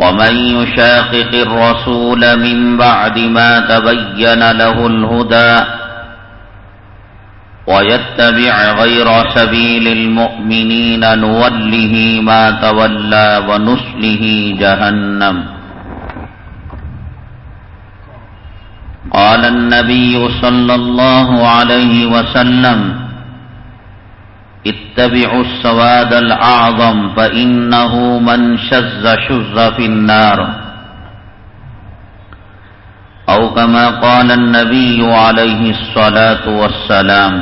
ومن يشاقق الرسول من بعد ما تبين له الهدى ويتبع غير سبيل المؤمنين نوله ما تولى ونسله جهنم. قال النبي صلى الله عليه وسلم اتبعوا السواد الأعظم فإنه من شز شز في النار. أو كما قال النبي عليه الصلاة والسلام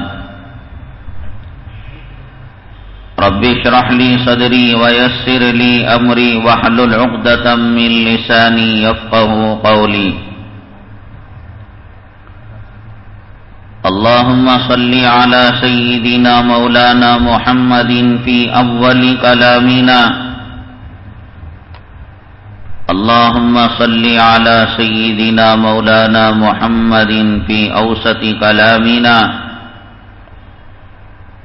رب اشرح لي صدري ويسر لي أمري وحلل عقدة من لساني يفقه قولي. اللهم صل على سيدنا مولانا محمد في أول كلامنا. اللهم صل على سيدنا مولانا محمد في أوسط كلامنا.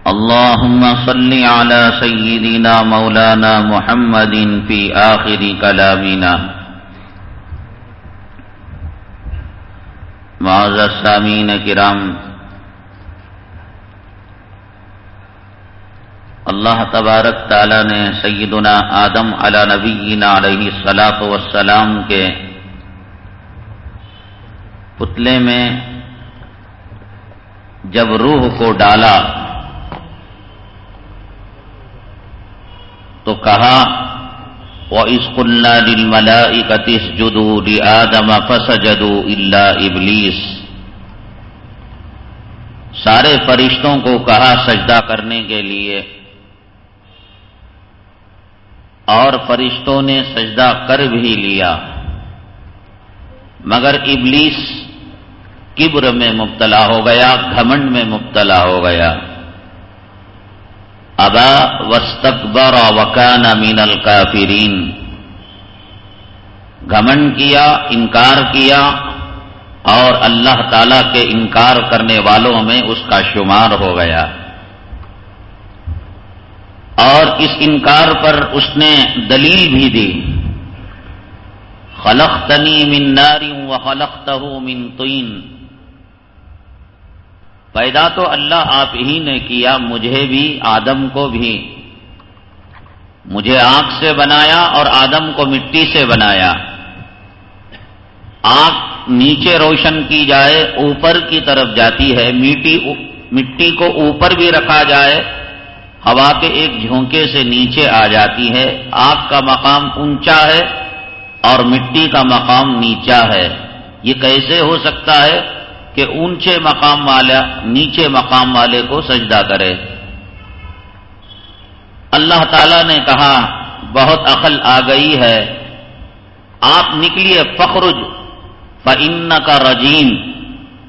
اللهم صل على سيدنا مولانا محمد في آخر كلامنا. معذر سامین کرام اللہ تبارک تعالی نے سیدنا آدم علی نبینا علیہ سلاط وسلام کے پتلے میں جب روح کو ڈالا تو کہا وہ اسکلنا دل ملا اکتیس جدو ری آدم فس جدو اللہ ابلیس سارے فرشتوں کو کہا، سجدہ کرنے کے لیے اور فرشتوں نے سجدہ کر بھی لیا۔ مگر ابلیس کبر میں مبتلا ہو گیا، گھمنڈ میں مبتلا ہو گیا۔ ابا وسطبر وکان امین الکافرین۔ گھمنڈ کیا، انکار کیا اور اللہ تعالی کے انکار کرنے والوں میں اس کا شمار ہو گیا۔ اور اس انکار پر اس نے دلیل بھی دی. خلق تنی من ناری و خلق من تین پیدا تو اللہ آپ ہی نے کیا، مجھے بھی، آدم کو بھی. مجھے آنکھ سے بنایا اور آدم کو مٹی سے بنایا. آنکھ نیچے روشن کی جائے، اوپر کی طرف جاتی ہے مٹی کو اوپر بھی رکھا جائے ہوا کے ایک جھونکے سے نیچے آ جاتی ہے۔ آگ کا مقام اونچا ہے اور مٹی کا مقام نیچا ہے۔ یہ کیسے ہو سکتا ہے کہ اونچے مقام والا، نیچے مقام والے کو سجدہ کرے؟ اللہ تعالی نے کہا، بہت عقل آ گئی ہے۔ آپ نکلیے فخرج فن کا رجیم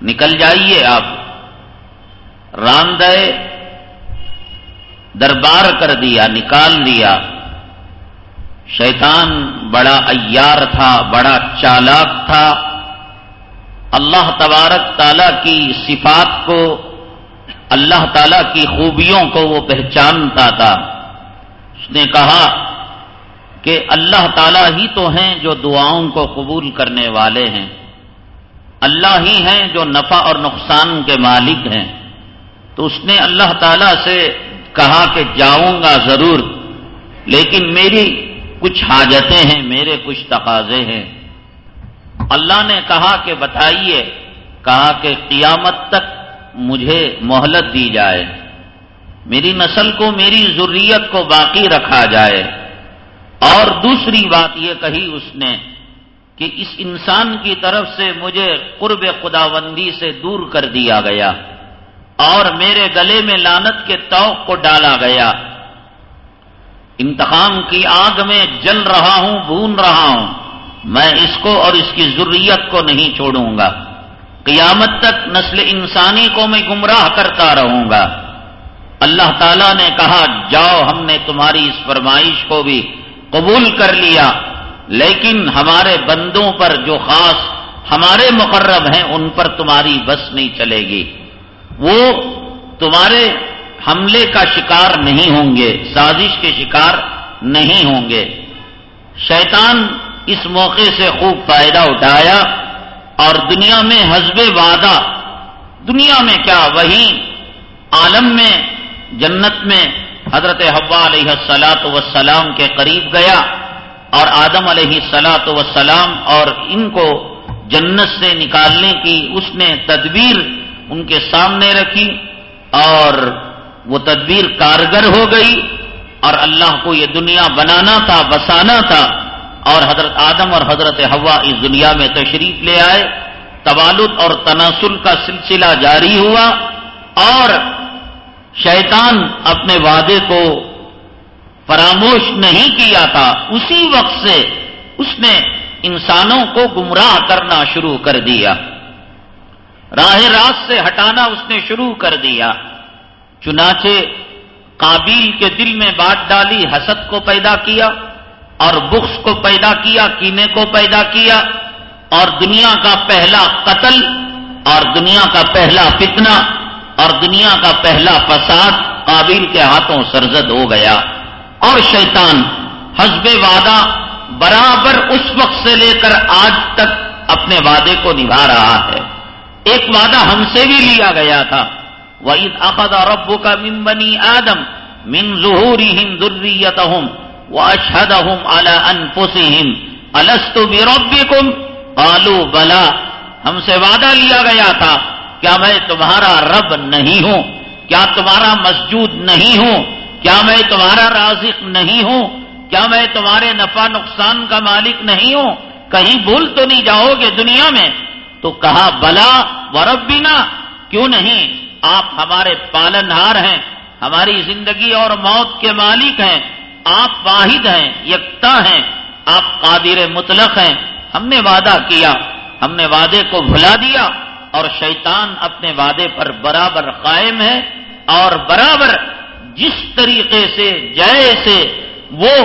نکل جائیے آپ۔ راندے دربار کر دیا، نکال دیا شیطان بڑا ایار تھا، بڑا چالاک تھا۔ اللہ تبارک تعالی کی صفات کو، اللہ تعالی کی خوبیوں کو وہ پہچانتا تھا۔ اس نے کہا کہ اللہ تعالیٰ ہی تو ہیں جو دعاؤں کو قبول کرنے والے ہیں۔ اللہ ہی ہیں جو نفع اور نقصان کے مالک ہیں۔ تو اس نے اللہ تعالیٰ سے کہا کہ جاؤں گا ضرور، لیکن میری کچھ حاجتیں ہیں، میرے کچھ تقاضے ہیں۔ اللہ نے کہا کہ بتائیے، کہا کہ قیامت تک مجھے مہلت دی جائے۔ میری نسل کو، میری ضروریت کو باقی رکھا جائے۔ اور دوسری بات یہ کہی اس نے کہ اس انسان کی طرف سے مجھے قرب خداوندی سے دور کر دیا گیا۔ اور میرے گلے میں لانت کے توق کو ڈالا گیا۔ انتقام کی آگ میں جل رہا ہوں، بھون رہا ہوں۔ میں اس کو اور اس کی ضروریت کو نہیں چھوڑوں گا۔ قیامت تک نسل انسانی کو میں گمراہ کرتا رہوں گا۔ اللہ تعالیٰ نے کہا، جاؤ، ہم نے تمہاری اس فرمائش کو بھی قبول کر لیا۔ لیکن ہمارے بندوں پر جو خاص ہمارے مقرب ہیں، ان پر تمہاری بس نہیں چلے گی۔ وہ تمہارے حملے کا شکار نہیں ہوں گے، سازش کے شکار نہیں ہوں گے۔ شیطان اس موقع سے خوب فائدہ اٹھایا اور دنیا میں حزب وعدہ، دنیا میں کیا وہی، عالم میں، جنت میں حضرت حوا علیہ السلاط وسلام کے قریب گیا اور آدم علیہ السلاط وسلام اور ان کو جنت سے نکالنے کی اس نے تدبیر ان کے سامنے رکھی اور وہ تدبیر کارگر ہو گئی اور اللہ کو یہ دنیا بنانا تھا، بسانا تھا اور حضرت آدم اور حضرت ہوا اس دنیا میں تشریف لے آئے۔ تبالد اور تناسل کا سلسلہ جاری ہوا اور شیطان اپنے وعدے کو فراموش نہیں کیا تھا۔ اسی وقت سے اس نے انسانوں کو گمراہ کرنا شروع کر دیا۔ راہ راست سے ہٹانا اس نے شروع کر دیا۔ چنانچہ قابیل کے دل میں بات ڈالی، حسد کو پیدا کیا اور بخش کو پیدا کیا، کینے کو پیدا کیا اور دنیا کا پہلا قتل اور دنیا کا پہلا فتنہ اور دنیا کا پہلا فساد قابل کے ہاتھوں سرزد ہو گیا۔ اور شیطان حزب وعدہ برابر اس وقت سے لے کر آج تک اپنے وعدے کو نبھا رہا ہے۔ ایک وعدہ ہم سے بھی لیا گیا تھا۔ وعید اقدا ربو کا ممبنی آدم من ظہور دریت ہوں وہ اشد ہوں الا انفسم السط بھی کم بلا ہم سے وعدہ لیا گیا تھا۔ کیا میں تمہارا رب نہیں ہوں؟ کیا تمہارا مسجود نہیں ہوں؟ کیا میں تمہارا رازق نہیں ہوں؟ کیا میں تمہارے نفع نقصان کا مالک نہیں ہوں؟ کہیں بھول تو نہیں جاؤ گے دنیا میں۔ تو کہا، بلا وربنا کیوں نہیں؟ آپ ہمارے پالنہار ہیں، ہماری زندگی اور موت کے مالک ہیں، آپ واحد ہیں، یکتا ہیں، آپ قادر مطلق ہیں۔ ہم نے وعدہ کیا، ہم نے وعدے کو بھلا دیا اور شیطان اپنے وعدے پر برابر قائم ہے اور برابر جس طریقے سے، جیسے وہ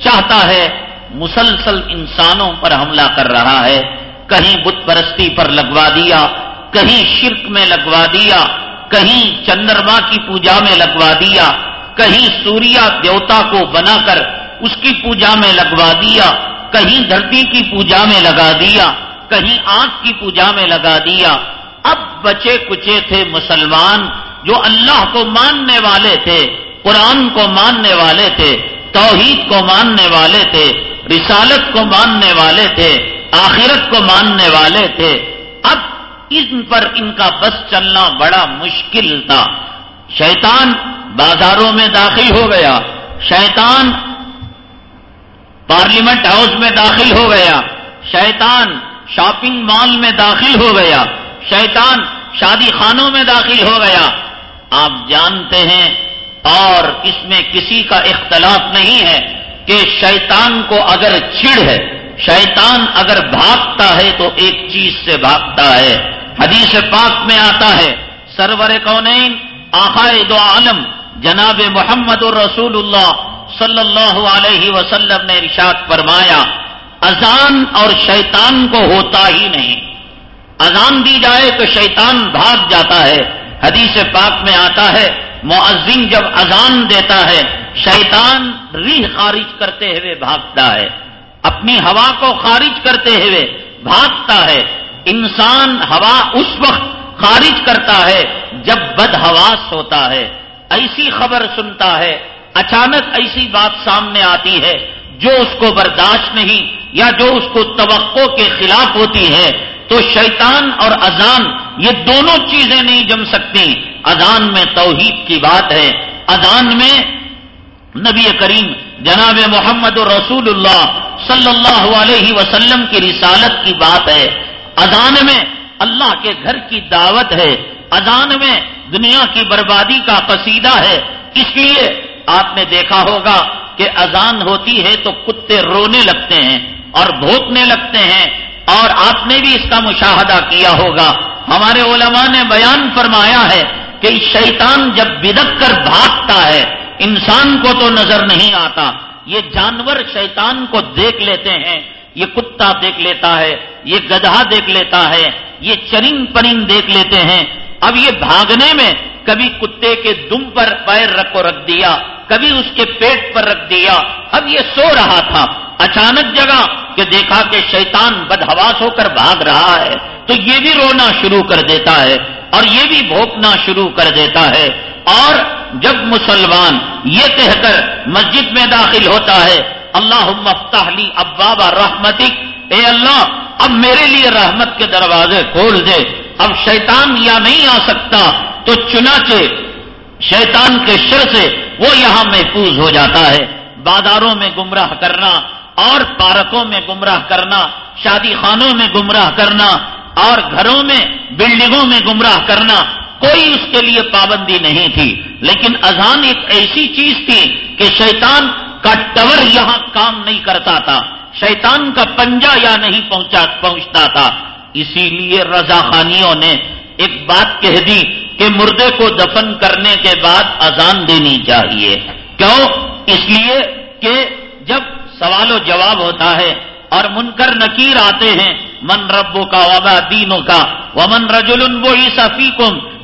چاہتا ہے، مسلسل انسانوں پر حملہ کر رہا ہے۔ کہیں بت پرستی پر لگوا دیا، کہیں شرک میں لگوا دیا، کہیں چندرما کی پوجا میں لگوا دیا، کہیں سوریا دیوتا کو بنا کر اس کی پوجا میں لگوا دیا، کہیں دھرتی کی پوجا میں لگا دیا، کہیں آنکھ کی پوجا میں لگا دیا۔ اب بچے کچے تھے مسلمان جو اللہ کو ماننے والے تھے، قرآن کو ماننے والے تھے، توحید کو ماننے والے تھے، رسالت کو ماننے والے تھے۔ آخرت کو ماننے والے تھے۔ اب ان پر ان کا بس چلنا بڑا مشکل تھا۔ شیطان بازاروں میں داخل ہو گیا۔ شیطان پارلیمنٹ ہاؤس میں داخل ہو گیا۔ شیطان شاپنگ مال میں داخل ہو گیا۔ شیطان شادی خانوں میں داخل ہو گیا۔ آپ جانتے ہیں اور اس میں کسی کا اختلاف نہیں ہے کہ شیطان کو اگر چڑ ہے۔ شیطان اگر بھاگتا ہے تو ایک چیز سے بھاگتا ہے۔ حدیث پاک میں آتا ہے، سرور کونین، آخائے دو عالم، جناب محمد الرسول اللہ صلی اللہ علیہ وسلم نے ارشاد فرمایا، اذان اور شیطان کو ہوتا ہی نہیں۔ اذان دی جائے تو شیطان بھاگ جاتا ہے۔ حدیث پاک میں آتا ہے معذن جب اذان دیتا ہے، شیطان ریح خارج کرتے ہوئے بھاگتا ہے۔ اپنی ہوا کو خارج کرتے ہوئے بھاگتا ہے۔ انسان ہوا اس وقت خارج کرتا ہے جب بد حواس ہوتا ہے۔ ایسی خبر سنتا ہے۔ اچانک ایسی بات سامنے آتی ہے جو اس کو برداشت نہیں یا جو اس کو توقع کے خلاف ہوتی ہے۔ تو شیطان اور اذان یہ دونوں چیزیں نہیں جم سکتی۔ اذان میں توحید کی بات ہے۔ اذان میں نبی کریم جناب محمد رسول اللہ صلی اللہ علیہ وسلم کی رسالت کی بات ہے۔ اذان میں اللہ کے گھر کی دعوت ہے۔ اذان میں دنیا کی بربادی کا قصیدہ ہے۔ اس لیے آپ نے دیکھا ہوگا کہ اذان ہوتی ہے تو کتے رونے لگتے ہیں اور بھوکنے لگتے ہیں۔ اور آپ نے بھی اس کا مشاہدہ کیا ہوگا۔ ہمارے علماء نے بیان فرمایا ہے کہ شیطان جب بدک کر بھاگتا ہے انسان کو تو نظر نہیں آتا یہ جانور شیطان کو دیکھ لیتے ہیں یہ کتا دیکھ لیتا ہے یہ گدھا دیکھ لیتا ہے یہ چرند پرند دیکھ لیتے ہیں اب یہ بھاگنے میں کبھی کتے کے دم پر پیر رکھو رکھ دیا کبھی اس کے پیٹ پر رکھ دیا اب یہ سو رہا تھا اچانک جگہ کہ دیکھا کہ شیطان بدہواس ہو کر بھاگ رہا ہے تو یہ بھی رونا شروع کر دیتا ہے اور یہ بھی بھوکنا شروع کر دیتا ہے اور جب مسلمان یہ کہہ کر مسجد میں داخل ہوتا ہے اللہ مفتاح لی ابابا رحمتک، اے اللہ، اب میرے لیے رحمت کے دروازے کھول دے۔ اب شیطان یا نہیں آ سکتا تو چنانچہ شیطان کے شر سے وہ یہاں محفوظ ہو جاتا ہے۔ بازاروں میں گمراہ کرنا، اور پارکوں میں گمراہ کرنا، شادی خانوں میں گمراہ کرنا، اور گھروں میں، بلڈنگوں میں گمراہ کرنا کوئی اس کے لیے پابندی نہیں تھی لیکن اذان ایک ایسی چیز تھی کہ شیطان کا ٹور یہاں کام نہیں کرتا تھا، شیطان کا پنجا یا نہیں پہنچا، پہنچتا تھا۔ اسی لیے رضا خانیوں نے ایک بات کہہ دی کہ مردے کو دفن کرنے کے بعد اذان دینی چاہیے۔ کیوں؟ اس لیے کہ جب سوال و جواب ہوتا ہے اور منکر نکیر آتے ہیں من ربو کا وبا دینوں کا ومن رجل وہ عیسفی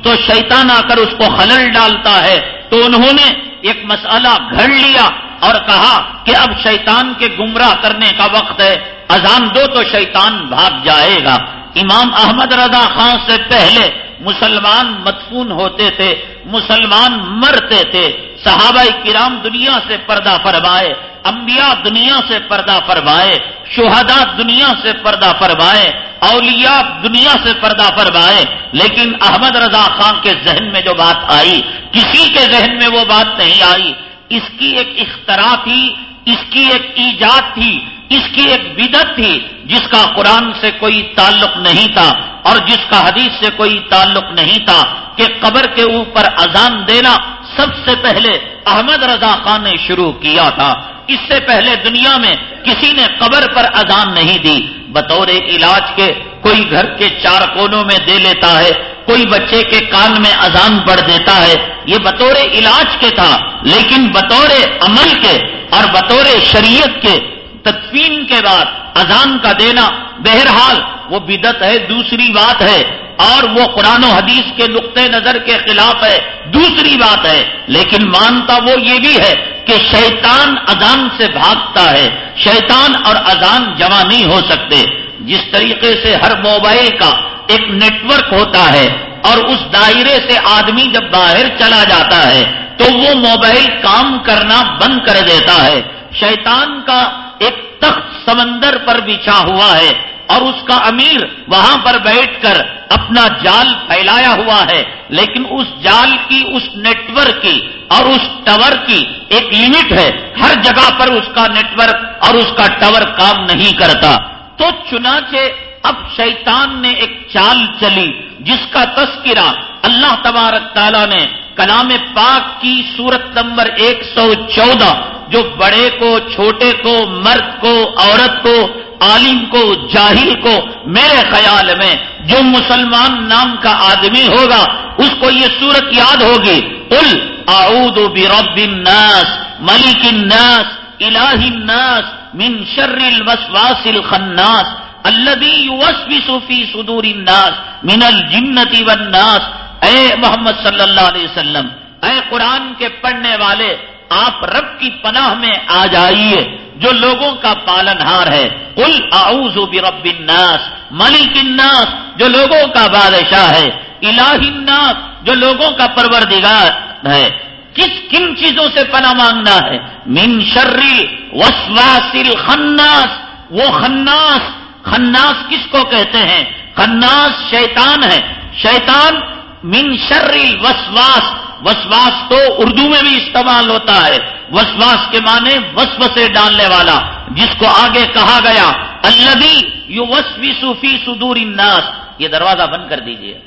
تو شیطان آ کر اس کو خلل ڈالتا ہے۔ تو انہوں نے ایک مسئلہ گھڑ لیا اور کہا کہ اب شیطان کے گمراہ کرنے کا وقت ہے۔ اذان دو تو شیطان بھاگ جائے گا۔ امام احمد رضا خان سے پہلے مسلمان مدفون ہوتے تھے، مسلمان مرتے تھے۔ صحابہ کرام دنیا سے پردہ فرمائے، انبیاء دنیا سے پردہ فرمائے، شہداء دنیا سے پردہ فرمائے، اولیاء دنیا سے پردہ فرمائے۔ لیکن احمد رضا خان کے ذہن میں جو بات آئی، کسی کے ذہن میں وہ بات نہیں آئی۔ اس کی ایک اختراع تھی، اس کی ایک ایجاد تھی۔ اس کی ایک بدت تھی جس کا قرآن سے کوئی تعلق نہیں تھا اور جس کا حدیث سے کوئی تعلق نہیں تھا کہ قبر کے اوپر اذان دینا سب سے پہلے احمد رضا خان نے شروع کیا تھا۔ اس سے پہلے دنیا میں کسی نے قبر پر اذان نہیں دی۔ بطور علاج کے کوئی گھر کے چار کونوں میں دے لیتا ہے، کوئی بچے کے کان میں اذان پڑھ دیتا ہے۔ یہ بطور علاج کے تھا، لیکن بطور عمل کے اور بطور شریعت کے تدفین کے بعد اذان کا دینا، بہرحال وہ بدت ہے، دوسری بات ہے، اور وہ قرآن و حدیث کے نقطۂ نظر کے خلاف ہے، دوسری بات ہے، لیکن مانتا وہ یہ بھی ہے کہ شیطان اذان سے بھاگتا ہے، شیطان اور اذان جمع نہیں ہو سکتے۔ جس طریقے سے ہر موبائل کا ایک نیٹ ورک ہوتا ہے اور اس دائرے سے آدمی جب باہر چلا جاتا ہے، تو وہ موبائل کام کرنا بند کر دیتا ہے۔ شیطان کا ایک تخت سمندر پر بچھا ہوا ہے اور اس کا امیر وہاں پر بیٹھ کر اپنا جال پھیلایا ہوا ہے، لیکن اس جال کی، اس نیٹ ورک کی اور اس ٹور کی ایک لمٹ ہے۔ ہر جگہ پر اس کا نیٹ ورک اور اس کا ٹور کام نہیں کرتا۔ تو چنانچہ اب شیطان نے ایک چال چلی جس کا تذکرہ اللہ تبارک تعالیٰ نے کلام پاک کی سورت نمبر ایک سو چودہ، جو بڑے کو، چھوٹے کو، مرد کو، عورت کو، عالم کو، جاہل کو، میرے خیال میں جو مسلمان نام کا آدمی ہوگا، اس کو یہ صورت یاد ہوگی۔ ال اعوذ برب الناس، ملک الناس، الہ الناس، من شر الوسواس الخناس الذي يوسوس في صدور الناس، من الجنة والناس۔ اے محمد صلی اللہ علیہ وسلم، اے قرآن کے پڑھنے والے، آپ رب کی پناہ میں آ جائیے، جو لوگوں کا پالن ہار ہے۔ کل اعوذ برب الناس، ملک الناس، جو لوگوں کا بادشاہ ہے۔ الہ الناس، جو لوگوں کا پروردگار ہے۔ کس کن چیزوں سے پناہ مانگنا ہے؟ من شرری وسواسل خناس وہ خناس خناس کس کو کہتے ہیں؟ خناس شیطان ہے۔ شیطان من شرری وسواس وسواس تو اردو میں بھی استعمال ہوتا ہے۔ وسواس کے معنی وسو سے ڈالنے والا، جس کو آگے کہا گیا البی یو وسوی صوفی سدور اناس یہ دروازہ بند کر دیجیے۔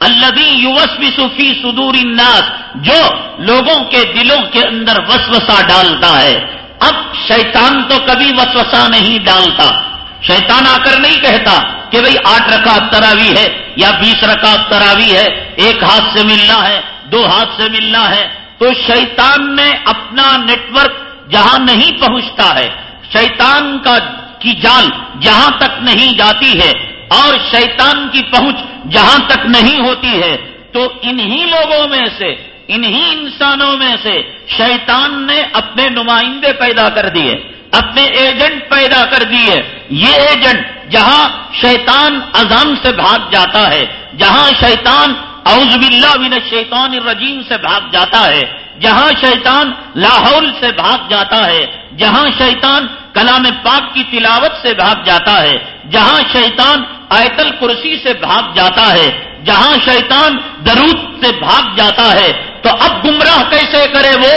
البی یو وسوی صوفی سدور اناس جو لوگوں کے دلوں کے اندر وسوسا ڈالتا ہے۔ اب شیطان تو کبھی وسوسا نہیں ڈالتا۔ شیطان آ کر نہیں کہتا کہ بھئی آٹھ رکعت تراوی ہے یا بیس رکعت تراوی ہے، ایک ہاتھ سے ملنا ہے، دو ہاتھ سے ملنا ہے۔ تو شیطان نے اپنا نیٹ ورک جہاں نہیں پہنچتا ہے، شیطان کا کی جال جہاں تک نہیں جاتی ہے اور شیطان کی پہنچ جہاں تک نہیں ہوتی ہے، تو انہی لوگوں میں سے، انہی انسانوں میں سے شیطان نے اپنے نمائندے پیدا کر دیے۔ اپنے ایجنٹ پیدا کر دیے۔ یہ ایجنٹ جہاں شیطان اذان سے بھاگ جاتا ہے، جہاں شیطان اعوذ باللہ من الشیطان الرجیم سے بھاگ جاتا ہے، جہاں شیطان لاہور سے بھاگ جاتا ہے، جہاں شیطان کلام پاک کی تلاوت سے بھاگ جاتا ہے، جہاں شیطان آیت الکرسی سے بھاگ جاتا ہے، جہاں شیطان درود سے بھاگ جاتا ہے۔ تو اب گمراہ کیسے کرے وہ؟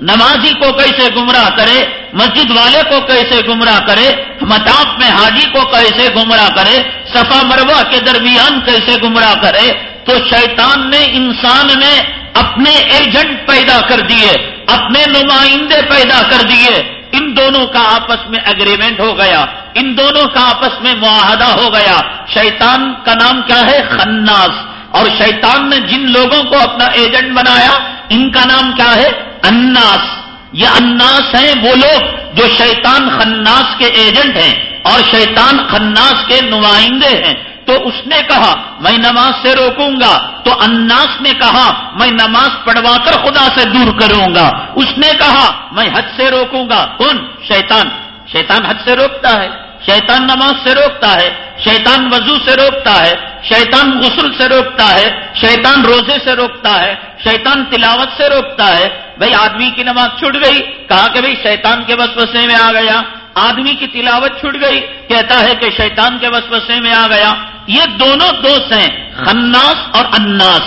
نمازی کو کیسے گمراہ کرے؟ مسجد والے کو کیسے گمراہ کرے؟ متاف میں حاجی کو کیسے گمراہ کرے؟ صفا مروا کے درمیان کیسے گمراہ کرے؟ تو شیطان نے، انسان نے اپنے ایجنٹ پیدا کر دیے، اپنے نمائندے پیدا کر دیے۔ ان دونوں کا آپس میں اگریمنٹ ہو گیا۔ ان دونوں کا آپس میں معاہدہ ہو گیا۔ شیطان کا نام کیا ہے؟ خناس۔ اور شیطان نے جن لوگوں کو اپنا ایجنٹ بنایا، ان کا نام کیا ہے؟ اناس یہ اناس ہیں وہ لوگ جو شیطان خناس کے ایجنٹ ہیں اور شیطان خناس کے نمائندے ہیں۔ تو اس نے کہا، میں نماز سے روکوں گا۔ تو اناس نے کہا، میں نماز پڑھوا کر خدا سے دور کروں گا۔ اس نے کہا، میں حد سے روکوں گا۔ کون؟ شیطان۔ شیطان حد سے روکتا ہے۔ شیطان نماز سے روکتا ہے۔ شیطان وضو سے روکتا ہے، شیطان غسل سے روکتا ہے، شیطان روزے سے روکتا ہے، شیطان تلاوت سے روکتا ہے۔ بھائی آدمی کی نماز چھوٹ گئی، کہا کہ بھائی شیطان کے بس بسے میں آ گیا۔ آدمی کی تلاوت چھوٹ گئی، کہتا ہے کہ شیطان کے بس بسے میں آ گیا۔ یہ دونوں دوست ہیں، خناس اور اناس۔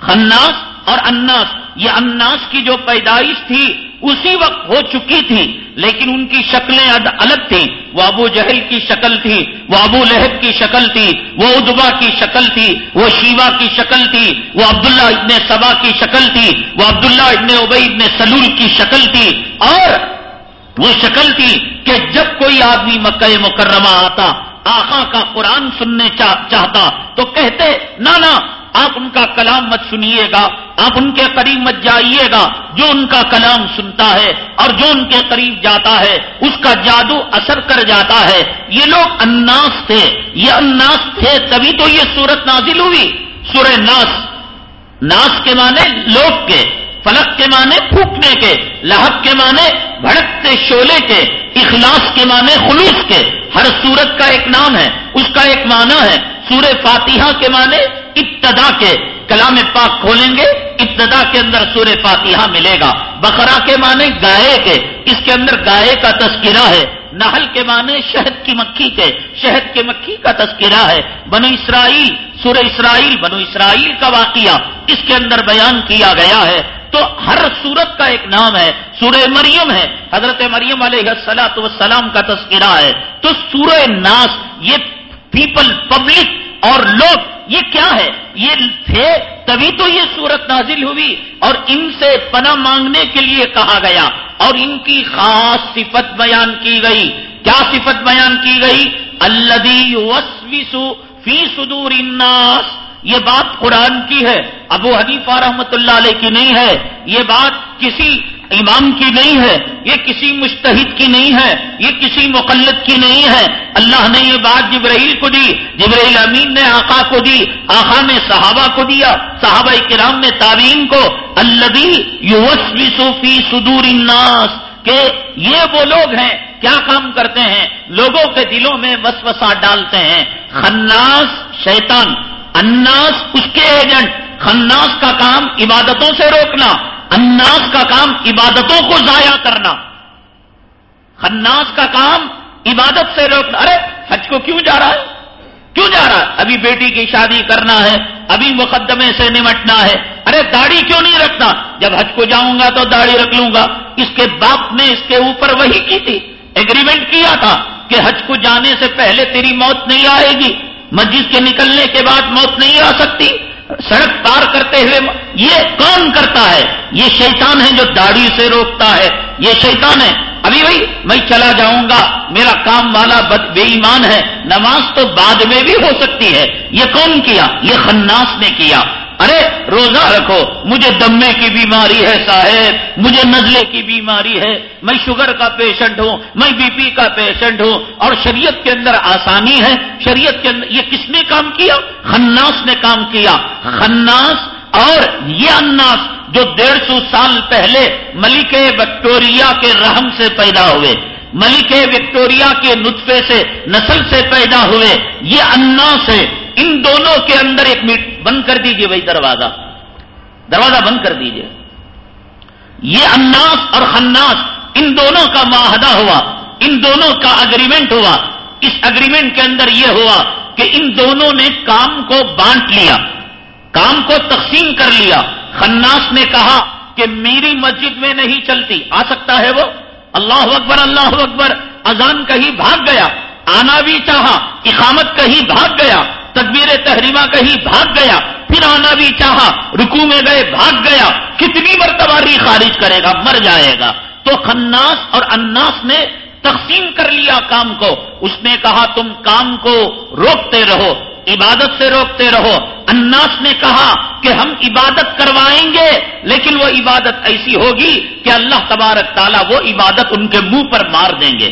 خناس اور اناس۔ یہ اناس کی جو پیدائش تھی اسی وقت ہو چکی تھی لیکن ان کی شکلیں الگ تھیں۔ وہ ابو جہل کی شکل تھی، وہ ابو لہب کی شکل تھی، وہ ادبا کی شکل تھی، وہ شیوا کی شکل تھی، وہ عبداللہ ابن سبا کی شکل تھی، وہ عبداللہ ابن ابئی ابن سلول کی شکل تھی۔ اور وہ شکل تھی کہ جب کوئی آدمی مکہ مکرمہ آتا آخا کا قرآن سننے چاہتا، تو کہتے نہ نہ آپ ان کا کلام مت سنیے گا، آپ ان کے قریب مت جائیے گا، جو ان کا کلام سنتا ہے اور جو ان کے قریب جاتا ہے، اس کا جادو اثر کر جاتا ہے۔ یہ لوگ اناس تھے، یہ اناس تھے، تبھی تو یہ سورت نازل ہوئی۔ سورہ ناس ناس کے معنی لوگ کے، فلک کے معنی پھوکنے کے، لہب کے معنی بھڑکتے شولے کے، اخلاص کے معنی خلوص کے۔ ہر سورت کا ایک نام ہے، اس کا ایک معنی ہے۔ سورہ فاتحہ کے معنی ابتدا کے کلام پاک کھولیں گے، ابتدا کے اندر سورہ فاتحہ ملے گا۔ بقرہ کے معنی گائے کے، اس کے اندر گائے کا تذکرہ ہے۔ نہل کے معنی شہد کی مکھی کے، شہد کے مکھی کا تذکرہ ہے۔ بنو اسرائیل، سورہ اسرائیل، بنو اسرائیل کا واقعہ اس کے اندر بیان کیا گیا ہے۔ تو ہر سورت کا ایک نام ہے، سورہ مریم ہے۔ حضرت مریم علیہ السلاۃ وسلام کا تذکرہ ہے۔ تو سورہ ناس یہ پیپل پبلک اور لوگ، یہ کیا ہے؟ یہ تھے تبھی تو یہ صورت نازل ہوئی اور ان سے پناہ مانگنے کے لیے کہا گیا اور ان کی خاص صفت بیان کی گئی۔ کیا صفت بیان کی گئی؟ اللہ فی صدور الناس۔ یہ بات قرآن کی ہے۔ ابو حنیفہ رحمت اللہ علیہ کی نہیں ہے۔ یہ بات کسی امام کی نہیں ہے، یہ کسی مشتحد کی نہیں ہے، یہ کسی مقلد کی نہیں ہے۔ اللہ نے یہ بات جبرائیل کو دی، جبرائیل امین نے آقا کو دی، آقا نے صحابہ کو دیا، صحابہ کرام نے تعلیم کو۔ الدی یو فی صدور الناس، کہ یہ وہ لوگ ہیں، کیا کام کرتے ہیں؟ لوگوں کے دلوں میں وسوسہ ڈالتے ہیں۔ خناس شیطان، اناس اس کے ایجنٹ۔ خناس کا کام عبادتوں سے روکنا۔ اناس کا کام عبادتوں کو ضائع کرنا۔ خناس کا کام عبادت سے روکنا۔ ارے، حج کو کیوں جا رہا ہے؟ کیوں جا رہا ہے؟ ابھی بیٹی کی شادی کرنا ہے، ابھی مقدمے سے نمٹنا ہے۔ ارے، داڑھی کیوں نہیں رکھنا؟ جب حج کو جاؤں گا تو داڑھی رکھ لوں گا۔ اس کے باپ نے اس کے اوپر وہی کی تھی۔ ایگریمنٹ کیا تھا کہ حج کو جانے سے پہلے تیری موت نہیں آئے گی۔ مسجد کے نکلنے کے بعد موت نہیں آ سکتی۔ سڑک پار کرتے ہوئے یہ کون کرتا ہے؟ یہ شیطان ہے جو داڑھی سے روکتا ہے۔ یہ شیطان ہے۔ ابھی بھائی میں چلا جاؤں گا۔ میرا کام والا بے ایمان ہے۔ نماز تو بعد میں بھی ہو سکتی ہے۔ یہ کون کیا؟ یہ خناس نے کیا۔ ارے روزہ رکھو، مجھے دمے کی بیماری ہے صاحب، مجھے نزلے کی بیماری ہے، میں شوگر کا پیشنٹ ہوں، میں بی پی کا پیشنٹ ہوں، اور شریعت کے اندر آسانی ہے، شریعت کے اندر، یہ کس نے کام کیا؟ خناس نے کام کیا۔ خناس اور یہ اناس جو ڈیڑھ سو سال پہلے ملک وکٹوریا کے رحم سے پیدا ہوئے۔ ملک وکٹوریا کے نطفے سے نسل سے پیدا ہوئے، یہ اناس ہے ان دونوں کے اندر ایک میٹ بند کر دیجیے بھائی دروازہ۔ دروازہ بند کر دیجیے۔ یہ اناس اور خناس ان دونوں کا معاہدہ ہوا، ان دونوں کا اگریمنٹ ہوا۔ اس اگریمنٹ کے اندر یہ ہوا کہ ان دونوں نے کام کو بانٹ لیا، کام کو تقسیم کر لیا۔ خناس نے کہا کہ میری مسجد میں نہیں چلتی، آ سکتا ہے وہ؟ اللہ اکبر اللہ اکبر، اذان کہیں بھاگ گیا، آنا بھی چاہا، اقامت کہیں بھاگ گیا، تدبیر تحریمہ کہیں بھاگ گیا، پھر آنا بھی چاہا رکو میں گئے، بھاگ گیا، کتنی مرتبہ ری خارج کرے گا، مر جائے گا۔ تو خناس اور اناس نے تقسیم کر لیا کام کو۔ اس نے کہا، تم کام کو روکتے رہو عبادت سے روکتے رہو۔ اناس نے کہا کہ ہم عبادت کروائیں گے، لیکن وہ عبادت ایسی ہوگی کہ اللہ تبارک تعالیٰ وہ عبادت ان کے منہ پر مار دیں گے۔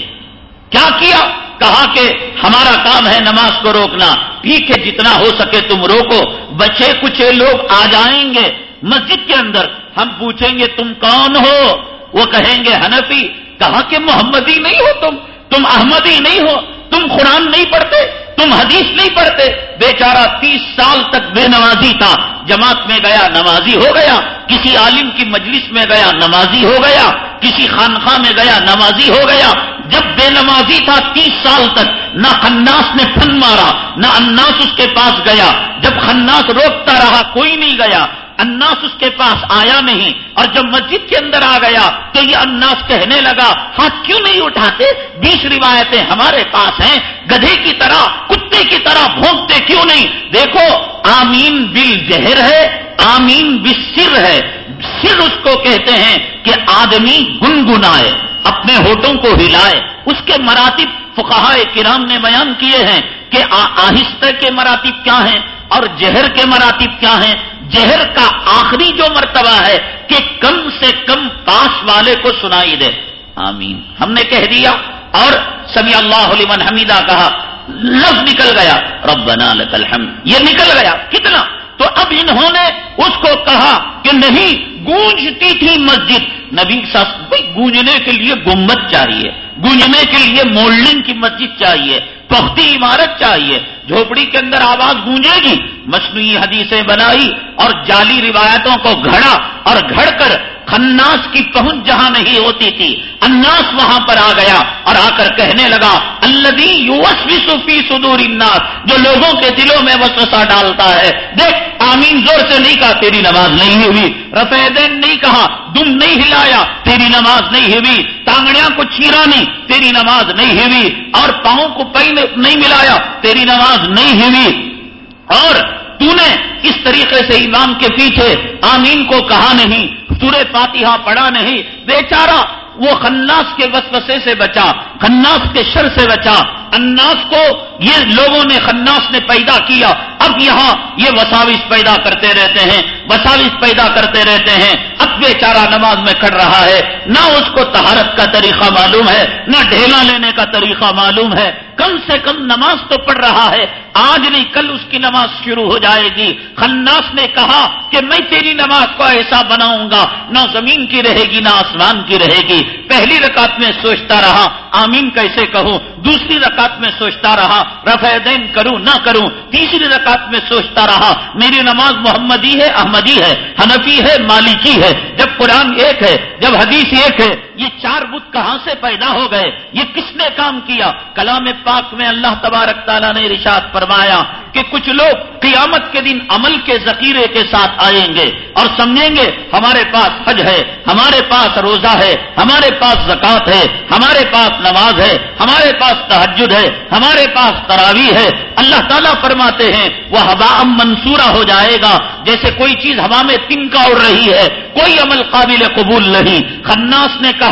کیا کیا؟ کہا کہ ہمارا کام ہے نماز کو روکنا۔ ٹھیک ہے جتنا ہو سکے تم روکو، بچے کچھ لوگ آ جائیں گے۔ مسجد کے اندر ہم پوچھیں گے، تم کون ہو؟ وہ کہیں گے، حنفی۔ کہا کہ محمدی نہیں ہو تم۔ تم احمدی نہیں ہو۔ تم قرآن نہیں پڑھتے۔ تم حدیث نہیں پڑھتے۔ بیچارہ تیس سال تک بے نمازی تھا۔ جماعت میں گیا، نمازی ہو گیا۔ کسی عالم کی مجلس میں گیا، نمازی ہو گیا۔ کسی خانخواہ میں گیا، نمازی ہو گیا۔ جب بے نمازی تھا تیس سال تک، نہ خناس نے پھن مارا، نہ اناس اس کے پاس گیا۔ جب خناس روکتا رہا، کوئی نہیں گیا۔ اناس اس کے پاس آیا نہیں اور جب مسجد کے اندر آ گیا تو یہ اناس کہنے لگا، ہاتھ کیوں نہیں اٹھاتے؟ بیس روایتیں ہمارے پاس ہیں، گدھے کی طرح، کتے کی طرح بھونکتے کیوں نہیں؟ دیکھو، آمین بل جہر ہے، آمین بل سر ہے۔ سر اس کو کہتے ہیں کہ آدمی گنگنائے، اپنے ہوٹوں کو ہلائے۔ اس کے مراتب فقہ کرام نے بیان کیے ہیں کہ آہستہ کے مراتب کیا ہیں؟ اور جہر کے مراتب کیا ہیں؟ جہر کا آخری جو مرتبہ ہے کہ کم سے کم پاس والے کو سنائی دے۔ آمین۔ ہم نے کہہ دیا اور سمی اللہ علیہ حمیدہ کہا، لفظ نکل گیا۔ ربنا لک الحمد۔ یہ نکل گیا۔ کتنا؟ تو اب انہوں نے اس کو کہا کہ نہیں، گونجتی تھی مسجد۔ نبی بھائی، گونجنے کے لیے گمت چاہیے۔ گونجنے کے لیے مولڈنگ کی مسجد چاہیے۔ پختی عمارت چاہیے۔ جھوپڑی کے اندر آواز گونجے گی، مصنوعی حدیثیں بنائی اور جعلی روایتوں کو گھڑا اور گھڑ کر خناس کی پہنچ جہاں نہیں ہوتی تھی اناس وہاں پر آ گیا اور آ کر کہنے لگا اللہ یوس بھی سفی سدور اناس جو لوگوں کے دلوں میں وسوسہ ڈالتا ہے۔ دیکھ، آمین زور سے نہیں کہا، تیری نماز نہیں ہوئی۔ رفیدین نہیں کہا، دم نہیں ہلایا، تیری نماز نہیں ہوئی۔ ٹانگڑیاں کو چیرا نہیں، تیری نماز نہیں ہوئی۔ اور پاؤں کو پی نہیں ملایا، تیری نماز نہیں ہوئی۔ اور تو نے اس طریقے سے امام کے پیچھے آمین کو کہا نہیں، سورہ فاتحہ پڑھا نہیں، بیچارہ وہ خناس کے وسوسے سے بچا، خناس کے شر سے بچا اناس کو یہ لوگوں نے خناس نے پیدا کیا۔ اب یہاں یہ وساوس پیدا کرتے رہتے ہیں، وساوس پیدا کرتے رہتے ہیں۔ اب بیچارہ نماز میں کھڑ رہا ہے۔ نہ اس کو تہارت کا طریقہ معلوم ہے، نہ ڈھیلا لینے کا طریقہ معلوم ہے۔ کم سے کم نماز تو پڑھ رہا ہے۔ آج نہیں کل اس کی نماز شروع ہو جائے گی۔ خناس نے کہا کہ میں تیری نماز کو ایسا بناؤں گا۔ نہ زمین کی رہے گی، نہ آسمان کی رہے گی۔ پہلی رکعت میں سوچتا رہا آمین کیسے کہوں؟ دوسری رکعت میں سوچتا رہا، رفع دین کروں، نہ کروں، تیسری رکعت میں سوچتا رہا، میری نماز محمدی ہے، احمدی ہے، حنفی ہے، مالکی ہے، جب قرآن ایک ہے، جب حدیث ایک ہے یہ چار بت کہاں سے پیدا ہو گئے؟ یہ کس نے کام کیا؟ کلام پاک میں اللہ تبارک تعالیٰ نے رشاد فرمایا کہ کچھ لوگ قیامت کے دن عمل کے ذخیرے کے ساتھ آئیں گے اور سمجھیں گے، ہمارے پاس حج ہے، ہمارے پاس روزہ ہے، ہمارے پاس زکات ہے، ہمارے پاس نماز ہے، ہمارے پاس تحجد ہے، ہمارے پاس تراوی ہے۔ اللہ تعالیٰ فرماتے ہیں وہ ہوا منصورہ ہو جائے گا۔ جیسے کوئی چیز ہوا میں تنکا اڑ رہی ہے، کوئی عمل قابل قبول نہیں۔ خناس نے کہا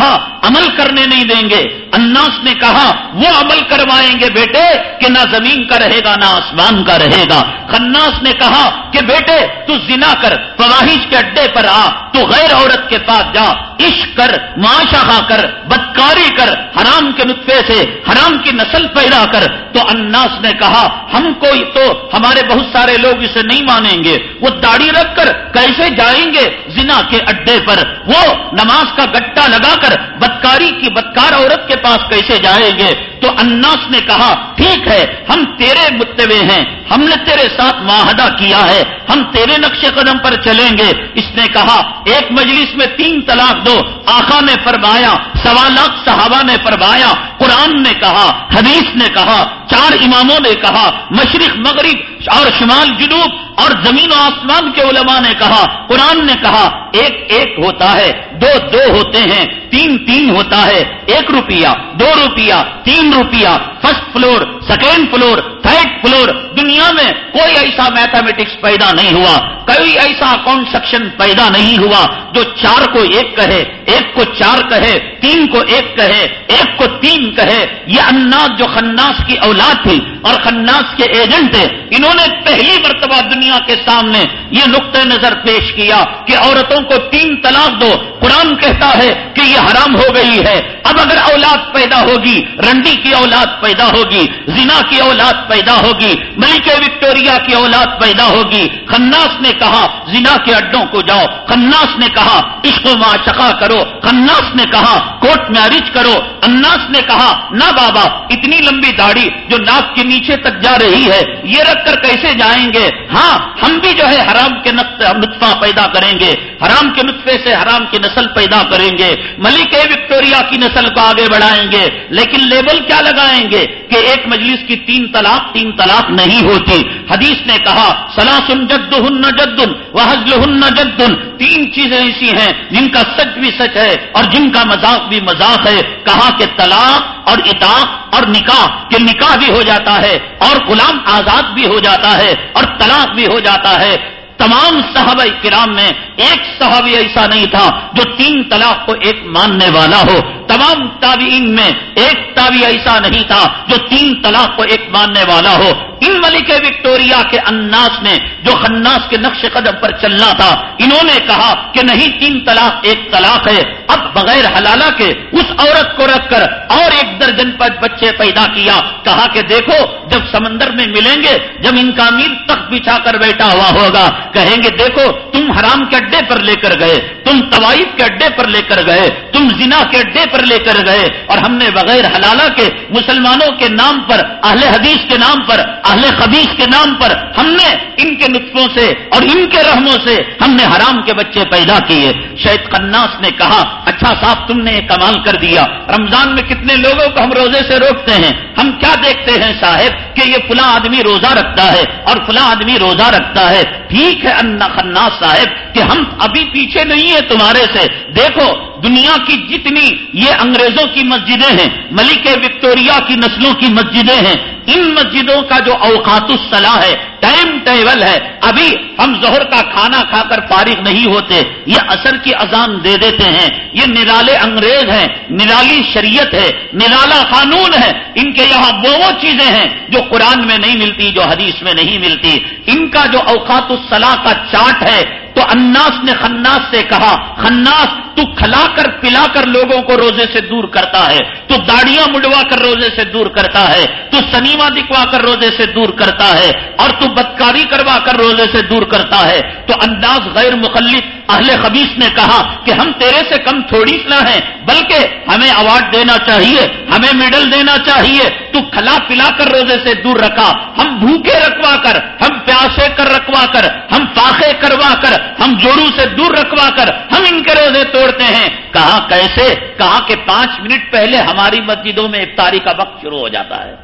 عمل کرنے نہیں دیں گے۔ اناس نے کہا، وہ عمل کروائیں گے بیٹے کہ نہ زمین کا رہے گا، نہ آسمان کا رہے گا۔ خناس نے کہا کہ بیٹے تو زنا کر، فواہش کے اڈے پر آ، تو غیر عورت کے پاس جا۔ عشق کر معاشا کر، بدکاری کر، حرام کے نطفے سے، حرام کی نسل پیدا کر، تو اناس نے کہا، ہم کو تو ہمارے بہت سارے لوگ اسے نہیں مانیں گے۔ وہ داڑھی رکھ کر کیسے جائیں گے؟ زنا کے اڈے پر۔ وہ نماز کا گٹا لگا کر، بدکاری کی بدکار عورت کے پاس کیسے جائیں گے؟ تو اناس نے کہا، ٹھیک ہے، ہم تیرے متوے ہیں، ہم نے تیرے ساتھ معاہدہ کیا ہے، ہم تیرے نقش قدم پر چلیں گے. اس نے کہا، ایک مجلس میں تین طلاق دو. آخا نے فرمایا سوا لاکھ صحابہ نے فرمایا، قرآن نے کہا، حدیث نے کہا، چار اماموں نے کہا، مشرق مغرب اور شمال جنوب اور زمین و آسمان کے علماء نے کہا، قرآن نے کہا، ایک ایک ہوتا ہے، دو دو ہوتے ہیں، تین تین ہوتا ہے، ایک روپیہ، دو روپیہ، تین روپیہ first floor second floor third floor دنیا میں کوئی ایسا میتھمیٹکس پیدا نہیں ہوا، کوئی ایسا اکاؤنٹ سیکشن پیدا نہیں ہوا جو چار کو ایک کہے، ایک کو چار کہے، تین کو ایک کہے، ایک کو تین کہے۔ یہ اناس جو خناس کی اولاد تھی اور خناس کے ایجنٹ تھے، انہوں نے پہلی مرتبہ دنیا کے سامنے یہ نقطۂ نظر پیش کیا کہ عورتوں کو تین طلاق دو۔ قرآن کہتا ہے کہ یہ حرام ہو گئی ہے۔ اب اگر اولاد پیدا ہوگی، رنڈی کی اولاد پیدا ہوگی، زنا کی اولاد پیدا ہوگی، ملک وکٹوریا کی اولاد پیدا ہوگی۔ خناس نے کہا، زنا کے اڈوں کو جاؤ۔ خناس نے کہا، عشق و معشقہ کرو۔ خناس نے کہا، کوٹ میرج کرو۔ اناس نے کہا نہ بابا، اتنی لمبی داڑھی جو ناک کے نیچے تک جا رہی ہے، یہ رکھ کر کیسے جائیں گے؟ ہاں ہم بھی جو ہے حرام کے نطفہ پیدا کریں گے۔ حرام کے نطفے سے حرام کی نسل پیدا کریں گے۔ ملک وکٹوریا کی نسل کو آگے بڑھائیں گے۔ لیکن لیبل کیا لگائیں گے؟ کہ ایک مجلس کی تین طلاق تین طلاق نہیں ہوتی۔ حدیث نے کہا، سلاسن جد ہن جدن وہ حضل ہن جدن تین چیزیں ایسی ہیں جن کا سچ بھی سچ ہے اور جن کا مذاق بھی مذاق ہے۔ کہا کہ طلاق اور اطاق اور نکاح، کہ نکاح بھی ہو جاتا ہے اور غلام آزاد بھی ہو جاتا ہے اور طلاق بھی ہو جاتا ہے۔ تمام صحابہ کرام میں ایک صحابی ایسا نہیں تھا جو تین طلاق کو ایک ماننے والا ہو۔ تمام تابعین میں ایک تابی ایسا نہیں تھا جو تین طلاق کو ایک ماننے والا ہو۔ ان ملک وکٹوریا کے اناس نے جو خناس کے نقش قدم پر چلنا تھا، انہوں نے کہا کہ نہیں، تین طلاق ایک طلاق ہے۔ اب بغیر حلالہ کے اس عورت کو رکھ کر اور ایک درجن پر بچے پیدا کیا۔ کہا کہ دیکھو، جب سمندر میں ملیں گے، جب ان کا امیر تخت بچھا کر بیٹھا ہوا ہوگا، کہیں گے دیکھو، تم حرام کے اڈے پر لے کر گئے، تم طوائف کے اڈے پر لے کر گئے، تم زنا کے اڈے پر لے کر گئے، اور ہم نے بغیر حلالہ کے مسلمانوں کے نام پر، اہل حدیث کے نام پر، اہل خبیص کے نام پر ہم نے ان کے نطفوں سے اور ان کے رحموں سے ہم نے حرام کے بچے پیدا کیے۔ شاید قناس نے کہا اچھا صاحب، تم نے کمال کر دیا۔ رمضان میں کتنے لوگوں کو ہم روزے سے روکتے ہیں؟ ہم کیا دیکھتے ہیں صاحب کہ یہ فلاں آدمی روزہ رکھتا ہے اور فلاں آدمی روزہ رکھتا ہے؟ ٹھیک ہے انا خناس صاحب کہ ہم ابھی پیچھے نہیں ہیں تمہارے سے۔ دیکھو، دنیا کی جتنی یہ انگریزوں کی مسجدیں ہیں، ملک وکٹوریا کی نسلوں کی مسجدیں ہیں، ان مسجدوں کا جو اوقات الصلاح ہے، ٹائم ٹیبل ہے، ابھی ہم زہر کا کھانا کھا کر فارغ نہیں ہوتے، یہ اثر کی اذان دے دیتے ہیں۔ یہ نرالے انگریز ہیں، نرالی شریعت ہے، نرالا قانون ہے۔ ان کے یہاں وہ وہ چیزیں ہیں جو قرآن میں نہیں ملتی، جو حدیث میں نہیں ملتی۔ ان کا جو اوقات الصلاح کا چارٹ ہے تو اناس نے خناس سے کہا خناس تو کھلا کر پلا کر لوگوں کو روزے سے دور کرتا ہے، تو داڑیاں مڈوا کر روزے سے دور کرتا ہے، تو سنیما دکھوا کر روزے سے دور کرتا ہے اور تو بدکاری کروا کر روزے سے دور کرتا ہے۔ تو انداز غیر مخلف اہل خبیص نے کہا کہ ہم تیرے سے کم تھوڑی نہ ہیں، بلکہ ہمیں اوارڈ دینا چاہیے، ہمیں میڈل دینا چاہیے۔ تو کھلا پلا کر روزے سے دور رکھا۔ ہم بھوکے رکھوا کر، ہم پیاسے کر رکھوا کر، ہم فاقے کروا کر، ہم جوڑوں سے دور رکھوا کر، ہم ان کے روزے توڑتے ہیں۔ کہا کیسے؟ کہا کہ پانچ منٹ پہلے ہماری مسجدوں میں افطاری کا وقت شروع ہو جاتا ہے۔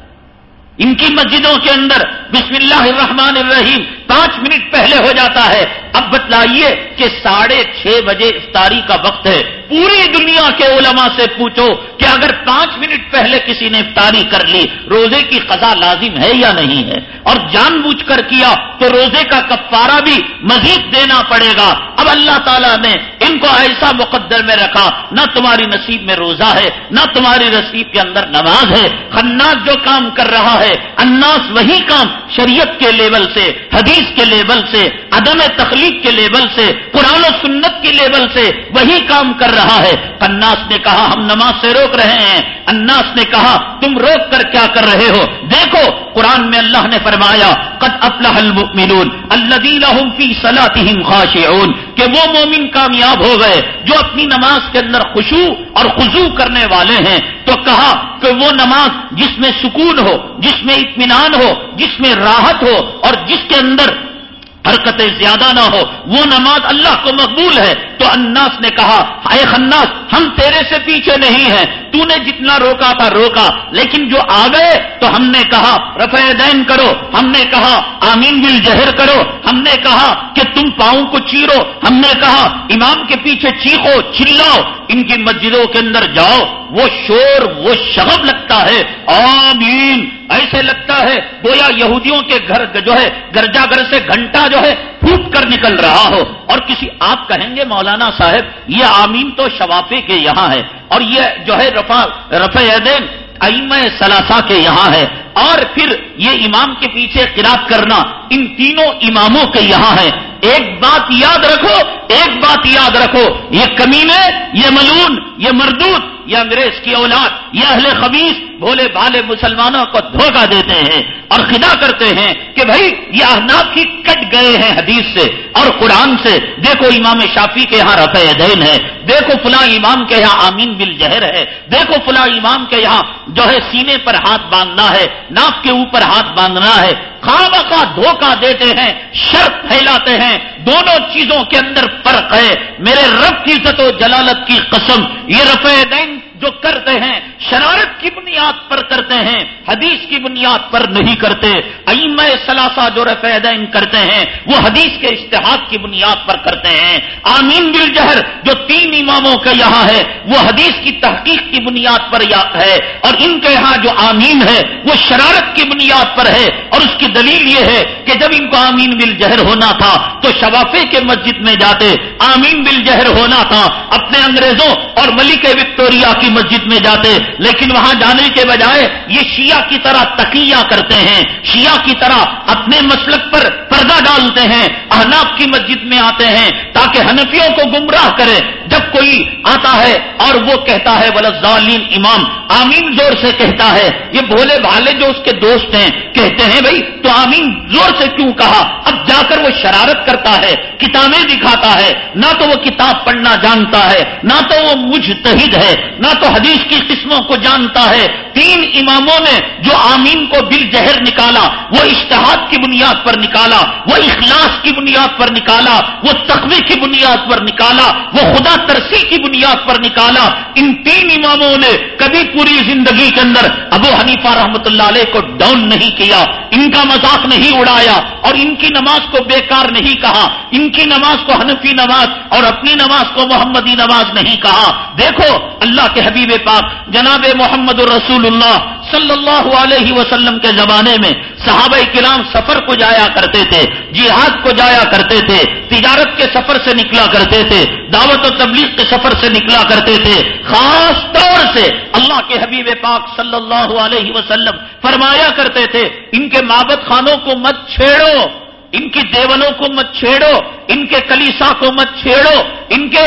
ان کی مسجدوں کے اندر بسم اللہ الرحمن الرحیم پانچ منٹ پہلے ہو جاتا ہے۔ اب بتلائیے کہ ساڑھے چھ بجے افطاری کا وقت ہے۔ پوری دنیا کے علماء سے پوچھو کہ اگر پانچ منٹ پہلے کسی نے افطاری کر لی، روزے کی قضا لازم ہے یا نہیں ہے؟ اور جان بوجھ کر کیا تو روزے کا کفارہ بھی مزید دینا پڑے گا۔ اب اللہ تعالیٰ نے ان کو ایسا مقدر میں رکھا، نہ تمہاری نصیب میں روزہ ہے، نہ تمہاری نصیب کے اندر نماز ہے۔ خناس جو کام کر رہا ہے اناس وہی کام شریعت کے لیول سے، حدیث کے لیول سے، عدم تخلیق کے لیول سے، قرآن و سنت کے لیول سے وہی کام کر رہا ہے۔ اناس نے کہا، ہم نماز سے روک رہے ہیں۔ اناس نے کہا، تم روک کر کیا کر رہے ہو؟ دیکھو، قرآن میں اللہ نے فرمایا، قد افلح المؤمنون الذين هم في صلاتهم خاشعون، کہ وہ مومن کامیاب ہو گئے جو اپنی نماز کے اندر خوشو اور خضو کرنے والے ہیں۔ تو کہا کہ وہ نماز جس میں سکون ہو، جس میں اطمینان ہو، جس میں راحت ہو اور جس کے اندر حرکتیں زیادہ نہ ہو، وہ نماز اللہ کو مقبول ہے۔ تو اناس نے کہا اے خناس، ہم تیرے سے پیچھے نہیں ہیں۔ تو نے جتنا روکا تھا روکا، لیکن جو آ گئے، تو ہم نے کہا، رفع دین کرو۔ ہم نے کہا، آمین بل جہر کرو۔ ہم نے کہا کہ تم پاؤں کو چیرو۔ ہم نے کہا، امام کے پیچھے چیخو، چلاؤ۔ ان کی مسجدوں کے اندر جاؤ۔ وہ شور، وہ شغب لگتا ہے۔ آمین۔ ایسے لگتا ہے گویا یہودیوں کے گھر جو ہے، گرجا گھر سے گھنٹہ جو ہے پھوٹ کر نکل رہا ہو۔ اور کسی آپ کہیں گے، مولانا صاحب، یہ آمین تو شوافے کے یہاں ہے۔ اور یہ جو ہے رفا رفع دین ائم سلاسا کے یہاں ہے۔ اور پھر یہ امام کے پیچھے قرات کرنا ان تینوں اماموں کے یہاں ہے۔ ایک بات یاد رکھو، ایک بات یاد رکھو، یہ کمینے یہ ملون، یہ مردود یہ انگریز کی اولاد، یہ اہل خبیص بھولے بھالے مسلمانوں کو دھوکہ دیتے ہیں اور خدا کرتے ہیں کہ بھائی یہ احناف ہی کٹ گئے ہیں حدیث سے اور قرآن سے۔ دیکھو امام شافی کے یہاں رفع دین ہے۔ دیکھو فلاں امام کے یہاں آمین بل جہر ہے۔ دیکھو فلاں امام کے یہاں جو ہے سینے پر ہاتھ باندھنا ہے، ناک کے اوپر ہاتھ باندھنا ہے۔ خواب کا دھوکہ دیتے ہیں، شرط پھیلاتے ہیں۔ دونوں چیزوں کے اندر فرق ہے۔ میرے رب کی عزت و جلالت کی قسم، یہ رفع دین جو کرتے ہیں، شرارت کی بنیاد پر کرتے ہیں، حدیث کی بنیاد پر نہیں کرتے ایم سلاسا جو رفیدین کرتے ہیں، وہ حدیث کے اشتہاد کی بنیاد پر کرتے ہیں۔ آمین بل جہر جو تین اماموں کا یہاں ہے، وہ حدیث کی تحقیق کی بنیاد پر ہے، اور ان کے یہاں جو آمین ہے، وہ شرارت کی بنیاد پر ہے۔ اور اس کی دلیل یہ ہے کہ جب ان کو آمین بل جہر ہونا تھا، تو شوافے کے مسجد میں جاتے آمین بل جہر ہونا تھا۔ اپنے انگریزوں اور ملک وکٹوریا کی مسجد میں جاتے لیکن وہاں جانے کے بجائے یہ شیعہ کی طرح تقیہ کرتے ہیں، شیعہ کی طرح اپنے مسلک پر پردہ ڈالتے ہیں، احناف کی مسجد میں آتے ہیں تاکہ حنفیوں کو گمراہ کرے۔ جب کوئی آتا ہے اور وہ کہتا ہے ولزالین امام آمین زور سے کہتا ہے۔ یہ بھولے بھالے جو اس کے دوست ہیں، کہتے ہیں، بھائی، تو آمین زور سے کیوں کہا؟ اب جا کر وہ شرارت کرتا ہے، کتابیں دکھاتا ہے۔ نہ تو وہ کتاب پڑھنا جانتا ہے، نہ تو وہ مجتہد ہے، نہ تو حدیث کی قسموں کو جانتا ہے۔ تین اماموں نے جو آمین کو بل جہر نکالا، وہ اشتہاد کی بنیاد پر نکالا، وہ اخلاص کی بنیاد پر نکالا، وہ تقوی کی بنیاد پر نکالا، وہ خدا ترسی کی بنیاد پر نکالا۔ ان تین اماموں نے کبھی پوری زندگی کے اندر ابو حنیفہ رحمت اللہ علیہ کو ڈاؤن نہیں کیا۔ ان کا مذاق نہیں اڑایا اور ان کی نماز کو بیکار نہیں کہا، ان کی نماز کو حنفی نماز اور اپنی نماز کو محمدی نماز نہیں کہا۔ دیکھو، اللہ کے حبیب پاک جناب محمد الرسول اللہ صلی اللہ علیہ وسلم کے زمانے میں صحابہ کرام سفر کو جایا کرتے تھے، جہاد کو جایا کرتے تھے، تجارت کے سفر سے نکلا کرتے تھے، دعوت و تبلیغ کے سفر سے نکلا کرتے تھے۔ خاص طور سے اللہ کے حبیب پاک صلی اللہ علیہ وسلم فرمایا کرتے تھے، ان کے مابت خانوں کو مت چھیڑو، ان کی دیولوں کو مت چھیڑو، ان کے کلیسا کو مت چھیڑو، ان کے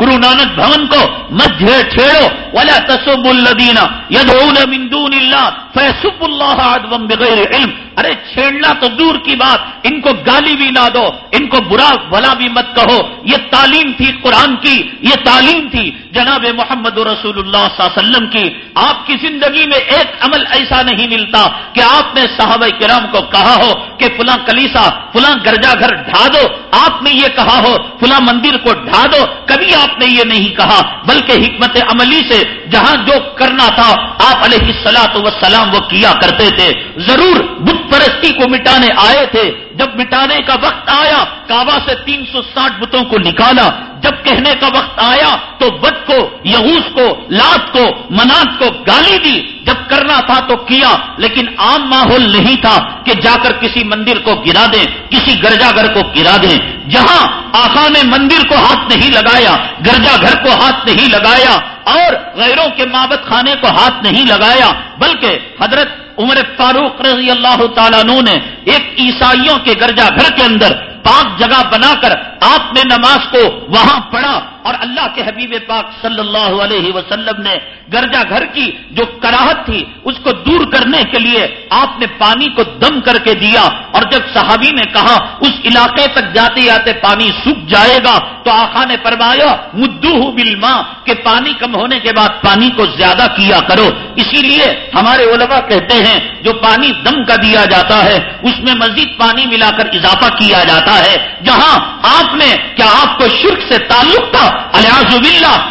گرو نانک بھون کو مت چھیڑو۔ ولا تصب الدینہ یدعون من دون اللہ فیسب اللہ عدوم بغیر علم۔ ارے، چھیڑنا تو دور کی بات۔ ان کو گالی بھی نہ دو، ان کو برا بھلا بھی مت کہو۔ یہ تعلیم تھی قرآن کی، یہ تعلیم تھی۔ جناب محمد رسول اللہ صلی اللہ علیہ وسلم کی۔ آپ کی زندگی میں ایک عمل ایسا نہیں ملتا کہ آپ نے صحابہ کرام کو کہا ہو کہ فلاں کلیسا، فلاں گرجا گھر ڈھا دو۔ آپ نے یہ کہا ہو، فلاں مندر کو ڈھا دو۔ کبھی آپ نے یہ نہیں کہا، بلکہ حکمت عملی سے جہاں جو کرنا تھا، آپ علیہ السلاط وسلام وہ کیا کرتے تھے، ضرور بت پرستی کو مٹانے آئے تھے۔ جب مٹانے کا وقت آیا، کعبہ سے تین سو ساٹھ بتوں کو نکالا۔ جب کہنے کا وقت آیا، تو بت کو، یہوس کو، لات کو، منات کو گالی دی۔ جب کرنا تھا تو کیا، لیکن عام ماحول نہیں تھا کہ جا کر کسی مندر کو گرا دیں، کسی گرجا گھر کو گرا دیں۔ جہاں آخا نے مندر کو ہاتھ نہیں لگایا گرجا گھر کو ہاتھ نہیں لگایا اور غیروں کے مابت خانے کو ہاتھ نہیں لگایا، بلکہ حضرت عمر فاروق رضی اللہ تعالیٰ نے ایک عیسائیوں کے گرجا گھر کے اندر پاک جگہ بنا کر آپ نے نماز کو وہاں پڑھا اور اللہ کے حبیب پاک صلی اللہ علیہ وسلم نے گرجا گھر کی جو کراہت تھی، اس کو دور کرنے کے لیے آپ نے پانی کو دم کر کے دیا اور جب صحابی نے کہا، اس علاقے تک جاتے جاتے پانی سوکھ جائے گا، تو آخا نے فرمایا مدو بلما کہ پانی کم ہونے کے بعد پانی کو زیادہ کیا کرو۔ اسی لیے ہمارے علماء کہتے ہیں، جو پانی دم کا دیا جاتا ہے، اس میں مزید پانی ملا کر اضافہ کیا جاتا ہے۔ جہاں آپ نے کیا آپ کو شرک سے تعلق تھا؟ الیاز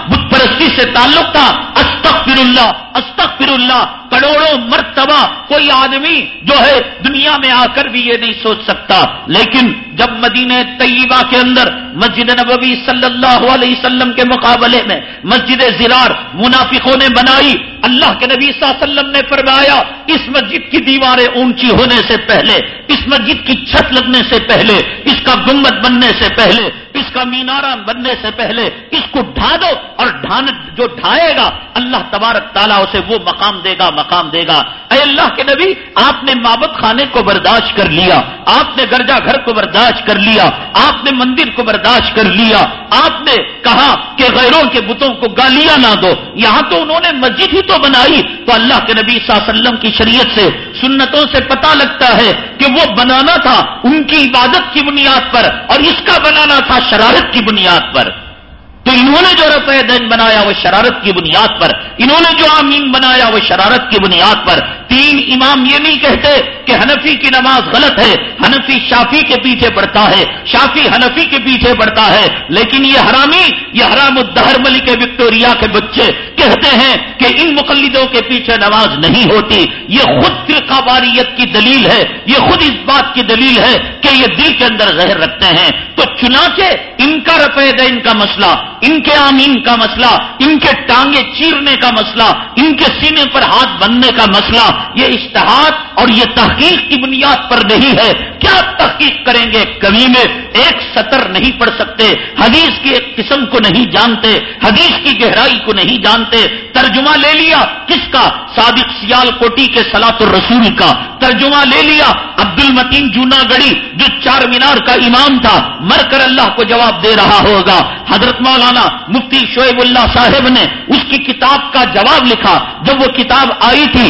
بت پرستی سے تعلق تھا؟ استغفر اللہ استغفر اللہ کروڑوں مرتبہ کوئی آدمی جو ہے دنیا میں آ کر بھی یہ نہیں سوچ سکتا۔ لیکن جب مدینہ طیبہ کے اندر مسجد نبوی صلی اللہ علیہ وسلم کے مقابلے میں مسجد زرار منافقوں نے بنائی، اللہ کے نبی صلی اللہ علیہ وسلم نے فرمایا، اس مسجد کی دیواریں اونچی ہونے سے پہلے، اس مسجد کی چھت لگنے سے پہلے، اس کا گمت بننے سے پہلے، اس کا مینارہ بننے سے پہلے، اس کو ڈھا دو اور ڈھان جو ڈھائے گا، اللہ تبارک تعالیٰ اسے وہ مقام دے گا۔ مقام دے گا۔ اے اللہ کے نبی، آپ نے مابت خانے کو برداشت کر لیا۔ آپ نے گرجا گھر کو برداشت کر لیا۔ آپ نے مندر کو برداشت کر لیا۔ آپ نے کہا کہ غیروں کے بتوں کو گالیاں نہ دو۔ یہاں تو انہوں نے مسجد ہی تو بنائی۔ تو اللہ کے نبی صلی اللہ علیہ وسلم کی شریعت سے، سنتوں سے پتا لگتا ہے کہ وہ بنانا تھا ان کی عبادت کی بنیاد پر اور اس کا بنانا تھا شرارت کی بنیاد پر۔ تو انہوں نے جو رفع دین بنایا وہ شرارت کی بنیاد پر، انہوں نے جو آمین بنایا وہ شرارت کی بنیاد پر۔ تین امام یہ نہیں کہتے کہ حنفی کی نماز غلط ہے، حنفی شافی کے پیچھے پڑتا ہے، شافی حنفی کے پیچھے پڑتا ہے۔ لیکن یہ حرامی، یہ حرام الدہر ملک وکٹوریا کے بچے کہتے ہیں کہ ان مقلدوں کے پیچھے نماز نہیں ہوتی۔ یہ خود فرقہ واریت کی دلیل ہے، یہ خود اس بات کی دلیل ہے کہ یہ دل کے اندر زہر رکھتے ہیں۔ تو چنانچہ ان کا رفع دین کا مسئلہ ان کے آمین کا مسئلہ، ان کے ٹانگے چیرنے کا مسئلہ، ان کے سینے پر ہاتھ بننے کا مسئلہ، یہ اشتہار اور یہ تحقیق کی بنیاد پر نہیں ہے۔ کیا تحقیق کریں گے؟ کبھی میں ایک سطر نہیں پڑھ سکتے، حدیث کی ایک قسم کو نہیں جانتے، حدیث کی گہرائی کو نہیں جانتے۔ ترجمہ لے لیا کس کا؟ صادق سیال کوٹی کے سلاط الرسول کا۔ ترجمہ لے لیا عبد المتین جونا گڑی جو چار مینار کا امام تھا۔ مر کر اللہ کو جواب دے رہا ہوگا۔ حضرت مولانا مفتی شعیب اللہ صاحب نے اس کی کتاب کا جواب لکھا۔ جب وہ کتاب آئی تھی،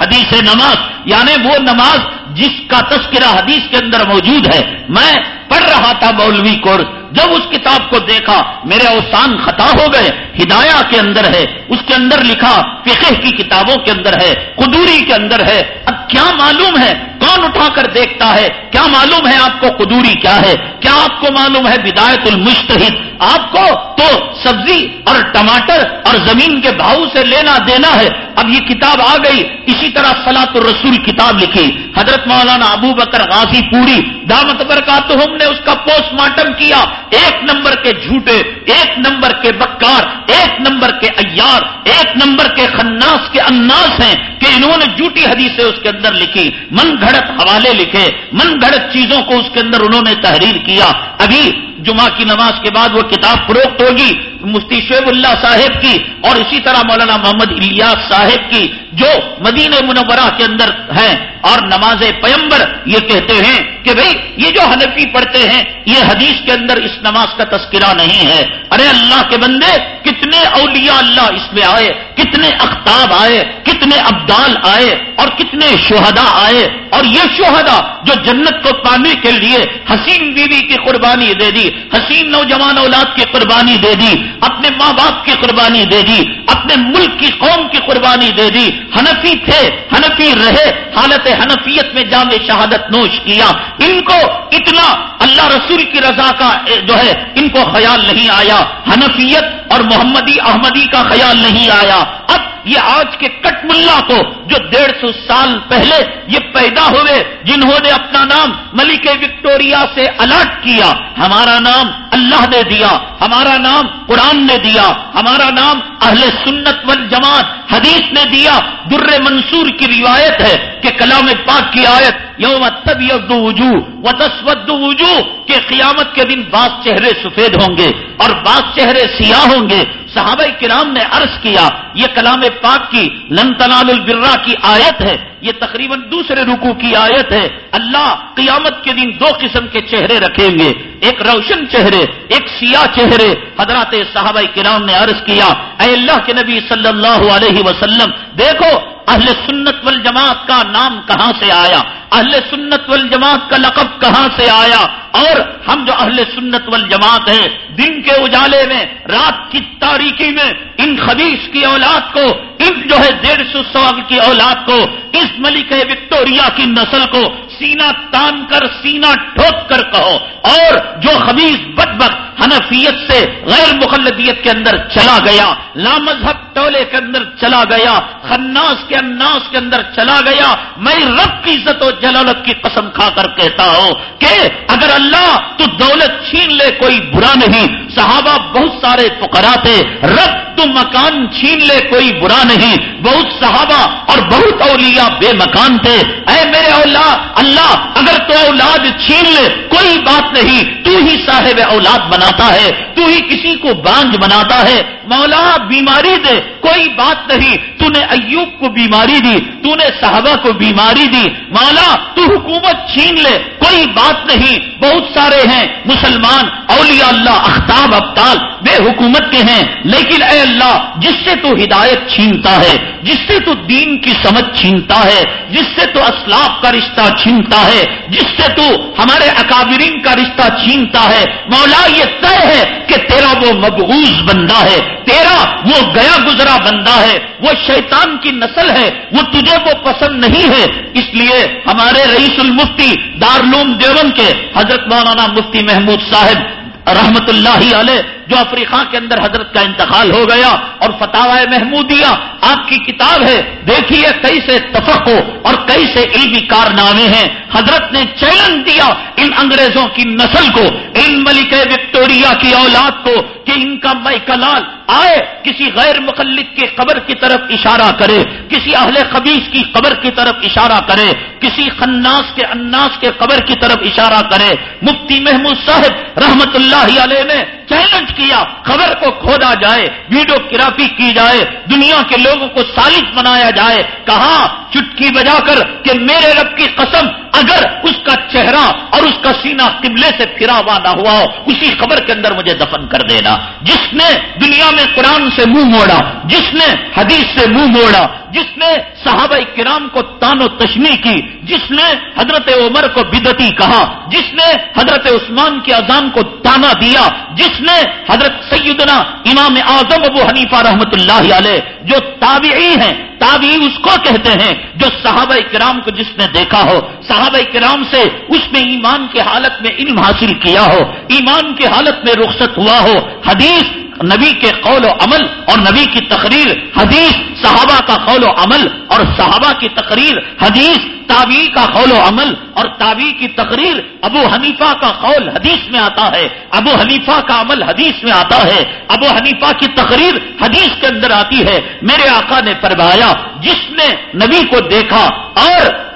حدیث نماز یعنی وہ نماز جس کا تذکرہ حدیث کے اندر موجود ہے، میں پڑھ رہا تھا مولوی کورس جب اس کتاب کو دیکھا، میرے اوسان خطا ہو گئے، ہدایہ کے اندر ہے۔ اس کے اندر لکھا، فقہ کی کتابوں کے اندر ہے، قدوری کے اندر ہے۔ اب کیا معلوم ہے کون اٹھا کر دیکھتا ہے، کیا معلوم ہے آپ کو قدوری کیا ہے؟ کیا آپ کو معلوم ہے بدایت المشتحد آپ کو تو سبزی اور ٹماٹر اور زمین کے بھاؤ سے لینا دینا ہے۔ اب یہ کتاب آ گئی۔ اسی طرح سلاط الرسول کتاب لکھی۔ حضرت مولانا ابو بکر غازی پوری دامت برکات ہم نے اس کا پوسٹ مارٹم کیا۔ ایک نمبر کے جھوٹے، ایک نمبر کے بکار، ایک نمبر کے ایار، ایک نمبر کے خناس کے اناس ہیں کہ انہوں نے جھوٹی حدیثیں اس کے اندر لکھی۔ من گھڑت حوالے لکھے، من گھڑت چیزوں کو اس کے اندر انہوں نے تحریر کیا۔ ابھی جمعہ کی نماز کے بعد وہ کتاب فروخت ہوگی، مفتی شعیب اللہ صاحب کی، اور اسی طرح مولانا محمد الیاس صاحب کی، جو مدینہ منورہ کے اندر ہیں، اور نماز پیمبر یہ کہتے ہیں کہ بھئی یہ جو حنفی پڑھتے ہیں، یہ حدیث کے اندر اس نماز کا تذکرہ نہیں ہے۔ ارے اللہ کے بندے، کتنے اولیاء اللہ اس میں آئے، کتنے اختاب آئے، کتنے ابدال آئے، اور کتنے شہدا آئے۔ اور یہ شہدا جو جنت کو پانے کے لیے حسین بیوی کی قربانی دے دی حسین نوجوان اولاد کی قربانی دے دی، اپنے ماں باپ کی قربانی دے دی، اپنے ملک کی قوم کی قربانی دے دی۔ حنفی تھے، حنفی رہے، حالت حنفیت میں جامع شہادت نوش کیا۔ ان کو اتنا اللہ رسول کی رضا کا جو ہے، ان کو خیال نہیں آیا۔ حنفیت اور محمدی، احمدی کا خیال نہیں آیا۔ اب یہ آج کے کٹ ملا کو جو ڈیڑھ سو سال پہلے یہ پیدا ہوئے، جنہوں نے اپنا نام ملک وکٹوریا سے الرٹ کیا، ہمارا نام اللہ نے دیا، ہمارا نام قرآن نے دیا، ہمارا نام اہل سنت والجماعت حدیث نے دیا، در منصور کی روایت ہے کہ کلام پاک کی آیت، یوم تب وجوہ و تسود وجوہ کہ قیامت کے دن بعض چہرے سفید ہوں گے اور بعض چہرے سیاہ ہوں گے۔ صحابہ کرام نے عرض کیا، یہ کلام پاک کی لن تنال البرہ کی آیت ہے۔ یہ تقریباً دوسرے رکو کی آیت ہے۔ اللہ قیامت کے دن دو قسم کے چہرے رکھیں گے۔ ایک روشن چہرے، ایک سیاہ چہرے۔ حضرات صحابہ کرام نے عرض کیا، اے اللہ کے نبی صلی اللہ علیہ وسلم، دیکھو اہل سنت والجماعت کا نام کہاں سے آیا؟ اہل سنت والجماعت کا لقب کہاں سے آیا؟ اور ہم جو اہل سنت والجماعت ہیں، دن کے اجالے میں، رات کی تاریخی میں، ان خبیص کی اولاد کو، ان جو ہے ڈیڑھ سو سال کی اولاد کو، اس ملک وکٹوریا کی نسل کو سینا تان کر سینا ٹھوک کر کہو۔ اور جو خبیص بد حنفیت سے غیر مخلدیت کے اندر چلا گیا، لامذہب ٹولے کے اندر چلا گیا، خناس کے الناس کے اندر چلا گیا، میں رب کی عزت و جلالت کی قسم کھا کر کہتا ہوں کہ اگر اللہ تو دولت چھین لے، کوئی برا نہیں۔ صحابہ بہت سارے فقرا تھے، رب تو مکان چھین لے، کوئی برا نہیں۔ بہت صحابہ اور بہت اولیاء بے مکان تھے۔ اے میرے اولاد اللہ اگر تو اولاد چھین لے، کوئی بات نہیں۔ تو ہی صاحب اولاد بناتا ہے، تو ہی کسی کو بانج بناتا ہے۔ مولا، بیماری دے، کوئی بات نہیں۔ تو نے ایوب کو بیماری دی، تو نے صحابہ کو بیماری دی۔ مولا، تو حکومت چھین لے، کوئی بات نہیں۔ بہت سارے ہیں، مسلمان، اولیاء اللہ، اختاب ابتال بے حکومت کے ہیں۔ لیکن اے اللہ جس سے تو ہدایت چھینتا ہے، جس سے تو دین کی سمجھ چھینتا ہے، جس سے تو اسلاف کا رشتہ چھینتا ہے، جس سے تو ہمارے اکابرین کا رشتہ چھینتا ہے۔ مولا، یہ طے ہے کہ تیرا وہ مبغوز بندہ ہے، تیرا وہ گیا گزرا بندہ ہے، وہ شیطان کی نسل ہے، وہ تجھے وہ پسند نہیں ہے۔ اس لیے ہمارے رئیس المفتی دارلوم دیون کے حضرت مولانا مفتی محمود صاحب رحمت اللہ علیہ جو افریقہ کے اندر حضرت کا انتقال ہو گیا اور فتح محمودیہ آپ کی کتاب ہے، دیکھیے کئی سے تفق ہو اور کئی سے علمی کارنامے ہیں۔ حضرت نے چیلنج دیا ان انگریزوں کی نسل کو ان ملک وکٹوریا کی اولاد کو، کہ ان کا میں کلال آئے، کسی غیر مقلد کی قبر کی طرف اشارہ کرے، کسی اہل خبیص کی قبر کی طرف اشارہ کرے، کسی خناس کے اناس کے قبر کی طرف اشارہ کرے۔ مفتی محمود صاحب رحمت اللہ علیہ نے چیلنج کیا، خبر کو کھودا جائے ویڈیوگرافی کی جائے، دنیا کے لوگوں کو سالس بنایا جائے۔ کہا چٹکی بجا کر کہ میرے رب کی قسم، اگر اس کا چہرہ اور اس کا سینہ قبلے سے پھرا ہوا نہ ہوا ہو اسی خبر کے اندر مجھے دفن کر دینا۔ جس نے دنیا میں قرآن سے منہ موڑا، جس نے حدیث سے منہ موڑا، جس نے صحابہ کرام کو تان و تشنی کی، جس نے حضرت عمر کو بدتی کہا، جس نے حضرت عثمان کی اذان کو تانا دیا، جس نے حضرت سیدنا امام اعظم ابو حنیفہ رحمت اللہ علیہ، جو تابعی ہیں، تابعی اس کو کہتے ہیں، جو صحابہ کرام کو جس نے دیکھا ہو، صحابہ کرام سے اس نے ایمان کے حالت میں علم حاصل کیا ہو، ایمان کے حالت میں رخصت ہوا ہو، حدیث نبی کے قول و عمل اور نبی کی تقریر، حدیث، صحابہ کا قول و عمل اور صحابہ کی تقریر، حدیث تابی کا قول و عمل اور تابی کی تقریر، ابو حنیفہ کا قول حدیث میں آتا ہے، ابو حنیفہ کا عمل حدیث میں آتا ہے، ابو حنیفہ کی تقریر حدیث کے اندر آتی ہے۔ میرے آقا نے فرمایا، جس نے نبی کو دیکھا اور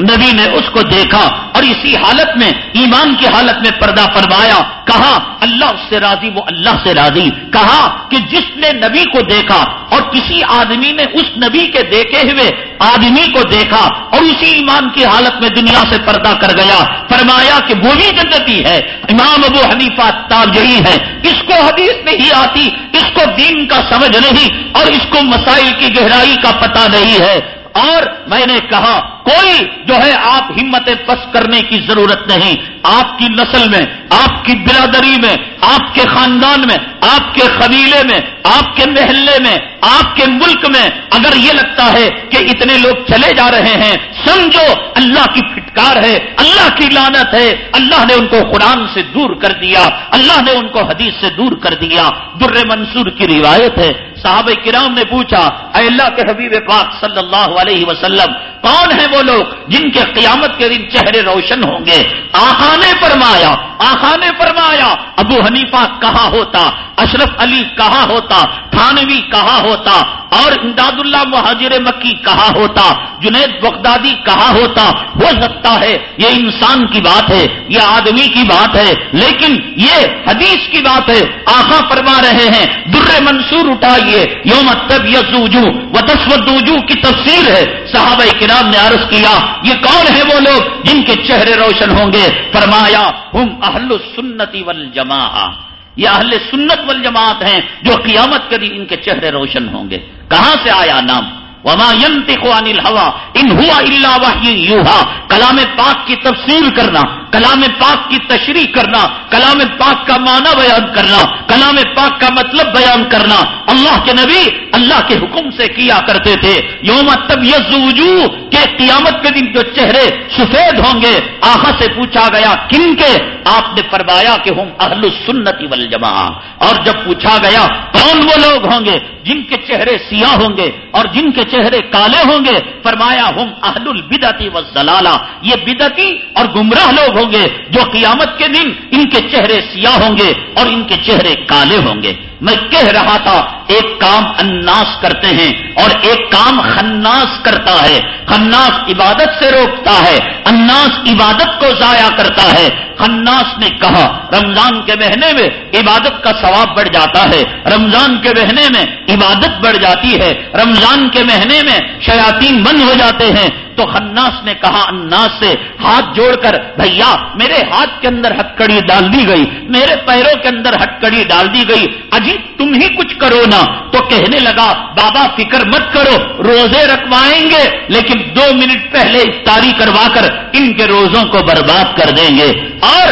نبی نے اس کو دیکھا اور اسی حالت میں ایمان کی حالت میں پردہ فرمایا، کہا، اللہ اس سے راضی، وہ اللہ سے راضی۔ کہا کہ جس نے نبی کو دیکھا اور کسی آدمی نے اس نبی کے دیکھے ہوئے آدمی کو دیکھا اور اسی ایمان کی حالت میں دنیا سے پردہ کر گیا، فرمایا کہ وہ بھی جنتی ہے۔ امام ابو حنیفہ تاجری ہے۔ اس کو حدیث نہیں آتی، اس کو دین کا سمجھ نہیں اور اس کو مسائل کی گہرائی کا پتہ نہیں ہے۔ اور میں نے کہا کوئی جو ہے آپ ہمت پس کرنے کی ضرورت نہیں آپ کی نسل میں آپ کی برادری میں، آپ کے خاندان میں، آپ کے قبیلے میں، آپ کے محلے میں، آپ کے ملک میں اگر یہ لگتا ہے کہ اتنے لوگ چلے جا رہے ہیں، سمجھو اللہ کی پھٹکار ہے، اللہ کی لانت ہے، اللہ نے ان کو قرآن سے دور کر دیا، اللہ نے ان کو حدیث سے دور کر دیا۔ در منصور کی روایت ہے، صحابہ کرام نے پوچھا، اے اللہ کے حبیب پاک صلی اللہ علیہ وسلم، کون ہے وہ لوگ جن کے قیامت کے دن چہرے روشن ہوں گے؟ آخا نے فرمایا آخا نے فرمایا، ابو حنیفہ کہاں ہوتا؟ اشرف علی کہاں ہوتا؟ تھانوی کہاں ہوتا؟ اور امداد اللہ مہاجر مکی کہاں ہوتا؟ جنید بغدادی کہاں ہوتا؟ ہو سکتا ہے یہ انسان کی بات ہے، یہ آدمی کی بات ہے، لیکن یہ حدیث کی بات ہے۔ آخا فرما رہے ہیں، در منصور اٹھائیے، یوم تب یسوجو و تسودوجو کی تفصیل ہے۔ صحابہ کرام نے عرض کیا، یہ کون ہے وہ لوگ جن کے چہرے روشن ہوں گے؟ فرمایا، ہم اہل سنتی والجماع یہ اہل سنت والجماعت ہیں جو قیامت کے دن ان کے چہرے روشن ہوں گے۔ کہاں سے آیا نام؟ وما ينطق عن الهوى ان هو الا وحي يوحى کلام پاک کی تفسیر کرنا، کلام پاک کی تشریح کرنا، کلام پاک کا معنی بیان کرنا، کلام پاک کا مطلب بیان کرنا۔ اللہ کے نبی اللہ کے حکم سے کیا کرتے تھے۔ یوم تب یزوجو کہ قیامت کے دن جو چہرے سفید ہوں گے آخا سے پوچھا گیا، کن کے؟ آپ نے فرمایا کہ ہم اہل سنتی والجماع اور جب پوچھا گیا، کون وہ لوگ ہوں گے؟ جن کے چہرے سیاہ ہوں گے اور جن کے چہرے کالے ہوں گے، فرمایا، ہم اہل البدتی و یہ بدتی اور گمراہ لوگ ہوں گے جو قیامت کے دن ان کے چہرے سیاہ ہوں گے اور ان کے چہرے کالے ہوں گے۔ میں کہہ رہا تھا، ایک کام اناس کرتے ہیں اور ایک کام خناس کرتا ہے۔ خناس عبادت سے روکتا ہے اناس عبادت کو ضائع کرتا ہے۔ خناس نے کہا، رمضان کے مہینے میں عبادت کا ثواب بڑھ جاتا ہے۔ رمضان کے مہینے میں عبادت بڑھ جاتی ہے۔ رمضان کے مہینے میں شیاطین بند ہو جاتے ہیں۔ تو خناس نے کہا اناس سے ہاتھ جوڑ کر، بھیا، میرے ہاتھ کے اندر ہتکڑی ڈال دی گئی، میرے پیروں کے اندر ہتکڑی ڈال دی گئی ہی تم ہی کچھ کرو نا۔ تو کہنے لگا، بابا فکر مت کرو، روزے رکھوائیں گے، لیکن دو منٹ پہلے افطاری کروا کر ان کے روزوں کو برباد کر دیں گے۔ اور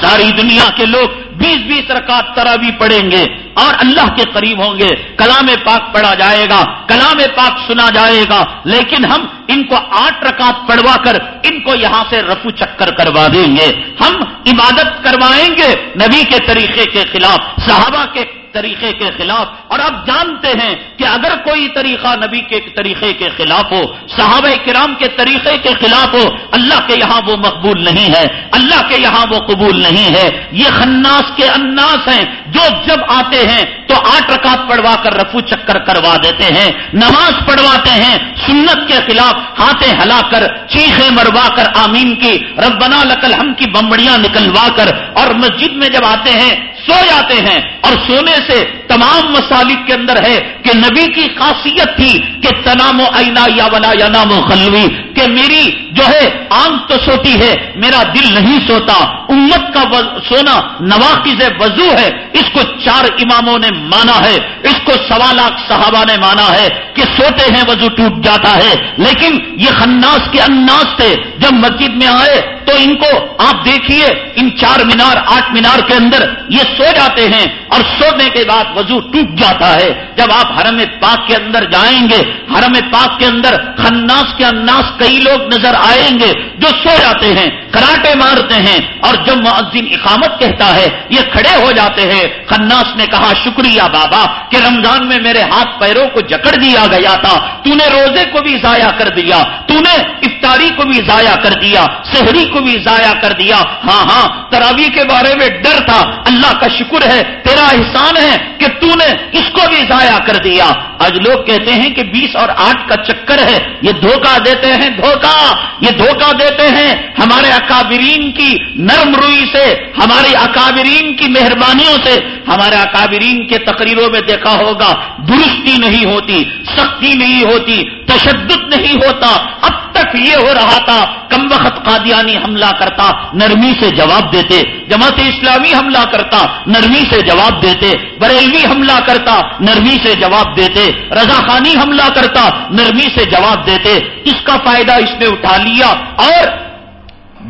ساری دنیا کے لوگ بیس بیس رکعت تراوی پڑھیں گے اور اللہ کے قریب ہوں گے۔ کلام پاک پڑھا جائے گا، کلام پاک سنا جائے گا، لیکن ہم ان کو آٹھ رکعت پڑھوا کر ان کو یہاں سے رفو چکر کروا دیں گے۔ ہم عبادت کروائیں گے نبی کے طریقے کے خلاف، صحابہ کے طریقے کے خلاف اور آپ جانتے ہیں کہ اگر کوئی طریقہ نبی کے طریقے کے خلاف ہو، صحابہ کرام کے طریقے کے خلاف ہو، اللہ کے یہاں وہ مقبول نہیں ہے، اللہ کے یہاں وہ قبول نہیں ہے۔ یہ خناس کے اناس ہیں۔ جو جب آتے ہیں تو آٹھ رکعت پڑھوا کر رفو چکر کروا دیتے ہیں، نماز پڑھواتے ہیں، سنت کے خلاف ہاتھیں ہلا کر، چیخیں مروا کر، آمین کی، ربنا لکل ہم کی بمبڑیاں نکلوا کر۔ اور مسجد میں جب آتے ہیں سو جاتے ہیں اور سونے سے تمام مسالک کے اندر ہے کہ نبی کی خاصیت تھی کہ تنام و اینا یا ولا یا نام و خلوی، کہ میری جو ہے آنکھ تو سوتی ہے، میرا دل نہیں سوتا، امت کا سونا نواقز وضو ہے، اس کو چار اماموں نے مانا ہے، اس کو سوا لاکھ صحابہ نے مانا ہے کہ سوتے ہیں وضو ٹوٹ جاتا ہے۔ لیکن یہ خناس کے اناس تھے، جب مسجد میں آئے تو ان کو آپ دیکھیے، ان چار مینار، آٹھ مینار کے اندر یہ سو جاتے ہیں اور سونے کے بعد وضو ٹوٹ جاتا ہے۔ جب آپ حرم پاک کے اندر جائیں گے، حرم پاک کے اندر خناس کے اناس کئی لوگ نظر آئیں گے جو سو جاتے ہیں، کراٹے مارتے ہیں اور جب معذن اقامت کہتا ہے، یہ کھڑے ہو جاتے ہیں۔ خناس نے کہا، شکریہ بابا کہ رمضان میں میرے ہاتھ پیروں کو جکڑ دیا گیا تھا۔ تو نے روزے کو بھی ضائع کر دیا، تو نے افطاری کو بھی ضائع کر دیا شہری کو بھی ضائع کر دیا۔ ہاں ہاں تراوی کے بارے میں ڈر تھا۔ اللہ کا شکر ہے، تیرا احسان ہے کہ تو نے اس کو بھی ضائع کر دیا۔ آج لوگ کہتے ہیں کہ بیس اور آٹھ کا چکر ہے، یہ دھوکہ دیتے ہیں، دھوکہ، یہ دھوکہ دیتے ہیں۔ ہمارے اکابرین کی نرم روئی سے ہمارے اکابرین کی مہربانیوں سے ہمارے اکابرین کے تقریروں میں دیکھا ہوگا، درستی نہیں ہوتی، سختی نہیں ہوتی، تشدد نہیں ہوتا۔ اب تک یہ ہو رہا تھا، کم وقت قادیانی حملہ کرتا، نرمی سے جواب دیتے، جماعت اسلامی حملہ کرتا، نرمی سے جواب دیتے، بریلوی حملہ کرتا، نرمی سے جواب دیتے، رضا خانی حملہ کرتا، نرمی سے جواب دیتے، اس کا فائدہ اس نے اٹھا لیا اور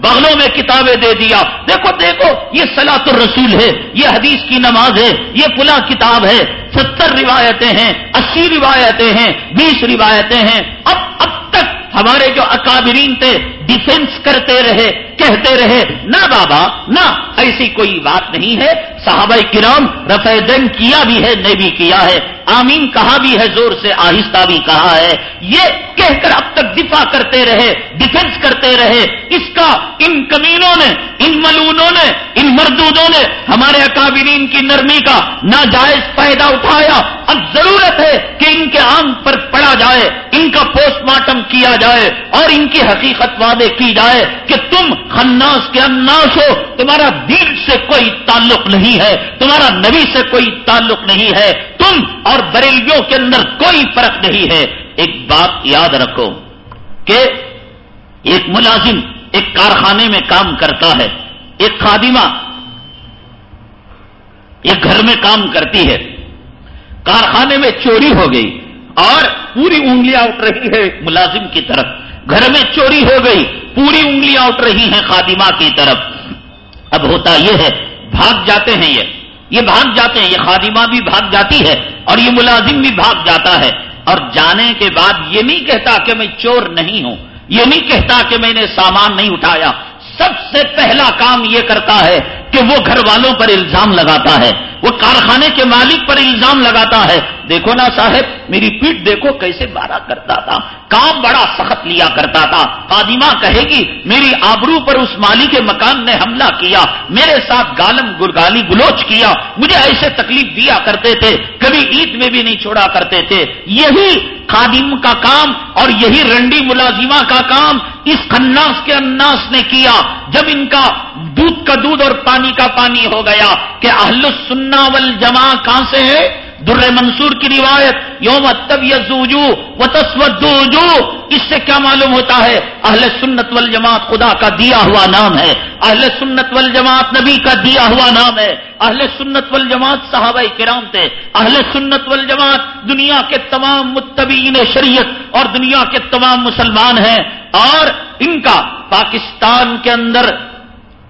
بغلوں میں کتابیں دے دیا۔ دیکھو دیکھو، یہ سلاۃ الرسول ہے، یہ حدیث کی نماز ہے، یہ پلا کتاب ہے، ستر روایتیں ہیں، اسی روایتیں ہیں، بیس روایتیں ہیں۔ اب اب ہمارے جو اکابرین تھے ڈیفنس کرتے رہے، کہتے رہے، نہ بابا، نہ، ایسی کوئی بات نہیں ہے. صحابہ کرام رفع دن کیا بھی ہے، نے بھی کیا ہے۔ آمین کہا بھی ہے، زور سے آہستہ بھی کہا ہے۔ یہ کہہ کر اب تک دفاع کرتے رہے ڈیفنس کرتے رہے۔ اس کا ان کمینوں نے، ان ملونوں نے، ان مردودوں نے ہمارے اکابرین کی نرمی کا ناجائز فائدہ اٹھایا۔ اب ضرورت ہے کہ ان کے آنکھ پر پڑا جائے، ان کا پوسٹ مارٹم کیا جائے اور ان کی حقیقت وعدے کی جائے کہ تم خناس کے اناس ہو، تمہارا دل سے کوئی تعلق نہیں ہے، تمہارا نبی سے کوئی تعلق نہیں ہے، تم اور بریلیوں کے اندر کوئی فرق نہیں ہے۔ ایک بات یاد رکھو کہ ایک ملازم ایک کارخانے میں کام کرتا ہے، ایک خادمہ ایک گھر میں کام کرتی ہے۔ کارخانے میں چوری ہو گئی اور پوری انگلیاں اٹھ رہی ہے ملازم کی طرف۔ گھر میں چوری ہو گئی، پوری انگلیاں اٹھ رہی ہیں خادمہ کی طرف۔ اب ہوتا یہ ہے، بھاگ جاتے ہیں یہ۔ یہ بھاگ جاتے ہیں، یہ خادمہ بھی بھاگ جاتی ہے اور یہ ملازم بھی بھاگ جاتا ہے۔ اور جانے کے بعد یہ نہیں کہتا کہ میں چور نہیں ہوں، یہ نہیں کہتا کہ میں نے سامان نہیں اٹھایا۔ سب سے پہلا کام یہ کرتا ہے کہ وہ گھر والوں پر الزام لگاتا ہے۔ وہ کارخانے کے مالک پر الزام لگاتا ہے۔ دیکھو نا صاحب، میری پیٹ دیکھو کیسے بارہ کرتا تھا۔ کام بڑا سخت لیا کرتا تھا۔ قادمہ کہے گی، میری آبرو پر اس مالی کے مکان نے حملہ کیا۔ میرے ساتھ گالم گرگالی گلوچ کیا۔ مجھے ایسے تکلیف دیا کرتے تھے۔ کبھی عید میں بھی نہیں چھوڑا کرتے تھے۔ یہی خادم کا کام اور یہی رنڈی ملازمہ کا کام اس خناس کے اناس نے کیا۔ جب ان کا دودھ کا دودھ اور پانی کا پانی ہو گیا کہ اہل سننا ول جمع کہاں سے ہے؟ در منصور کی روایت، یوم تب یزوجو و تسودو اس سے کیا معلوم ہوتا ہے؟ اہل سنت وال جماعت خدا کا دیا ہوا نام ہے۔ اہل سنت وال جماعت نبی کا دیا ہوا نام ہے۔ اہل سنت وال جماعت صحابہ کرام تھے۔ اہل سنت وال جماعت دنیا کے تمام متبین شریعت اور دنیا کے تمام مسلمان ہیں۔ اور ان کا پاکستان کے اندر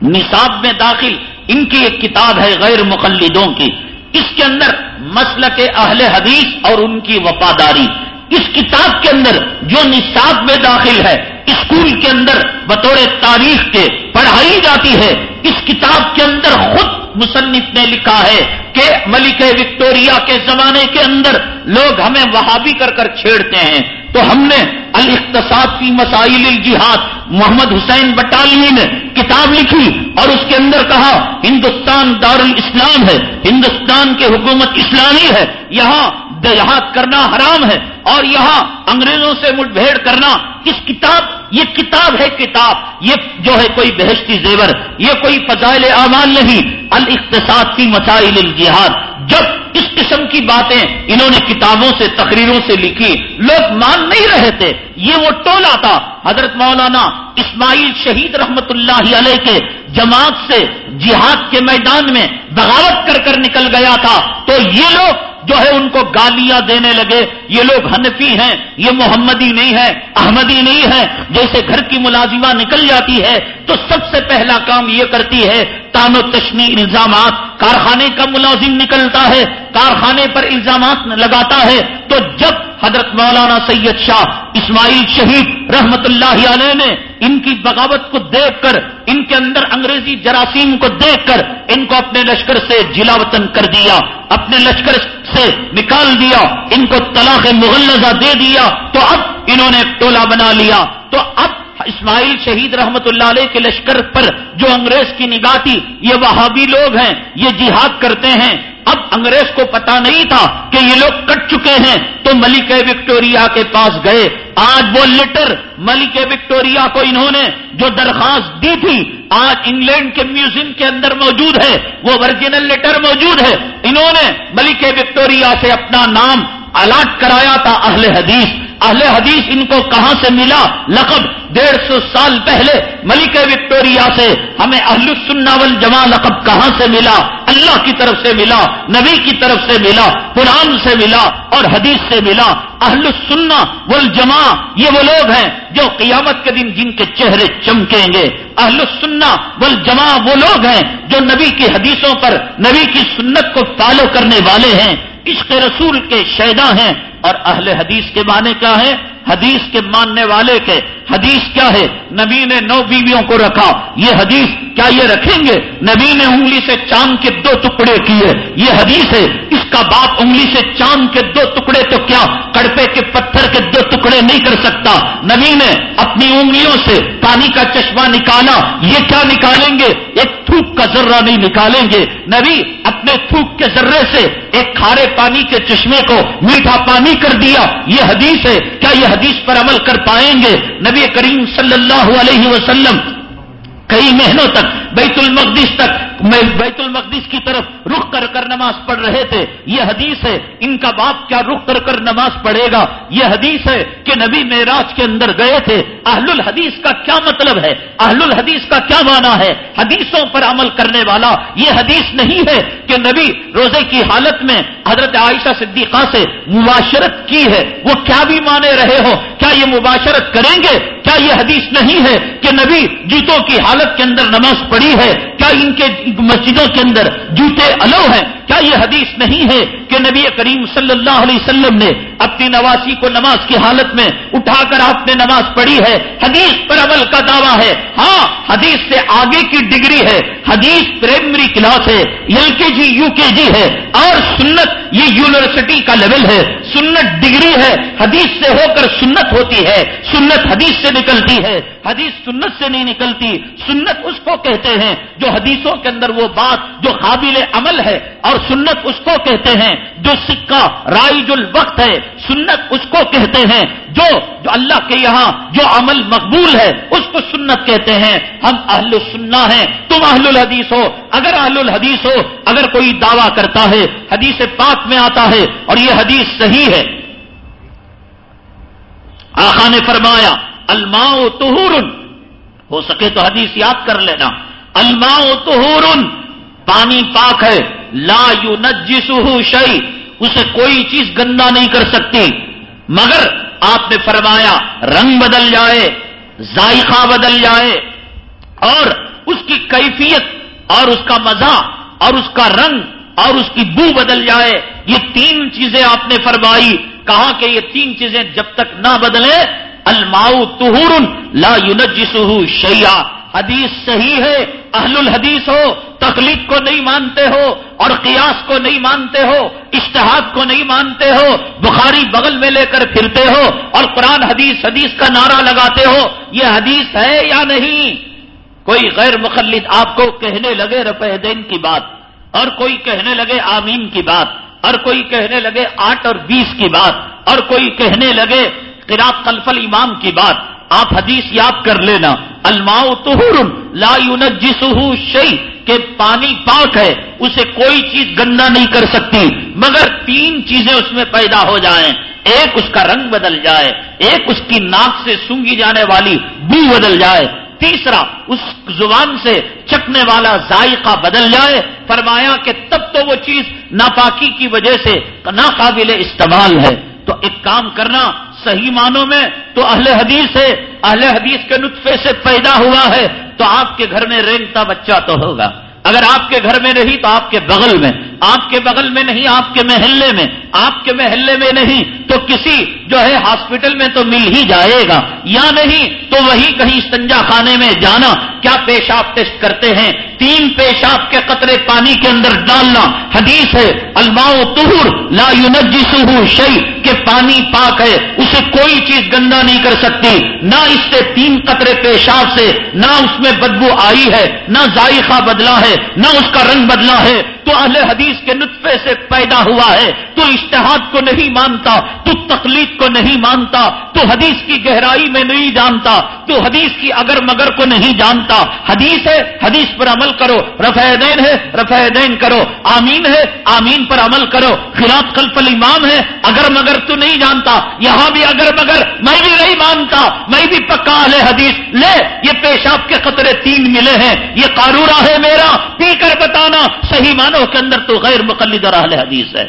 نصاب میں داخل ان کی ایک کتاب ہے غیر مقلدوں کی۔ اس کے اندر مسل کے اہل حدیث اور ان کی وفاداری۔ اس کتاب کے اندر جو نصاب میں داخل ہے، اسکول کے اندر بطور تاریخ کے پڑھائی جاتی ہے، اس کتاب کے اندر خود مصنف نے لکھا ہے کہ ملک وکٹوریا کے زمانے کے اندر لوگ ہمیں وہابی کر کر چھیڑتے ہیں۔ تو ہم نے الاقتصاد کی مسائل الجہاد، محمد حسین بٹالی نے کتاب لکھی اور اس کے اندر کہا، ہندوستان دار الاسلام ہے، ہندوستان کے حکومت اسلامی ہے، یہاں دیہات کرنا حرام ہے اور یہاں انگریزوں سے مٹ بھیڑ کرنا اس کتاب؟ یہ کتاب ہے کتاب، یہ جو ہے کوئی بہشتی زیور، یہ کوئی فضائل اعمال نہیں۔ الاقتصاد کی مسائل الجہاد۔ جب اس قسم کی باتیں انہوں نے کتابوں سے، تقریروں سے لکھی، لوگ مان نہیں رہے تھے۔ یہ وہ ٹولا تھا۔ حضرت مولانا اسماعیل شہید رحمت اللہ علیہ کے جماعت سے جہاد کے میدان میں بغاوت کر کر نکل گیا تھا۔ تو یہ لوگ جو ہے ان کو گالیاں دینے لگے، یہ لوگ حنفی ہیں، یہ محمدی نہیں ہے احمدی نہیں ہے جیسے گھر کی ملازمہ نکل جاتی ہے، تو سب سے پہلا کام یہ کرتی ہے، تان و تشنی الزامات۔ کارخانے کا ملازم نکلتا ہے، کارخانے پر الزامات لگاتا ہے۔ تو جب حضرت مولانا سید شاہ اسماعیل شہید رحمت اللہ علیہ نے ان کی بغاوت کو دیکھ کر، ان کے اندر انگریزی جراثیم کو دیکھ کر، ان کو اپنے لشکر سے جلا وطن کر دیا، اپنے لشکر سے نکال دیا، ان کو طلاق مغلزہ دے دیا، تو اب انہوں نے ٹولہ بنا لیا، تو اب اسماعیل شہید رحمت اللہ علیہ کے لشکر پر جو انگریز کی نگاہ تھی، یہ وہابی لوگ ہیں، یہ جہاد کرتے ہیں۔ اب انگریز کو پتا نہیں تھا کہ یہ لوگ کٹ چکے ہیں، تو ملک وکٹوریا کے پاس گئے۔ آج وہ لیٹر ملک وکٹوریا کو انہوں نے جو درخواست دی تھی، آج انگلینڈ کے میوزیم کے اندر موجود ہے۔ وہ ورجنل لیٹر موجود ہے۔ انہوں نے ملک وکٹوریا سے اپنا نام الاٹ کرایا تھا اہل حدیث۔ اہل حدیث ان کو کہاں سے ملا؟ لقب ڈیڑھ سو سال پہلے ملک وکٹوریا سے ہمیں اہل السنہ والجماع لقب کہاں سے ملا؟ اللہ کی طرف سے ملا، نبی کی طرف سے ملا، قرآن سے ملا اور حدیث سے ملا۔ اہل السنہ والجماع یہ وہ لوگ ہیں جو قیامت کے دن جن کے چہرے چمکیں گے۔ اہل السنہ والجماع وہ لوگ ہیں جو نبی کی حدیثوں پر، نبی کی سنت کو فالو کرنے والے ہیں۔ عشق رسول کے شیدا ہیں۔ اور اہل حدیث کے معنی کیا ہے حدیث کے ماننے والے کے حدیث کیا ہے؟ نبی نے نو بیویوں کو رکھا۔ یہ حدیث کیا یہ رکھیں گے؟ نبی نے انگلی سے چاند کے دو ٹکڑے کیے۔ یہ حدیث ہے۔ اس کا باپ انگلی سے چاند کے دو ٹکڑے تو کیا کڑپے کے پتھر کے دو ٹکڑے نہیں کر سکتا؟ نبی نے اپنی انگلیوں سے پانی کا چشمہ نکالا۔ یہ کیا نکالیں گے؟ ایک تھوک کا ذرہ نہیں نکالیں گے۔ نبی اپنے تھوک کے ذرے سے ایک کھارے پانی کے چشمے کو میٹھا پانی کر دیا۔ یہ حدیث ہے۔ کیا یہ حدیث پر عمل کر پائیں گے۔ نبی کریم صلی اللہ علیہ وسلم کئی مہینوں تک بیت المقدس تک بیت المقدس کی طرف رخ کر کر نماز پڑھ رہے تھے۔ یہ حدیث ہے۔ ان کا باپ کیا رخ کر کر نماز پڑھے گا؟ یہ حدیث ہے کہ نبی معراج کے اندر گئے تھے۔ اہل الحدیث کا کیا مطلب ہے؟ اہل الحدیث کا کیا معنی ہے؟ حدیثوں پر عمل کرنے والا یہ حدیث نہیں ہے کہ نبی روزے کی حالت میں حضرت عائشہ صدیقہ سے مباشرت کی ہے۔ وہ کیا بھی مانے رہے ہو کیا یہ مباشرت کریں گے؟ کیا یہ حدیث نہیں ہے کہ نبی جوتوں کی حالت کے اندر نماز پڑھی ہے؟ کیا ان کے مسجدوں کے اندر جوتے الو ہیں کیا یہ حدیث نہیں ہے کہ نبی کریم صلی اللہ علیہ وسلم نے اپنی نواسی کو نماز کی حالت میں اٹھا کر آپ نے نماز پڑھی ہے؟ حدیث پر عمل کا دعویٰ ہے۔ ہاں حدیث سے آگے کی ڈگری ہے۔ حدیث پرائمری کلاس ہے۔ ایل کے جی یو کے جی ہے۔ اور سنت، یہ یونیورسٹی کا لیول ہے۔ سنت ڈگری ہے۔ حدیث سے ہو کر سنت ہوتی ہے۔ سنت حدیث سے نکلتی ہے۔ حدیث سنت سے نہیں نکلتی۔ سنت اس کو کہتے ہیں جو حدیثوں کے اندر وہ بات، جو قابل عمل ہے اور سنت اس کو کہتے ہیں جو سکہ، رائج الوقت ہے، سنت اس کو کہتے ہیں جو جو اللہ کے یہاں جو عمل مقبول ہے، اس کو سنت کہتے ہیں۔ ہم اہل سننا ہیں، تم اہل الحدیث ہو۔ اگر اہل الحدیث ہو، اگر کوئی دعویٰ کرتا ہے، حدیث پاک میں آتا ہے اور یہ حدیث صحیح ہے۔ آخا نے فرمایا، الماء طہور ہو سکے تو حدیث یاد کر لینا۔ الماء طہور پانی پاک ہے۔ لا یو شعی اسے کوئی چیز گندا نہیں کر سکتی۔ مگر آپ نے فرمایا، رنگ بدل جائے، ذائقہ بدل جائے، اور اس کی کیفیت اور اس کا مزہ اور اس کا رنگ اور اس کی بو بدل جائے۔ یہ تین چیزیں آپ نے فرمائی، کہا کہ یہ تین چیزیں جب تک نہ بدلے الماؤ تہور لا یونجسہ شیا حدیث صحیح ہے، اہل الحدیث ہو، تخلیق کو نہیں مانتے ہو اور قیاس کو نہیں مانتے ہو، اشتہاد کو نہیں مانتے ہو، بخاری بغل میں لے کر پھرتے ہو اور قرآن حدیث حدیث کا نعرہ لگاتے ہو، یہ حدیث ہے یا نہیں؟ کوئی غیر مخلط آپ کو کہنے لگے رفع دین کی بات، اور کوئی کہنے لگے آمین کی بات، اور کوئی کہنے لگے آٹھ اور بیس کی بات، اور کوئی کہنے لگے قرات خلفل امام کی بات آپ حدیث یاد کر لینا. الماؤ تہر لا یونجسہ شی کہ پانی پاک ہے، اسے کوئی چیز گندا نہیں کر سکتی، مگر تین چیزیں اس میں پیدا ہو جائیں. ایک اس کا رنگ بدل جائے، ایک اس کی ناک سے سونگی جانے والی بو بدل جائے. تیسرا، اس زبان سے چکنے والا ذائقہ بدل جائے. فرمایا کہ تب تو وہ چیز ناپاکی کی وجہ سے ناقابل استعمال ہے. تو ایک کام کرنا صحیح معنوں میں تو اہل حدیث ہے اہل حدیث کے نطفے سے پیدا ہوا ہے، تو آپ کے گھر میں رینگتا بچہ تو ہوگا۔ اگر آپ کے گھر میں نہیں تو آپ کے بغل میں۔ آپ کے بغل میں نہیں، آپ کے محلے میں۔ آپ کے محلے میں نہیں، تو کسی جو ہے ہاسپٹل میں تو مل ہی جائے گا۔ یا نہیں تو وہی کہیں سنجا خانے میں جانا۔ کیا پیشاب ٹیسٹ کرتے ہیں؟ تین پیشاب کے قطرے پانی کے اندر ڈالنا۔ حدیث ہے الماؤ تہر لا یونجسہ شعی کہ پانی پاک ہے، اسے کوئی چیز گندا نہیں کر سکتی۔ نہ اس سے تین قطرے پیشاب سے، نہ اس میں بدبو آئی ہے، نہ ذائقہ بدلا ہے، نہ اس کا رنگ بدلا ہے۔ تو اہل حدیث کے نطفے سے پیدا ہوا ہے۔ تو اشتہاد کو نہیں مانتا، تو تقلید کو نہیں مانتا، تو حدیث کی گہرائی میں نہیں جانتا، تو حدیث کی اگر مگر کو نہیں جانتا۔ حدیث ہے، حدیث پر عمل کرو۔ رفع دین ہے، رفع دین کرو۔ آمین ہے، آمین پر عمل کرو۔ خلاف کلف الامام ہے، اگر مگر تو نہیں جانتا۔ یہاں بھی اگر مگر، میں بھی نہیں مانتا۔ میں بھی پکا اہل حدیث۔ لے، یہ پیشاب کے خطرے تین ملے ہیں۔ یہ قارورہ ہے میرا، پی کر بتانا۔ صحیح مانا مانو کے اندر تو غیر مقلد اور اہل حدیث ہے۔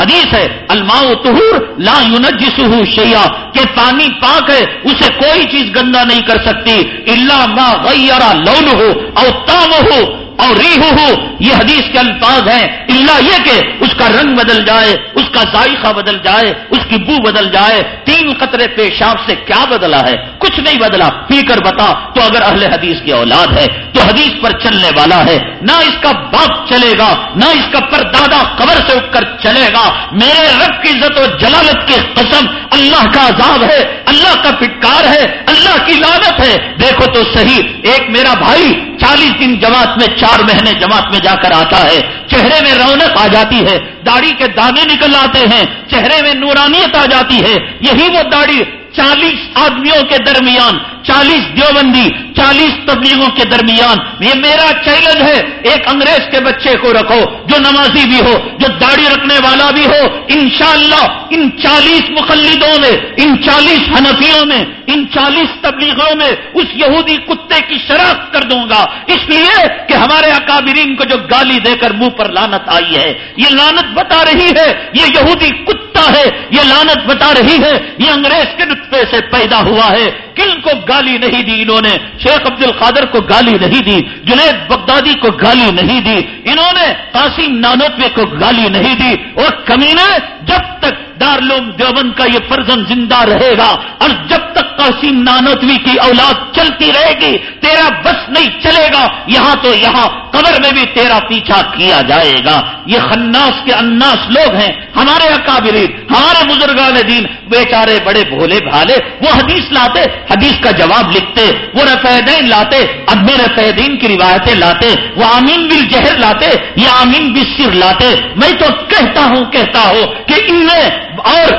حدیث ہے الماؤ تہور لا یونجسہ شیا کہ پانی پاک ہے، اسے کوئی چیز گندا نہیں کر سکتی۔ اللہ ما غیرا لون ہو او تام ہو اور ریہو ہو، یہ حدیث کے الفاظ ہیں۔ اللہ یہ کہ اس کا رنگ بدل جائے، اس کا ذائقہ بدل جائے، اس کی بو بدل جائے۔ تین قطرے پیشاب سے کیا بدلا ہے؟ کچھ نہیں بدلا۔ پی کر بتا، تو اگر اہل حدیث کی اولاد ہے، تو حدیث پر چلنے والا ہے۔ نہ اس کا باپ چلے گا، نہ اس کا پر دادا قبر سے اٹھ کر چلے گا۔ میرے رب کی عزت و جلالت کی قسم، اللہ کا عذاب ہے، اللہ کا پٹکار ہے، اللہ کی لانت ہے۔ دیکھو تو صحیح، ایک میرا بھائی چالیس دن جماعت میں، چار مہینے جماعت میں جا کر آتا ہے۔ چہرے میں رونق آ جاتی ہے۔ داڑھی کے دانے نکل آتے ہیں۔ چہرے میں نورانیت آ جاتی ہے۔ یہی وہ داڑھی چالیس آدمیوں کے درمیان، چالیس دیوبندی، چالیس تبلیغوں کے درمیان۔ یہ میرا چیلنج ہے، ایک انگریز کے بچے کو رکھو، جو نمازی بھی ہو، جو داڑھی رکھنے والا بھی ہو۔ انشاءاللہ ان چالیس مخلدوں میں، ان چالیس حنفیوں میں، ان چالیس تبلیغوں میں اس یہودی کتے کی شراخت کر دوں گا۔ اس لیے کہ ہمارے اکابرین کو جو گالی دے کر منہ پر لانت آئی ہے، یہ لانت بتا رہی ہے، یہ یہودی کتا ہے، یہ لانت بتا رہی ہے، یہ انگریز کے نطفے سے پیدا ہوا ہے۔ کن کو گالی نہیں دی انہوں نے؟ شیخ عبد القادر کو گالی نہیں دی، جنید بغدادی کو گالی نہیں دی۔ انہوں نے قاسم نانوتوے کو گالی نہیں دی۔ اور کمینے جب تک دارلوم دیوبند کا یہ فرزن زندہ رہے گا اور جب تک قاسم نانوتوی کی اولاد چلتی رہے گی، تیرا بس نہیں چلے گا۔ یہاں تو یہاں قبر میں بھی تیرا پیچھا کیا جائے گا۔ یہ خناس کے اناس لوگ ہیں، ہمارے اکابرین، ہمارے بزرگان دین، بیچارے بڑے بھولے بھالے۔ وہ حدیث لاتے، حدیث کا جواب لکھتے، وہ رفیدین لاتے اب رفیدین کی روایتیں لاتے، وہ آمین بل جہر لاتے، یا آمین بل سر لاتے۔ میں تو کہتا ہوں کہتا ہوں کہ ان میں اور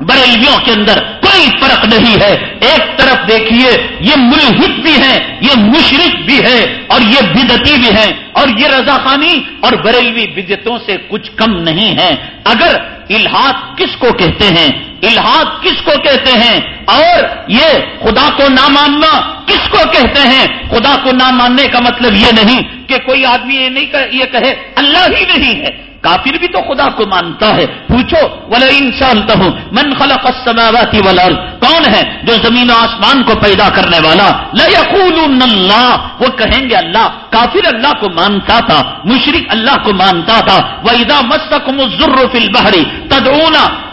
بریلیوں کے اندر کوئی فرق نہیں ہے۔ ایک طرف دیکھیے، یہ ملحد بھی ہیں، یہ مشرق بھی ہے اور یہ بدتی بھی ہیں، اور یہ رضا خانی اور بریلوی بدتوں سے کچھ کم نہیں ہے اگر الحاد کس کو کہتے ہیں؟ الحاد کس کو کہتے ہیں؟ اور یہ خدا کو نہ ماننا کس کو کہتے ہیں؟ خدا کو نہ ماننے کا مطلب یہ نہیں کہ کوئی آدمی یہ نہیں یہ کہے، اللہ ہی نہیں ہے۔ کافر بھی تو خدا کو مانتا ہے۔ پوچھو، ولا انسان ہوں من خلق السماوات والارض کون ہے جو زمین و آسمان کو پیدا کرنے والا؟ ليقولن اللہ وہ کہیں گے، اللہ کافر اللہ کو مانتا تھا مشرق اللہ کو مانتا تھا۔ وَإِذَا مَسَّكُمُ الزُّرُّ فِي الْبَحْرِ تَدْعُونَ۔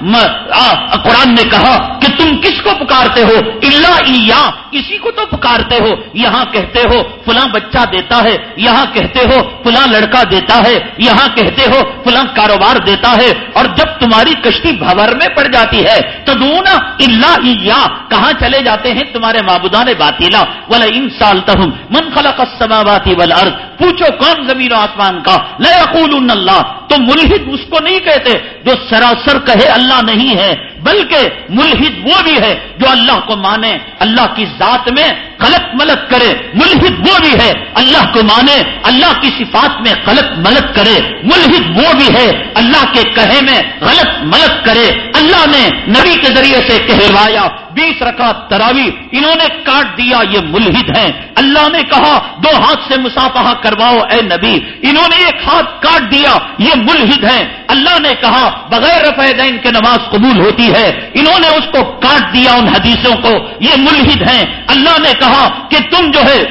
قرآن نے کہا کہ تم کس کو پکارتے ہو؟ اللہ ایا اسی کو تو پکارتے ہو۔ یہاں کہتے ہو، فلاں بچہ دیتا ہے۔ یہاں کہتے ہو، فلاں لڑکا دیتا ہے۔ یہاں کہتے ہو فلاں کاروبار دیتا ہے اور جب تمہاری کشتی بھور میں پڑ جاتی ہے تو دونا اللہ کہاں چلے جاتے ہیں تمہارے معبودان باطیلا ولا ان سال تہم من خلق السماوات والارض؟ پوچھو کون زمین و آسمان کا؟ لا اللہ تو ملحد اس کو نہیں کہتے جو سراسر کہے اللہ نہیں ہے۔ بلکہ ملحد وہ بھی ہے جو اللہ کو مانے، اللہ کی ذات میں غلط ملت کرے، ملحد وہ بھی ہے اللہ کو مانے، اللہ کی صفات میں غلط ملت کرے، ملحد وہ بھی ہے اللہ کے کہے میں غلط ملت کرے۔ اللہ نے نبی کے ذریعے سے کہلوایا، بیس رکعت تراوی انہوں نے کاٹ دیا، یہ ملحد ہیں۔ اللہ نے کہا، دو ہاتھ سے مسافہ کرواؤ اے نبی۔ انہوں نے ایک ہاتھ کاٹ دیا، یہ ملحد ہیں۔ اللہ نے کہا، بغیر رفع دین کے نماز قبول ہوتی ہے۔ انہوں نے اس کو کاٹ دیا ان حدیثوں کو یہ ملحد ہیں اللہ نے کہا کہ تم جو ہے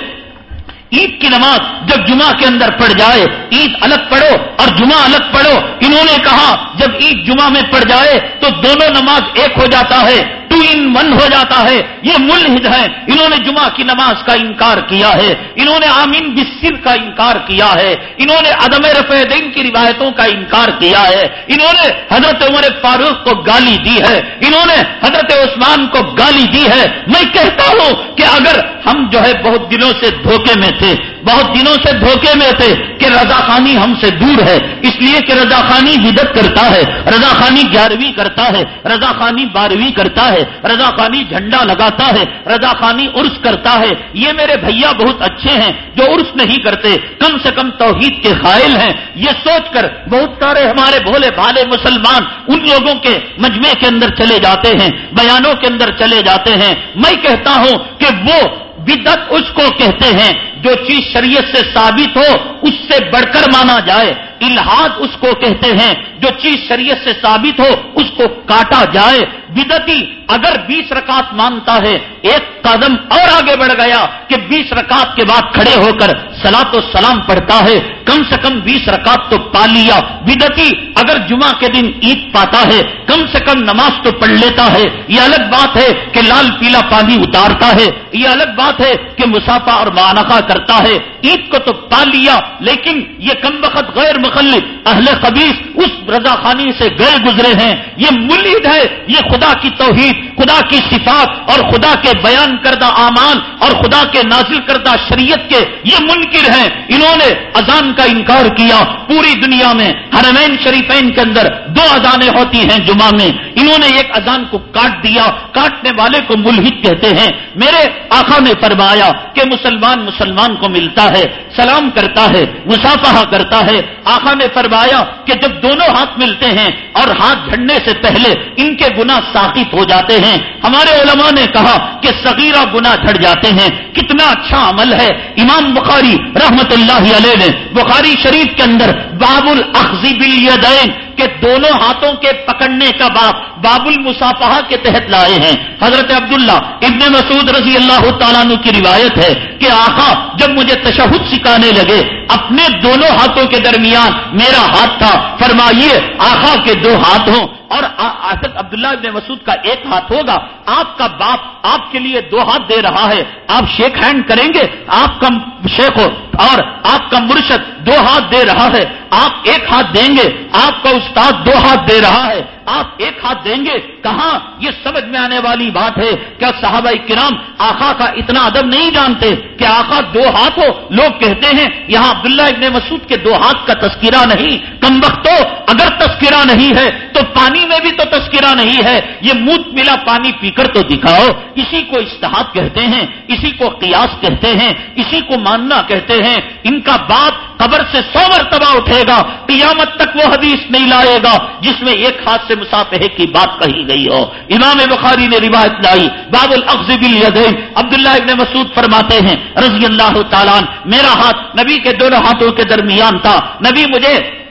عید کی نماز جب جمعہ کے اندر پڑ جائے عید الگ پڑھو اور جمعہ الگ پڑھو انہوں نے کہا جب عید جمعہ میں پڑ جائے تو دونوں نماز ایک ہو جاتا ہے ٹو ان ون ہو جاتا ہے، یہ ملحد ہے انہوں نے جمعہ کی نماز کا انکار کیا ہے۔ انہوں نے آمین بسر کا انکار کیا ہے۔ انہوں نے عدم رفع دین کی روایتوں کا انکار کیا ہے۔ انہوں نے حضرت عمر فاروق کو گالی دی ہے۔ انہوں نے حضرت عثمان کو گالی دی ہے۔ میں کہتا ہوں کہ اگر ہم جو ہے بہت دنوں سے دھوکے میں تھے بہت دنوں سے دھوکے میں تھے کہ رضا خانی ہم سے دور ہے۔ اس لیے کہ رضا خانی بدت کرتا ہے رضا خانی گیارہویں کرتا ہے رضا خانی بارہویں کرتا ہے رضا خانی جھنڈا لگاتا ہے رضا خانی عرس کرتا ہے۔ یہ میرے بھیا بہت اچھے ہیں جو عرس نہیں کرتے، کم سے کم توحید کے خائل ہیں۔ یہ سوچ کر بہت سارے ہمارے بھولے بھالے مسلمان ان لوگوں کے مجمے کے اندر چلے جاتے ہیں، بیانوں کے اندر چلے جاتے ہیں۔ میں کہتا ہوں کہ وہ بدت اس کو کہتے ہیں جو چیز شریعت سے ثابت ہو، اس سے بڑھ کر مانا جائے۔ الحاد اس کو کہتے ہیں، جو چیز شریعت سے ثابت ہو، اس کو کاٹا جائے۔ بدتی اگر بیس رکعت مانتا ہے، ایک قدم اور آگے بڑھ گیا کہ بیس رکعت کے بعد کھڑے ہو کر سلا تو سلام پڑھتا ہے، کم سے کم بیس رکعت تو پا لیا۔ بدتی اگر جمعہ کے دن عید پاتا ہے، کم سے کم نماز تو پڑھ لیتا ہے۔ یہ الگ بات ہے کہ لال پیلا پانی اتارتا ہے۔ یہ الگ بات ہے کہ مسافہ اور مانخا کرتا ہے عید کو تو پا لیا، لیکن یہ کم وقت غیر مخلف اہل خبیص اس رضا خانی سے گئے گزرے ہیں۔ یہ ملید ہے، یہ خدا کی توحید، خدا کی صفات اور خدا کے بیان کردہ امان اور خدا کے نازل کردہ شریعت کے یہ منکر ہیں۔ انہوں نے اذان کا انکار کیا۔ پوری دنیا میں حرمین شریفین کے اندر دو اذانیں ہوتی ہیں جمعہ میں۔ انہوں نے ایک اذان کو کاٹ دیا۔ کاٹنے والے کو ملحد کہتے ہیں۔ میرے آخا نے فرمایا کہ مسلمان مسلمان کو ملتا ہے، سلام کرتا ہے مسافہ کرتا ہے۔ آخا نے فرمایا کہ جب دونوں ہاتھ ملتے ہیں اور ہاتھ جھڑنے سے پہلے ان کے گنا ثابت ہو جاتے ہیں۔ ہمارے علماء نے کہا کہ صغیرہ گنا جھڑ جاتے ہیں۔ کتنا اچھا عمل ہے۔ امام بخاری رحمت اللہ علیہ نے بخاری شریف کے اندر باب الخذی بلیدین کہ دونوں ہاتھوں کے پکڑنے کا باپ باب المصافہ کے تحت لائے ہیں۔ حضرت عبداللہ ابن مسعود رضی اللہ تعالیٰ کی روایت ہے کہ آخا جب مجھے تشہد سکھانے لگے، اپنے دونوں ہاتھوں کے درمیان میرا ہاتھ تھا۔ فرمائیے آخا کے دو ہاتھ ہوں۔ اور حضرت عبداللہ ابن مسعود کا ایک ہاتھ ہوگا۔ آپ کا باپ آپ کے لیے دو ہاتھ دے رہا ہے۔ آپ شیک ہینڈ کریں گے۔ آپ کا شیخ ہو اور آپ کا مرشد دو ہاتھ دے رہا ہے۔ آپ ایک ہاتھ دیں گے۔ آپ کا استاد دو ہاتھ دے رہا ہے۔ آپ ایک ہاتھ دیں گے؟ کہاں؟ یہ سمجھ میں آنے والی بات ہے کیا صحابہ کرام آخا کا اتنا ادب نہیں جانتے؟ کہ آخا دو ہاتھ ہو لوگ کہتے ہیں یہاں عبداللہ ابن مسعود کے دو ہاتھ کا تذکرہ نہیں، کم وقت اگر تذکرہ نہیں ہے تو پانی میں بھی تو تذکرہ نہیں ہے۔ یہ موت ملا پانی پی کر تو دکھاؤ۔ اسی کو استحاد کہتے ہیں، اسی کو قیاس کہتے ہیں، اسی کو ماننا کہتے ہیں۔ ان کا بات قبر سے سو مرتبہ اٹھے گا، قیامت تک وہ حدیث نہیں لائے گا، جس میں ایک ہاتھ سے مسافہ کی بات کہی گئی ہو۔ امام بخاری نے روایت لائی، باب القزب الیدین عبداللہ ابن مسعود فرماتے ہیں، رضی اللہ تعالیٰ میرا ہاتھ نبی کے دونوں ہاتھوں کے درمیان تھا۔ نبی مجھے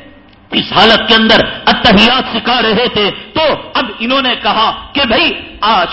اس حالت کے اندر اتحیات سکھا رہے تھے۔ تو اب انہوں نے کہا کہ بھائی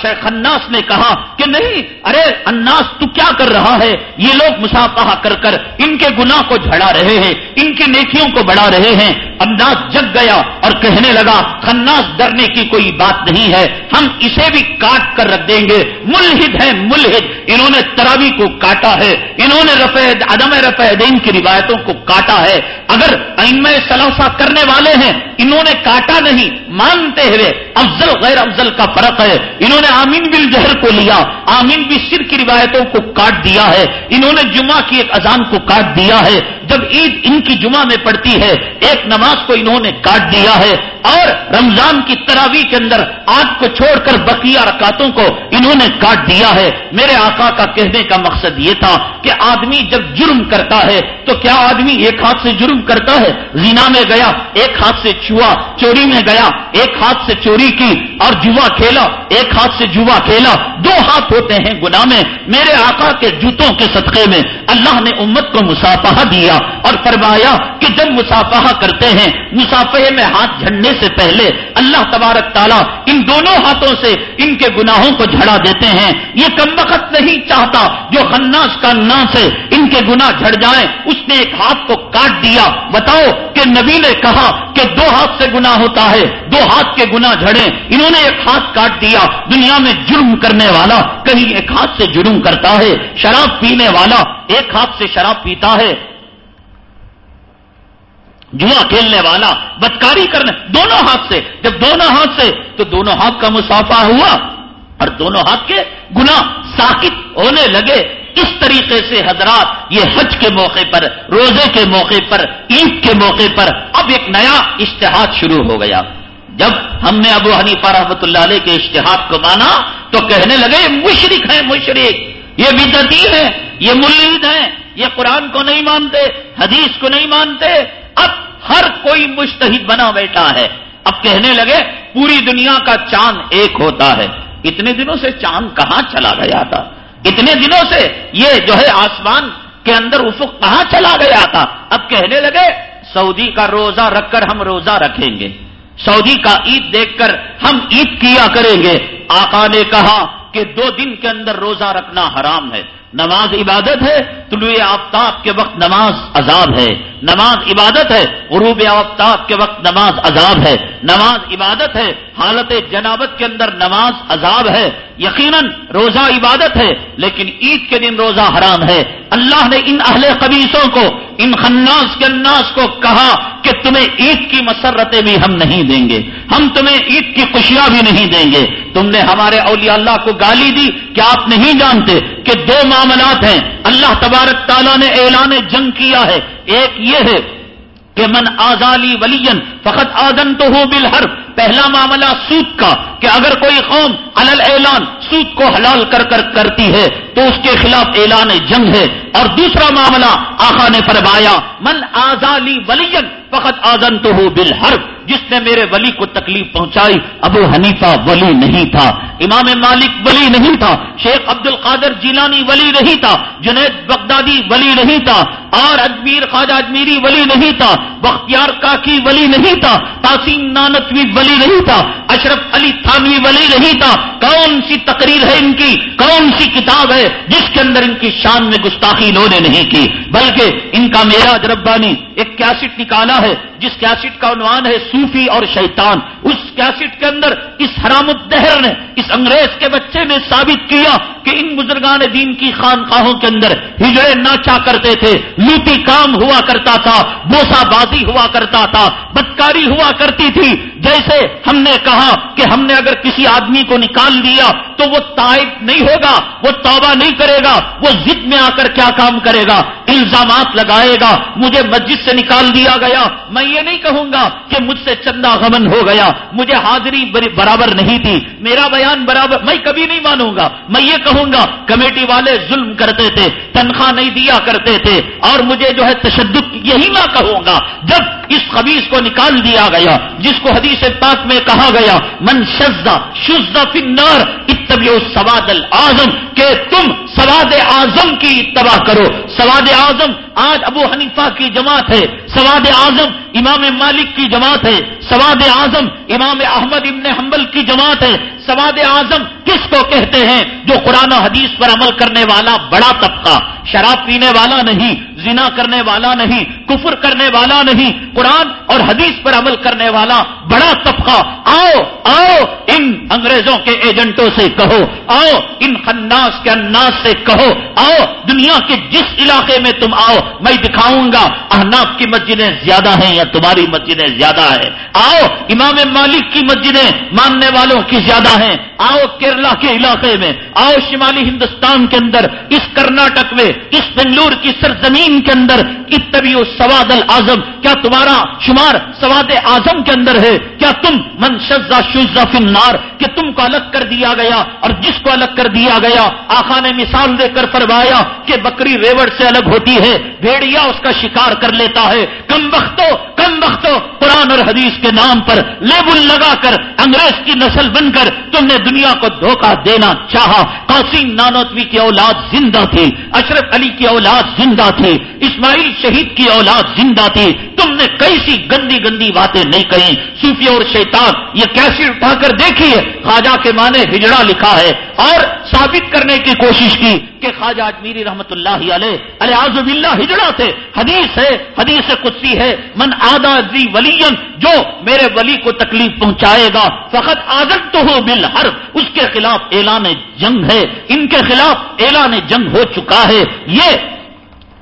شیخ اناس نے کہا کہ نہیں، ارے اناس تو کیا کر رہا ہے؟ یہ لوگ مسافہ کر کر ان کے گناہ کو جھڑا رہے ہیں، ان کی نیکیوں کو بڑھا رہے ہیں۔ انداز جگ گیا اور کہنے لگا، خناس ڈرنے کی کوئی بات نہیں ہے، ہم اسے بھی کاٹ کر رکھ دیں گے۔ ملحد ہے ملحد، انہوں نے تراوی کو کاٹا ہے، انہوں نے رفع عدم رفع دین کی روایتوں کو کاٹا ہے۔ اگر ام سلاسا کرنے والے ہیں، انہوں نے کاٹا نہیں، مانتے ہوئے افضل غیر افضل کا فرق ہے۔ انہوں نے آمین بل جہر کو لیا، آمین بھی سر کی روایتوں کو کاٹ دیا ہے۔ انہوں نے جمعہ کی ایک اذان کو کاٹ دیا ہے۔ جب عید ان کی جمعہ میں پڑتی ہے، ایک نماز کو انہوں نے کاٹ دیا ہے۔ اور رمضان کی تراوی کے اندر آگ کو چھوڑ کر بقیہ رکاتوں کو انہوں نے کاٹ دیا ہے۔ میرے آقا کا کہنے کا مقصد یہ تھا کہ آدمی جب جرم کرتا ہے، تو کیا آدمی ایک ہاتھ سے جرم کرتا ہے؟ زینا میں گیا، ایک ہاتھ سے چھوا، چوری میں گیا، ایک ہاتھ سے چوری کی اور جوا کھیلا، ایک ہاتھ سے جوا کھیلا، دو ہاتھ ہوتے ہیں گنا میں میرے آقا کے جوتوں کے صدقے میں اللہ نے امت کو مسافہ دیا اور فرمایا کہ جب مسافہ کرتے ہیں مسافے میں ہاتھ جھڑنے سے پہلے اللہ تبارک تعالیٰ ان دونوں ہاتھوں سے ان کے گناہوں کو جھڑا دیتے ہیں۔ یہ کم وقت نہیں چاہتا جو خناس کا ناس ہے ان کے گناہ جھڑ جائیں۔ اس نے ایک ہاتھ کو کاٹ دیا۔ بتاؤ کہ نبی نے کہا کہ دو ہاتھ سے گنا ہوتا ہے۔ دو ہاتھ کے گنا جھڑے، انہوں نے ایک ہاتھ کاٹ دیا، دنیا میں جرم کرنے والا کہیں ایک ہاتھ سے جرم کرتا ہے، شراب پینے والا ایک ہاتھ سے شراب پیتا ہے۔ جوا کھیلنے والا، بدکاری کرنے، دونوں ہاتھ سے، جب دونوں ہاتھ سے، تو دونوں ہاتھ کا مسافہ ہوا اور دونوں ہاتھ کے گنا ساکت ہونے لگے۔ اس طریقے سے حضرات، یہ حج کے موقع پر، روزے کے موقع پر، عید کے موقع پر، اب ایک نیا اشتہاد شروع ہو گیا۔ جب ہم نے ابو حنیفہ رحمۃ اللہ علیہ کے اشتہاد کو مانا تو کہنے لگے مشرق ہیں مشرق یہ بدتی ہے یہ ملید ہیں۔ یہ قرآن کو نہیں مانتے، حدیث کو نہیں مانتے۔ اب ہر کوئی مشتحد بنا بیٹھا ہے۔ اب کہنے لگے، پوری دنیا کا چاند ایک ہوتا ہے۔ اتنے دنوں سے چاند کہاں چلا گیا تھا؟ اتنے دنوں سے یہ جو ہے آسمان کے اندر افق کہاں چلا گیا تھا؟ اب کہنے لگے، سعودی کا روزہ رکھ کر ہم روزہ رکھیں گے۔ سعودی کا عید دیکھ کر ہم عید کیا کریں گے؟ آقا نے کہا کہ دو دن کے اندر روزہ رکھنا حرام ہے۔ نماز عبادت ہے، طلوع آفتاب کے وقت نماز عذاب ہے۔ نماز عبادت ہے، غروب آفتاب کے وقت نماز عذاب ہے۔ نماز عبادت ہے، حالت جنابت کے اندر نماز عذاب ہے۔ یقیناً روزہ عبادت ہے، لیکن عید کے دن روزہ حرام ہے۔ اللہ نے ان اہل قبیصوں کو ان خناس کے اناس کو کہا کہ تمہیں عید کی مسرتیں بھی ہم نہیں دیں گے، ہم تمہیں عید کی خوشیاں بھی نہیں دیں گے۔ تم نے ہمارے اولیاء اللہ کو گالی دی کہ آپ نہیں جانتے کہ دو معاملات ہیں۔ اللہ تبارک تعالیٰ نے اعلان جنگ کیا ہے۔ ایک یہ ہے کہ من آزالی ولین فقط آزن تو ہو بل پہلا معاملہ سود کا کہ اگر کوئی قوم علل اعلان سود کو حلال کر کر کرتی ہے تو اس کے خلاف اعلان جنگ ہے۔ اور دوسرا معاملہ آخا نے فرمایا، من آزالی ولین فقط آدن تو ہو بل جس نے میرے ولی کو تکلیف پہنچائی، ابو حنیفہ ولی نہیں تھا، امام مالک ولی نہیں تھا، شیخ عبد القادر جیلانی ولی نہیں تھا، جنید بغدادی ولی نہیں تھا اور اجمیر خواجہ اجمیری ولی نہیں تھا، بختیار کاکی ولی نہیں تھا، تاسیم نانتوی ولی نہیں تھا اشرف علی تھانوی ولی نہیں تھا۔ کون سی تقریر ہے ان کی؟ کون سی کتاب ہے جس کے اندر ان کی شان میں گستاخی انہوں نے نہیں کی؟ بلکہ ان کا میرا ربانی ایک کیسٹ نکالا ہے، جس کیسٹ کا عنوان ہے صوفی اور شیطان۔ اس کیسٹ کے اندر اس حرام الدہر نے، اس انگریز کے بچے نے ثابت کیا کہ ان بزرگان دین کی خانقاہوں کے اندر ہجڑے ناچا کرتے تھے۔ لوٹی کام ہوا کرتا تھا بوسا بازی ہوا کرتا تھا، بدکاری ہوا کرتی تھی۔ جیسے ہم نے کہا کہ ہم نے اگر کسی آدمی کو نکال دیا تو وہ تائب نہیں ہوگا، وہ توبہ نہیں کرے گا، وہ ضد میں آ کر کیا کام کرے گا؟ الزامات لگائے گا، مجھے مسجد سے نکال دیا گیا۔ میں یہ نہیں کہوں گا کہ مجھ سے چندہ غمن ہو گیا، مجھے حاضری برابر نہیں تھی۔ میرا بیان برابر، میں کبھی نہیں مانوں گا۔ میں یہ کہوں گا، کمیٹی والے ظلم کرتے تھے، تنخواہ نہیں دیا کرتے تھے، اور مجھے جو ہے تشدد، یہی نہ کہوں گا۔ جب اس خبیص کو نکال دیا گیا، جس کو حدیث پاک میں کہا گیا، من شزا شزا فنار اتبیو سواد العظم، کہ تم سواد اعظم کی اتباع کرو۔ سواد اعظم آج ابو حنیفہ کی جماعت ہے۔ سواد اعظم امام مالک کی جماعت ہے، سواد اعظم امام احمد ابن حنبل کی جماعت ہے۔ سواد اعظم کس کو کہتے ہیں جو قرآن و حدیث پر عمل کرنے والا بڑا طبقہ، شراب پینے والا نہیں، زنا کرنے والا نہیں، کفر کرنے والا نہیں، قرآن اور حدیث پر عمل کرنے والا بڑا طبقہ۔ آؤ آؤ ان انگریزوں کے ایجنٹوں سے کہو، آؤ ان خناس کے اناس سے کہو، آؤ دنیا کے جس علاقے میں تم آؤ، میں دکھاؤں گا احناف کی مسجدیں زیادہ ہیں یا تمہاری مسجدیں زیادہ ہیں؟ آؤ، امام مالک کی مسجدیں ماننے والوں کی زیادہ ہیں۔ آؤ، کیرلا کے علاقے میں۔ آؤ، شمالی ہندوستان کے اندر، اس کرناٹک میں، اس بنگلور کی سرزمین کے اندر۔ اتبی سواد العظم کیا تمہارا شمار سواد اعظم کے اندر ہے؟ کیا تم من شزا فنار کہ تم کو الگ کر دیا گیا اور جس کو الگ کر دیا گیا آخا نے مثال دے کر فرمایا کہ بکری ریوڑ سے الگ ہوتی ہے، بھیڑیا اس کا شکار کر لیتا ہے۔ کم وقتوں کم وقتوں قرآن اور حدیث کے نام پر لیبل لگا کر انگریز کی نسل بن کر تم نے دنیا کو دھوکہ دینا چاہا۔ قاسم نانوتوی کی اولاد زندہ تھی، اشرف علی کی اولاد زندہ تھی، اسماعیل شہید کی اولاد زندہ تھی۔ تم نے کیسی گندی گندی باتیں نہیں کہیں۔ صوفی اور شیطان، یہ کیسی اٹھا کر دیکھیے۔ خواجہ کے معنی ہجڑا لکھا ہے۔ اور ثابت کرنے کی کوشش کی کہ خواجہ اجمیری رحمت اللہ علیہ الحاظ اللہ ہجڑا تھے۔ حدیث ہے، حدیث کسی ہے، من آدا زی ولی جو میرے ولی کو تکلیف پہنچائے گا، فقط آزد تو ہو بل ہر اس کے خلاف اعلان جنگ ہے۔ ان کے خلاف اعلان جنگ ہو چکا ہے۔ یہ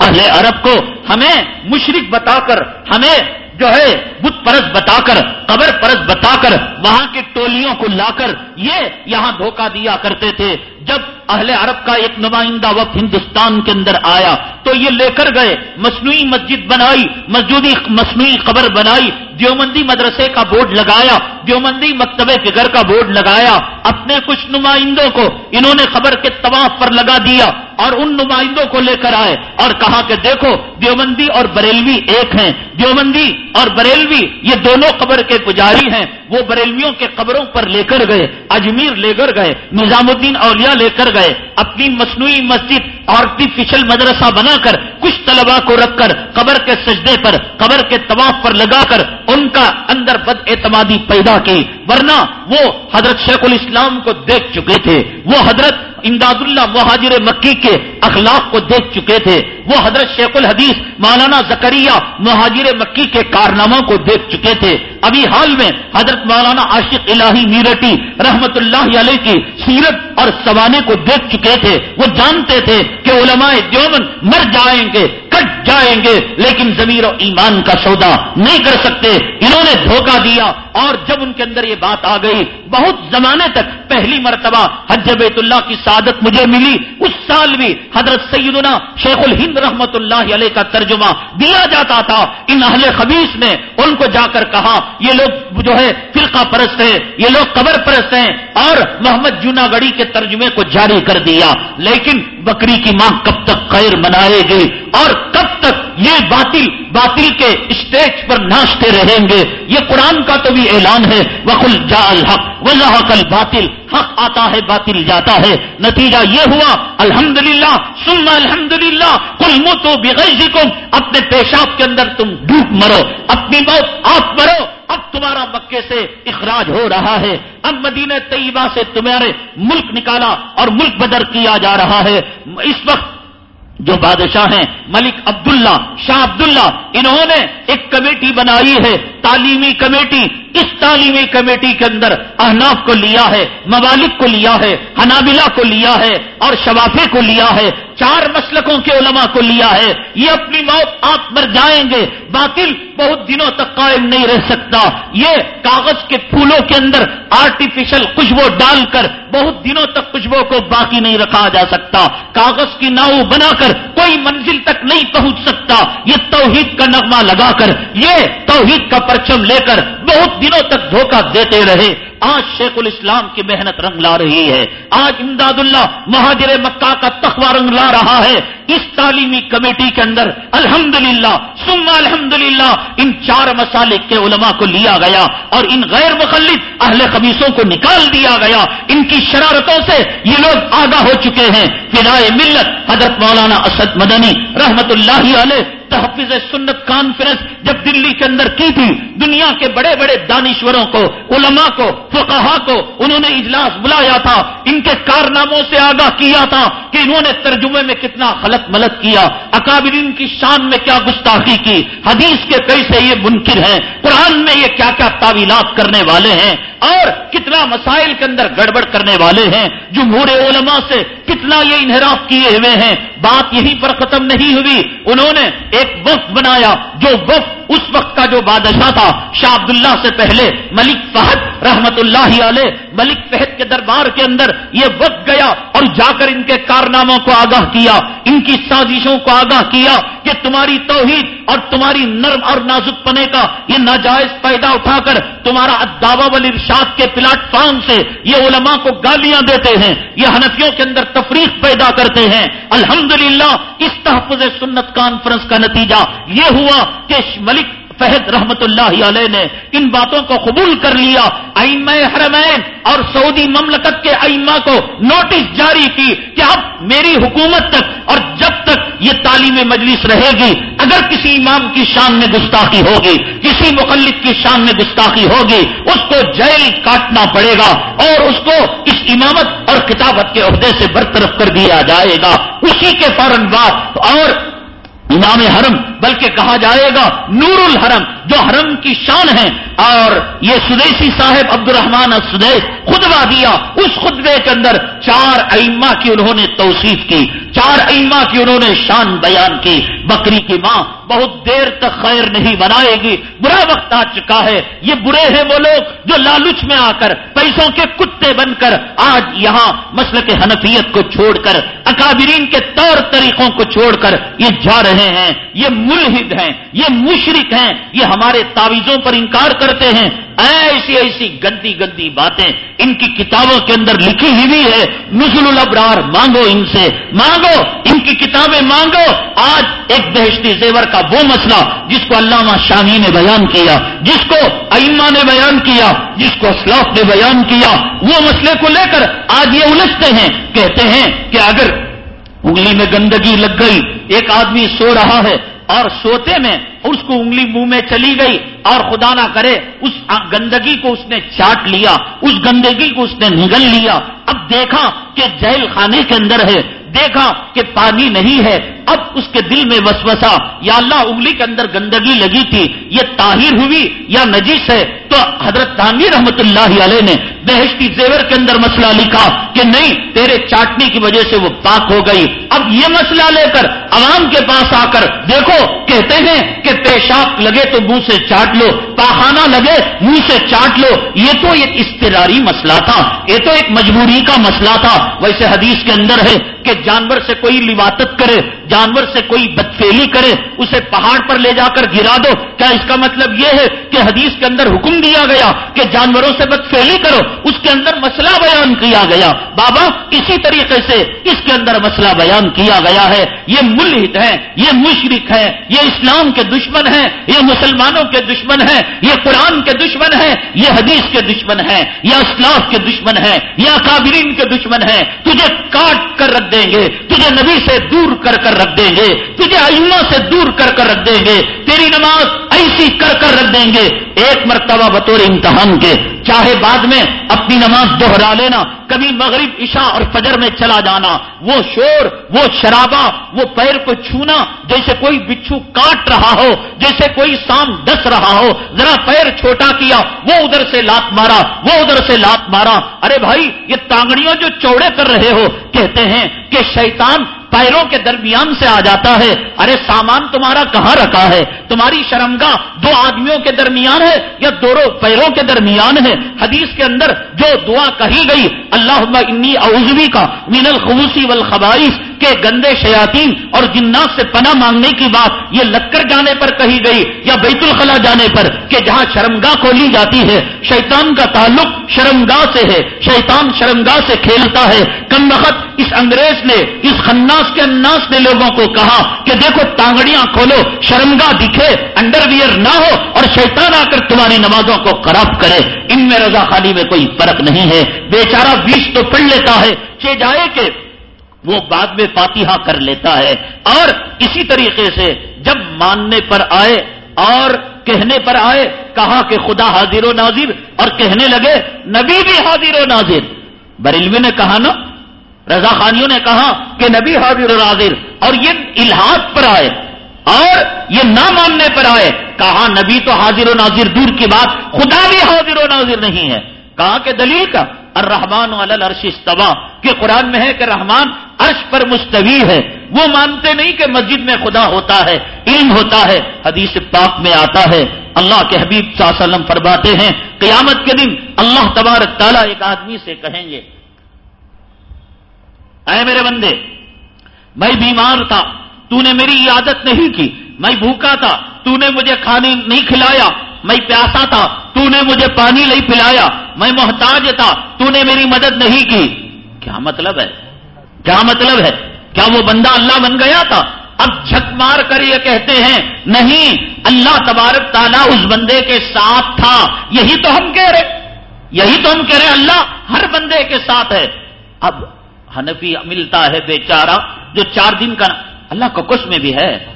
اہل عرب کو ہمیں مشرق بتا کر ہمیں جو ہے بت پرس بتا کر قبر پرس بتا کر وہاں کی ٹولیوں کو لا کر یہ یہاں دھوکہ دیا کرتے تھے۔ جب اہل عرب کا ایک نمائندہ وقت ہندوستان کے اندر آیا تو یہ لے کر گئے، مصنوعی مسجد بنائی مسجودی مصنوعی قبر بنائی دیومندی مدرسے کا بورڈ لگایا دیومندی مکتبے فکر کا بورڈ لگایا، اپنے کچھ نمائندوں کو انہوں نے خبر کے طواف پر لگا دیا اور ان نمائندوں کو لے کر آئے اور کہا کہ دیکھو، دیوبندی اور بریلوی ایک ہیں، دیوبندی اور بریلوی یہ دونوں قبر کے پجاری ہیں وہ بریلویوں کے قبروں پر لے کر گئے، اجمیر لے کر گئے، نظام الدین اولیاء لے کر گئے، اپنی مصنوعی مسجد آرٹیفیشل مدرسہ بنا کر، کچھ طلبا کو رکھ کر، قبر کے سجدے پر، قبر کے طواف پر لگا کر، ان کا اندر بد اعتمادی پیدا کی، ورنہ وہ حضرت شیخ الاسلام کو دیکھ چکے تھے، وہ حضرت امداد اللہ مہاجر مکی کے اخلاق کو دیکھ چکے تھے۔ وہ حضرت شیخ الحدیث مولانا زکریہ مہاجر مکی کے کارناموں کو دیکھ چکے تھے۔ ابھی حال میں حضرت مولانا عاشق الہی میرٹی رحمت اللہ علیہ کی سیرت اور سوانے کو دیکھ چکے تھے۔ وہ جانتے تھے کہ علماء دیوبند مر جائیں گے۔ کٹ جائیں گے، لیکن زمیر و ایمان کا سودا نہیں کر سکتے۔ انہوں نے دھوکہ دیا اور جب ان کے اندر یہ بات آ گئی، بہت زمانے تک پہلی مرتبہ حج بیت اللہ کی سعادت مجھے ملی۔ اس سال بھی حضرت سیدنا شیخ الہند رحمت اللہ علیہ کا ترجمہ دیا جاتا تھا۔ ان اہل خبیص نے ان کو جا کر کہا، یہ لوگ جو ہے فرقہ پرست ہیں، یہ لوگ قبر پرست ہیں اور محمد جونا گڑی کے ترجمے کو جاری کر دیا۔ لیکن بکری کی ماں کب تک خیر منائے گی اور کب تک یہ باطل باطل کے اسٹیج پر ناچتے رہیں گے۔ یہ قرآن کا تو بھی اعلان ہے۔ وقل جا الحق۔ وضاح کل باطل حق آتا ہے، باطل جاتا ہے۔ نتیجہ یہ ہوا الحمد للہ سن الحمد للہ کل منہ تو بغیر اپنے پیشاب کے اندر تم ڈوب مرو، اپنی موت آپ مرو۔ اب تمہارا مکے سے اخراج ہو رہا ہے۔ اب مدینہ طیبہ سے تمہارے ملک نکالا اور ملک بدر کیا جا رہا ہے۔ اس وقت جو بادشاہ ہیں، ملک عبداللہ، شاہ عبداللہ، انہوں نے ایک کمیٹی بنائی ہے، تعلیمی کمیٹی اس تعلیمی کمیٹی کے اندر احناف کو لیا ہے، ممالک کو لیا ہے، حنابلہ کو لیا ہے اور شوافے کو لیا ہے، چار مسلکوں کے علماء کو لیا ہے۔ یہ اپنی موت آپ مر جائیں گے۔ باطل بہت دنوں تک قائم نہیں رہ سکتا۔ یہ کاغذ کے پھولوں کے اندر آرٹیفیشل خوشبو ڈال کر بہت دنوں تک خوشبو کو باقی نہیں رکھا جا سکتا۔ کاغذ کی ناؤ بنا کر کوئی منزل تک نہیں پہنچ سکتا۔ یہ توحید کا نغمہ لگا کر، یہ توحید کا پرچم لے کر بہت دنوں تک دھوکہ دیتے رہے آج شیخ الاسلام کی محنت رنگ لا رہی ہے۔ آج امداد اللہ مہاجر مکہ کا تخوا رنگ لا رہا ہے۔ اس تعلیمی کمیٹی کے اندر الحمدللہ للہ الحمدللہ ان چار مسالک کے علماء کو لیا گیا اور ان غیر مخلف اہل خبیصوں کو نکال دیا گیا۔ ان کی شرارتوں سے یہ لوگ آگاہ ہو چکے ہیں۔ فدائے ملت حضرت مولانا اسد مدنی رحمت اللہ علیہ تحفظ سنت کانفرنس جب دلی کے اندر کی تھی، دنیا کے بڑے بڑے دانشوروں کو، علماء کو فقہا کو انہوں نے اجلاس بلایا تھا، ان کے کارناموں سے آگاہ کیا تھا کہ انہوں نے ترجمے میں کتنا غلط ملت کیا، اکابرین کی شان میں کیا گستاخی کی، حدیث کے کیسے یہ منکر ہیں، قرآن میں یہ کیا کیا تعویلات کرنے والے ہیں، اور کتنا مسائل کے اندر گڑبڑ کرنے والے ہیں، جمہور علماء سے کتنا یہ انحراف کیے ہوئے ہیں، بات یہیں پر ختم نہیں ہوئی، انہوں نے ایک وقت بنایا، جو وقت اس وقت کا جو بادشاہ تھا، شاہ عبداللہ سے پہلے ملک فہد رحمت اللہ علیہ ملک فہد کے دربار کے اندر یہ وقت گیا اور جا کر ان کے کارناموں کو آگاہ کیا، ان کی سازشوں کو آگاہ کیا کہ تمہاری توحید اور تمہاری نرم اور نازک پنے کا یہ ناجائز پیدا اٹھا کر تمہارا اداوا ولی ارشاد کے پلیٹ فارم سے یہ علماء کو گالیاں دیتے ہیں، یہ حنفیوں کے اندر تفریق پیدا کرتے ہیں۔ الحمدللہ اس تحفظ سنت کانفرنس کا نتیجہ یہ ہوا کہ ملک فہد رحمت اللہ علیہ نے ان باتوں کو قبول کر لیا۔ ائمہ حرمین اور سعودی مملکت کے ائمہ کو نوٹس جاری کی کہ اب میری حکومت تک اور جب تک یہ تعلیم مجلس رہے گی، اگر کسی امام کی شان میں گستاخی ہوگی، کسی مخلف کی شان میں گستاخی ہوگی، اس کو جیل کاٹنا پڑے گا اور اس کو اس امامت اور کتابت کے عہدے سے برطرف کر دیا جائے گا۔ اسی کے فوراً بعد اور امام حرم، بلکہ کہا جائے گا نور الحرم، جو حرم کی شان ہے۔ اور یہ سدیسی صاحب عبد الرحمان سدیش خطبہ دیا۔ اس خطبے کے اندر چار ائمہ کی انہوں نے توصیف کی، چار ائمہ کی انہوں نے شان بیان کی۔ بکری کی ماں بہت دیر تک خیر نہیں بنائے گی۔ برا وقت آ چکا ہے۔ یہ برے ہیں وہ لوگ جو لالچ میں آ کر پیسوں کے کتے بن کر آج یہاں مسل کے حنفیت کو چھوڑ کر، اکابرین کے طور طریقوں کو چھوڑ کر یہ جا رہے ہیں۔ یہ ملحد ہیں، یہ مشرق ہیں۔ یہ ہمارے تعویذوں پر انکار کرتے ہیں۔ ایسی ایسی گندی گندی باتیں ان کی کتابوں کے اندر لکھی ہوئی ہے نزل الابرار، مانگو ان سے۔ مانگو، ان کی کتابیں مانگو۔ آج ایک بہشتی زیور کا وہ مسئلہ جس کو علامہ شاہی نے بیان کیا، جس کو ائمہ نے بیان کیا، جس کو اسلاف نے بیان کیا، وہ مسئلے کو لے کر آج یہ الجھتے ہیں۔ کہتے ہیں کہ اگر انگلی میں گندگی لگ گئی، ایک آدمی سو رہا ہے اور سوتے میں اس کو انگلی منہ میں چلی گئی اور خدا نہ کرے اس گندگی کو اس نے چاٹ لیا، اس گندگی کو اس نے نگل لیا۔ اب دیکھا کہ جیل خانے کے اندر ہے، دیکھا کہ پانی نہیں ہے۔ اب اس کے دل میں وسوسا یا اللہ انگلی کے اندر گندگی لگی تھی، یہ طاہر ہوئی یا نجیس ہے؟ تو حضرت تعمیر رحمت اللہ علیہ نے بہشتی زیور کے اندر مسئلہ لکھا کہ نہیں، تیرے چاٹنے کی وجہ سے وہ پاک ہو گئی۔ اب یہ مسئلہ لے کر عوام کے پاس آ کر دیکھو، کہتے ہیں کہ پیشاب لگے تو منہ سے چاٹ لو، پاخانہ لگے منہ سے چاٹ لو۔ یہ تو ایک استراری مسئلہ تھا، یہ تو ایک مجبوری کا مسئلہ تھا۔ ویسے حدیث کے اندر ہے کہ جانور سے کوئی لباطت کرے جانور سے کوئی بدفیلی کرے، اسے پہاڑ پر لے جا کر گرا دو۔ کیا اس کا مطلب یہ ہے کہ حدیث کے اندر حکم دیا گیا کہ جانوروں سے بدفیلی کرو؟ اس کے اندر مسئلہ بیان کیا گیا۔ بابا، اسی طریقے سے اس کے اندر مسئلہ بیان کیا گیا ہے۔ یہ ملحد ہے یہ مشرق ہے یہ اسلام کے دشمن ہے یہ مسلمانوں کے دشمن ہے یہ قرآن کے دشمن ہے یہ حدیث کے دشمن ہے یہ اسلاف کے دشمن ہے یہ اکابرین کے دشمن ہے تجھے کاٹ کر رکھ دیں گے، تجھے نبی سے دور کر کر رکھ دیں گے، تجھے ائمہ سے دور کر کر رکھ دیں گے، تیری نماز ایسی کر کر رکھ دیں گے۔ ایک مرتبہ بطور امتحان کے، چاہے بعد میں اپنی نماز دوہرا لینا، کبھی مغرب، عشاء اور فجر میں چلا جانا۔ وہ شور، وہ شرابہ، وہ پیر کو چھونا، جیسے کوئی بچھو کاٹ رہا ہو، جیسے کوئی سام ڈس رہا ہو۔ ذرا پیر چھوٹا کیا، وہ ادھر سے لات مارا، وہ ادھر سے لات مارا۔ ارے بھائی، یہ تانگڑیاں جو چوڑے کر رہے ہو، کہتے ہیں کہ شیطان پیروں کے درمیان سے آ جاتا ہے۔ ارے، سامان تمہارا کہاں رکھا ہے؟ تمہاری شرمگاہ دو آدمیوں کے درمیان ہے یا دو پیروں کے درمیان ہے؟ حدیث کے اندر جو دعا کہی گئی اللہ انی اعوذ کا مین الخبوسی والخبائث کے گندے شیاتین اور جنات سے پناہ مانگنے کی بات یہ لگ کر جانے پر کہی گئی یا بیت الخلا جانے پر کہ جہاں شرمگاہ کھولی جاتی ہے، شیطان کا تعلق شرمگاہ سے ہے، شیطان شرمگاہ سے کھیلتا ہے۔ کم وقت اس انگریز نے، اس خناس کے اناس نے لوگوں کو کہا کہ دیکھو تانگڑیاں کھولو، شرمگاہ دکھے، انڈر ویئر نہ ہو اور شیطان آ کر تمہاری نمازوں کو خراب کرے۔ ان میں رضا خالی میں کوئی فرق نہیں ہے۔ بیچارہ بیچ تو پڑھ لیتا ہے۔ چے جائے کہ وہ بعد میں فاتحہ کر لیتا ہے اور اسی طریقے سے جب ماننے پر آئے اور کہنے پر آئے، کہا کہ خدا حاضر و ناظر، اور کہنے لگے، نبی بھی حاضر و ناظر۔ بریلوی نے کہا نا، رضا خانیوں نے کہا کہ نبی حاضر و ناظر۔ اور یہ الحاظ پر آئے، اور یہ نہ ماننے پر آئے۔ کہا، نبی تو حاضر و ناظر، دور کی بات، خدا بھی حاضر و ناظر نہیں ہے۔ کہا کہ دلیل کا الرحمان الرش استوا کہ قرآن میں ہے کہ رحمان عرش پر مستوی ہے۔ وہ مانتے نہیں کہ مسجد میں خدا ہوتا ہے، علم ہوتا ہے، حدیث پاک میں آتا ہے۔ اللہ کے حبیب صلی اللہ علیہ وسلم فرماتے ہیں، قیامت کے دن اللہ تبارک تعالیٰ ایک آدمی سے کہیں گے، اے میرے بندے، میں بیمار تھا تو نے میری عادت نہیں کی، میں بھوکا تھا تو نے مجھے کھانے نہیں کھلایا، میں پیاسا تھا تو نے مجھے پانی نہیں پلایا، میں محتاج تھا تو نے میری مدد نہیں کی۔ کیا مطلب ہے؟ کیا مطلب ہے؟ کیا وہ بندہ اللہ بن گیا تھا؟ اب جھک مار کر یہ کہتے ہیں، نہیں، اللہ تبارک تعالیٰ اس بندے کے ساتھ تھا۔ یہی تو ہم کہہ رہے۔ یہی تو ہم کہہ رہے اللہ ہر بندے کے ساتھ ہے۔ اب حنفی ملتا ہے بیچارہ جو چار دن کا، اللہ کو کچھ میں بھی ہے۔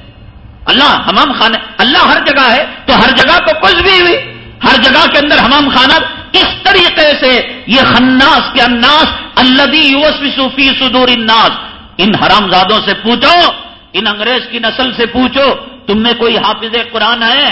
اللہ حمام خانہ، اللہ ہر جگہ ہے تو ہر جگہ تو کچھ بھی ہوئی۔ ہر جگہ کے اندر حمام خانہ اس طریقے سے یہ خناس کے اناس اللہ فی صدور الناس؟ ان حرام زادوں سے پوچھو، ان انگریز کی نسل سے پوچھو، تم میں کوئی حافظ قرآن ہے؟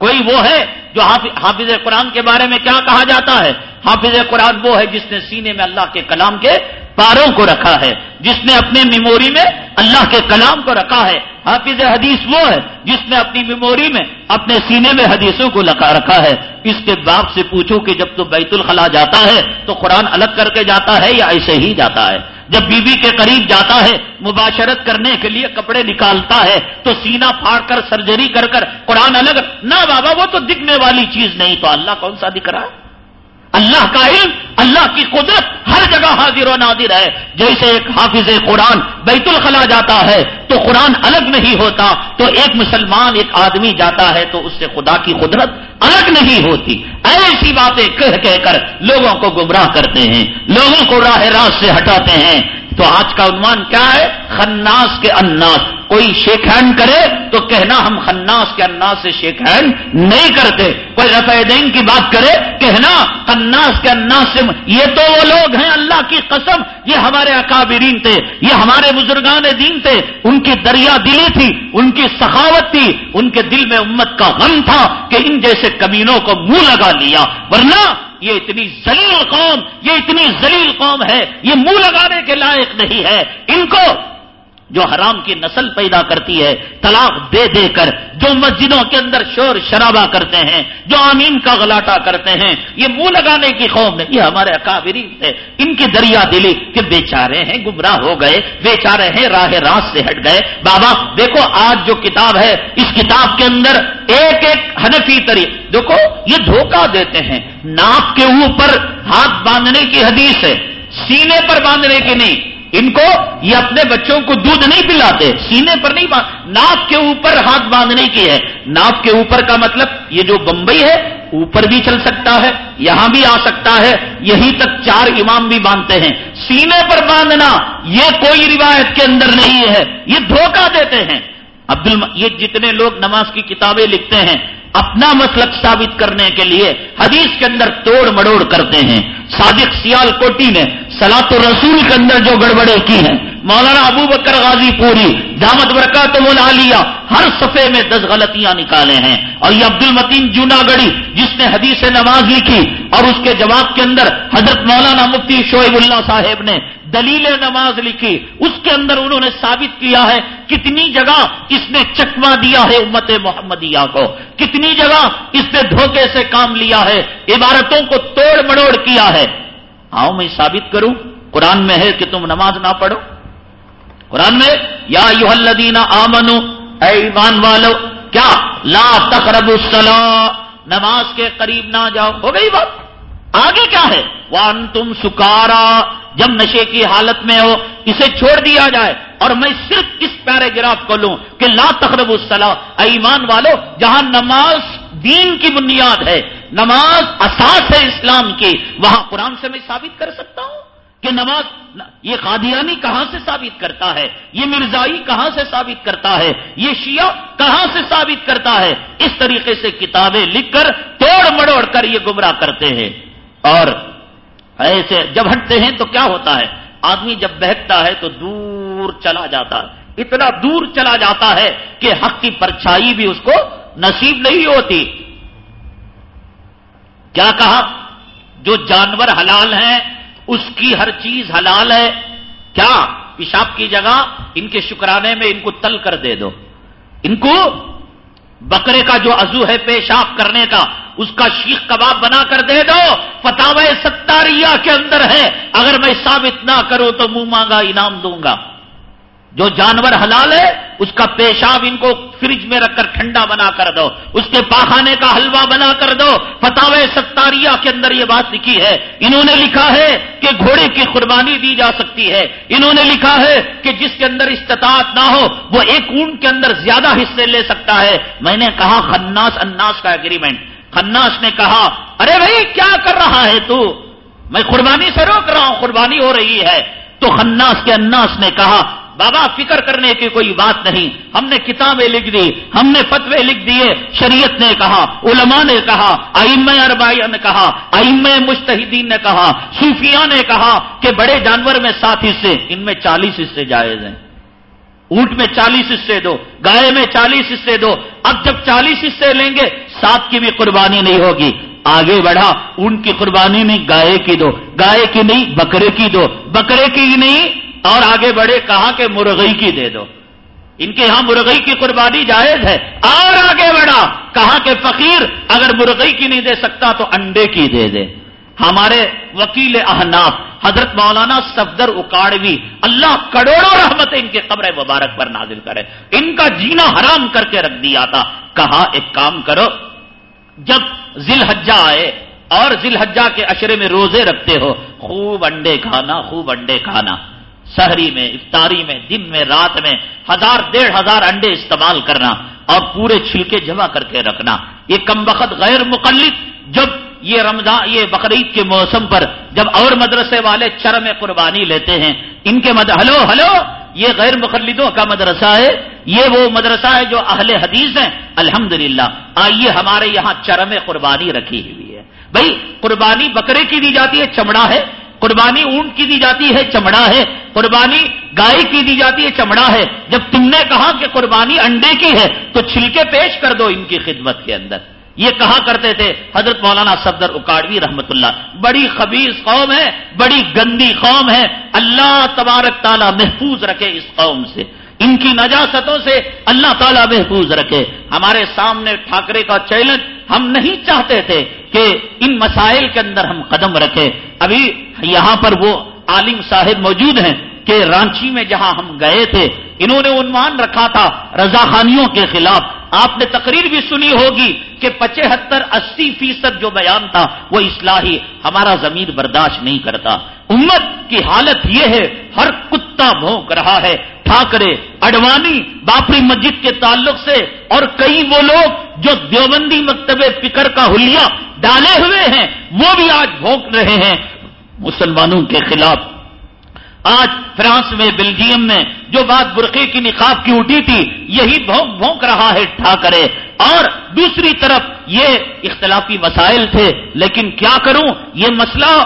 کوئی وہ ہے جو حافظ قرآن کے بارے میں کیا کہا جاتا ہے؟ حافظ قرآن وہ ہے جس نے سینے میں اللہ کے کلام کے پاروں کو رکھا ہے، جس نے اپنے میموری میں اللہ کے کلام کو رکھا ہے۔ حافظ حدیث وہ ہے جس نے اپنی میموری میں اپنے سینے میں حدیثوں کو رکھا ہے۔ اس کے باپ سے پوچھو کہ جب تو بیت الخلا جاتا ہے تو قرآن الگ کر کے جاتا ہے یا ایسے ہی جاتا ہے؟ جب بیوی بی کے قریب جاتا ہے، مباشرت کرنے کے لیے کپڑے نکالتا ہے، تو سینا پھاڑ کر سرجری کر کر قرآن الگ، نہ بابا وہ تو دکھنے والی چیز نہیں، تو اللہ کون سا دکھ رہا ہے؟ اللہ کا علم، اللہ کی قدرت ہر جگہ حاضر و نادر ہے۔ جیسے ایک حافظ قرآن بیت الخلا جاتا ہے تو قرآن الگ نہیں ہوتا، تو ایک مسلمان ایک آدمی جاتا ہے تو اس سے خدا کی قدرت الگ نہیں ہوتی۔ ایسی باتیں کہہ کہہ کر لوگوں کو گمراہ کرتے ہیں، لوگوں کو راہ راست سے ہٹاتے ہیں۔ تو آج کا عنوان کیا ہے؟ خناس کے اناس کوئی شیک ہینڈ کرے تو کہنا ہم خناس کے اناس سے شیک ہینڈ نہیں کرتے۔ کوئی رفع دین کی بات کرے، کہنا خناس کے اناس سے یہ تو وہ لوگ ہیں اللہ کی قسم، یہ ہمارے اکابرین تھے، یہ ہمارے بزرگان دین تھے۔ ان کی دریا دلی تھی، ان کی سخاوت تھی، ان کے دل میں امت کا غم تھا کہ ان جیسے کمینوں کو منہ لگا لیا۔ ورنہ یہ اتنی زلیل قوم، یہ اتنی زلیل قوم ہے، یہ منہ لگانے کے لائق نہیں ہے۔ ان کو جو حرام کی نسل پیدا کرتی ہے، طلاق دے دے کر جو مسجدوں کے اندر شور شرابہ کرتے ہیں، جو آمین کا غلاٹا کرتے ہیں، یہ منہ لگانے کی قوم نہیں، یہ ہمارے اکابری تھے۔ ان کی دریا دلی کہ بیچارے ہیں، گمراہ ہو گئے، بیچارے ہیں، راہ راست سے ہٹ گئے۔ بابا، دیکھو آج جو کتاب ہے، اس کتاب کے اندر ایک ایک حنفی طریق دیکھو، یہ دھوکہ دیتے ہیں۔ ناک کے اوپر ہاتھ باندھنے کی حدیث ہے، سینے پر باندھنے کی نہیں۔ ان کو یہ اپنے بچوں کو دودھ نہیں پلاتے، سینے پر نہیں ناک کے اوپر ہاتھ باندھنے کی ہے۔ ناک کے اوپر کا مطلب یہ جو بمبئی ہے، اوپر بھی چل سکتا ہے، یہاں بھی آ سکتا ہے، یہی تک چار امام بھی باندھتے ہیں۔ سینے پر باندھنا یہ کوئی روایت کے اندر نہیں ہے، یہ دھوکہ دیتے ہیں۔ عبد یہ جتنے لوگ نماز کی کتابیں لکھتے ہیں اپنا مسلک ثابت کرنے کے لیے حدیث کے اندر توڑ مڑوڑ کرتے ہیں۔ صادق سیال کوٹی نے سلاط رسول کے اندر جو گڑبڑے کی ہیں۔ مولانا ابو بکر غازی پوری، دامت برکات ملالیہ ہر صفحے میں دس غلطیاں نکالے ہیں۔ اور یہ عبد المتین جونا گڑی جس نے حدیث نماز لکھی اور اس کے جواب کے اندر حضرت مولانا مفتی شعیب اللہ صاحب نے دلیل نماز لکھی، اس کے اندر انہوں نے ثابت کیا ہے کتنی جگہ اس نے چکما دیا ہے امت محمدیہ کو، کتنی جگہ اس نے دھوکے سے کام لیا ہے، عبارتوں کو توڑ مڑوڑ کیا ہے۔ آؤ میں ثابت کروں، قرآن میں ہے کہ تم نماز نہ پڑھو۔ قرآن میں یا یو الدین آمنو، اے ایمان والو، کیا؟ لا تقرب السلام نماز کے قریب نہ جاؤ۔ ہو گئی بات۔ آگے کیا ہے؟ وان تم سکارا جب نشے کی حالت میں ہو، اسے چھوڑ دیا جائے۔ اور میں صرف اس پیراگراف کو لوں کہ لا تقرب الصلاح ایمان والو، جہاں نماز دین کی بنیاد ہے، نماز اساس ہے اسلام کی۔ وہاں قرآن سے میں ثابت کر سکتا ہوں کہ نماز یہ قادیانی کہاں سے ثابت کرتا ہے؟ یہ مرزائی کہاں سے ثابت کرتا ہے؟ یہ شیعہ کہاں سے ثابت کرتا ہے؟ اس طریقے سے کتابیں لکھ کر توڑ مڑوڑ کر یہ گمراہ کرتے ہیں۔ اور ایسے جب ہٹتے ہیں تو کیا ہوتا ہے؟ آدمی جب بہتتا ہے تو دور چلا جاتا ہے۔ اتنا دور چلا جاتا ہے کہ حق کی پرچھائی بھی اس کو نصیب نہیں ہوتی۔ کیا کہا؟ جو جانور حلال ہیں، اس کی ہر چیز حلال ہے۔ کیا؟ پیشاب کی جگہ ان کے شکرانے میں ان کو تل کر دے دو۔ ان کو بکرے کا جو عزو ہے پیشاب کرنے کا اس کا شیخ کباب بنا کر دے دو فتح ستاریہ کے اندر ہے۔ اگر میں ثابت نہ کروں تو منہ مانگا، انعام دوں گا۔ جو جانور حلال ہے، اس کا پیشاب ان کو فریج میں رکھ کر ٹھنڈا بنا کر دو۔ اس کے پاخانے کا حلوہ بنا کر دو۔ فتح ستاریہ کے اندر یہ بات لکھی ہے۔ انہوں نے لکھا ہے کہ گھوڑے کی قربانی دی جا سکتی ہے۔ انہوں نے لکھا ہے کہ جس کے اندر استطاعت نہ ہو، وہ ایک اونٹ کے اندر زیادہ حصے لے سکتا ہے۔ میں نے کہا خناس اناس کا اگریمنٹ خناس نے کہا، ارے بھائی، کیا کر رہا ہے تو؟ میں قربانی سے روک رہا ہوں، قربانی ہو رہی ہے۔ تو خناس کے اناس نے کہا، بابا، فکر کرنے کی کوئی بات نہیں۔ ہم نے کتابیں لکھ دی، ہم نے فتوے لکھ دیے۔ شریعت نے کہا، علماء نے کہا آئم اربائی نے کہا آئم مشتحدین نے کہا، صوفیاء نے کہا کہ بڑے جانور میں سات حصے، ان میں چالیس حصے جائز ہیں۔ اونٹ میں چالیس حصے دو، گائے میں چالیس حصے دو۔ اب جب چالیس حصے لیں گے سات کی بھی قربانی نہیں ہوگی۔ آگے بڑھا اونٹ کی قربانی نہیں گائے کی دو۔ گائے کی نہیں، بکرے کی دو۔ بکرے کی نہیں، اور آگے بڑھے کہا کہ مرغئی کی دے دو۔ ان کے یہاں مرغئی کی قربانی جائز ہے۔ اور آگے بڑھا، کہا کہ فقیر، اگر مرغئی کی نہیں دے سکتا تو انڈے کی دے دے۔ ہمارے وکیل احناف، حضرت مولانا صفدر اکاڑوی، اللہ کروڑوں رحمت ان کے قبر مبارک پر نازل کرے۔ ان کا جینا حرام کر کے رکھ دیا تھا۔ کہا، ایک کام کرو جب ذل حجہ آئے اور ذل حجہ کے اشرے میں روزے رکھتے ہو، خوب انڈے کھانا، خوب انڈے کھانا۔ سہری میں، افطاری میں، دن میں، رات میں ہزار، ڈیڑھ ہزار انڈے استعمال کرنا اور پورے چھلکے جمع کر کے رکھنا۔ یہ کم وقت غیر مقلد جب یہ رمضان، یہ بقرعید کے موسم پر جب اور مدرسے والے چرم قربانی لیتے ہیں، ان کے مد، ہلو ہلو! یہ غیر مقلدوں کا مدرسہ ہے یہ وہ مدرسہ ہے جو اہل حدیث ہیں۔ الحمدللہ۔ آئیے ہمارے یہاں چرم قربانی رکھی ہوئی ہے۔ بھائی، قربانی بکرے کی دی جاتی ہے، چمڑا ہے۔ قربانی اونٹ کی دی جاتی ہے، چمڑا ہے۔ قربانی گائے کی دی جاتی ہے، چمڑا ہے۔ جب تم نے کہا کہ قربانی انڈے کی ہے، تو چھلکے پیش کر دو ان کی خدمت کے اندر۔ یہ کہا کرتے تھے؟ حضرت مولانا صفدر اکاڑوی رحمت اللہ۔ بڑی خبیص قوم ہے، بڑی گندی قوم ہے۔ اللہ تبارک تعالیٰ محفوظ رکھے اس قوم سے۔ ان کی نجاستوں سے اللہ تعالیٰ محفوظ رکھے۔ ہمارے سامنے ٹھاکرے کا چیلنج ہم نہیں چاہتے تھے کہ ان مسائل کے اندر ہم قدم رکھیں۔ ابھی یہاں پر وہ عالم صاحب موجود ہیں۔ کہ رانچی میں جہاں ہم گئے تھے، انہوں نے عنوان رکھا تھا رضا خانیوں کے خلاف۔ آپ نے تقریر بھی سنی ہوگی کہ پچہتر اسی فیصد جو بیان تھا، وہ اصلاحی ہمارا ضمیر برداشت نہیں کرتا۔ امت کی حالت یہ ہے، ہر کتا بھونک رہا ہے، ٹھاکرے، اڈوانی، باپری مسجد کے تعلق سے، اور کئی وہ لوگ جو دیوبندی مکتب فکر کا حلیہ ڈالے ہوئے ہیں، وہ بھی آج بھونک رہے ہیں۔ مسلمانوں کے خلاف آج فرانس میں بیلجیم میں جو بات برقے کی نقاب کی اٹھی تھی، یہی بھونک بھونک رہا ہے، ٹھا کرے۔ اور دوسری طرف یہ اختلافی مسائل تھے، لیکن کیا کروں؟ یہ مسئلہ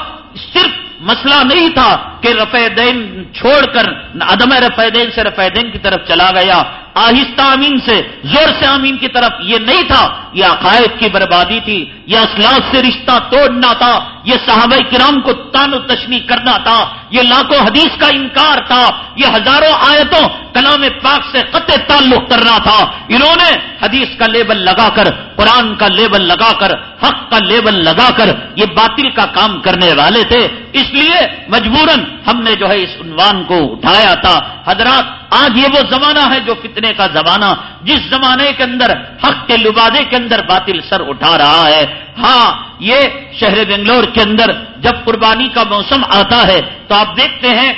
صرف مسئلہ نہیں تھا کہ رفع دین چھوڑ کر، عدم رفع دین سے رفع دین کی طرف چلا گیا۔ آہستہ امین سے، زور سے امین کی طرف یہ نہیں تھا۔ یہ عقائد کی بربادی تھی۔ یہ اسلاف سے رشتہ توڑنا تھا، یہ صحابہ کرام کو تان و تشنی کرنا تھا، یہ لاکھوں حدیث کا انکار تھا، یہ ہزاروں آیتوں کلام پاک سے قطع تعلق کرنا تھا۔ انہوں نے حدیث کا لیبل لگا کر، قرآن کا لیبل لگا کر، حق کا لیبل لگا کر یہ باطل کا کام کرنے والے تھے۔ اس لیے مجبوراً ہم نے جو ہے اس عنوان کو اٹھایا تھا۔ حضرات، آج یہ وہ زمانہ ہے جو فتنے کا زمانہ جس زمانے کے اندر حق کے لبادے کے اندر باطل سر اٹھا رہا ہے ہاں یہ شہر بنگلور کے اندر جب قربانی کا موسم آتا ہے، تو آپ دیکھتے ہیں،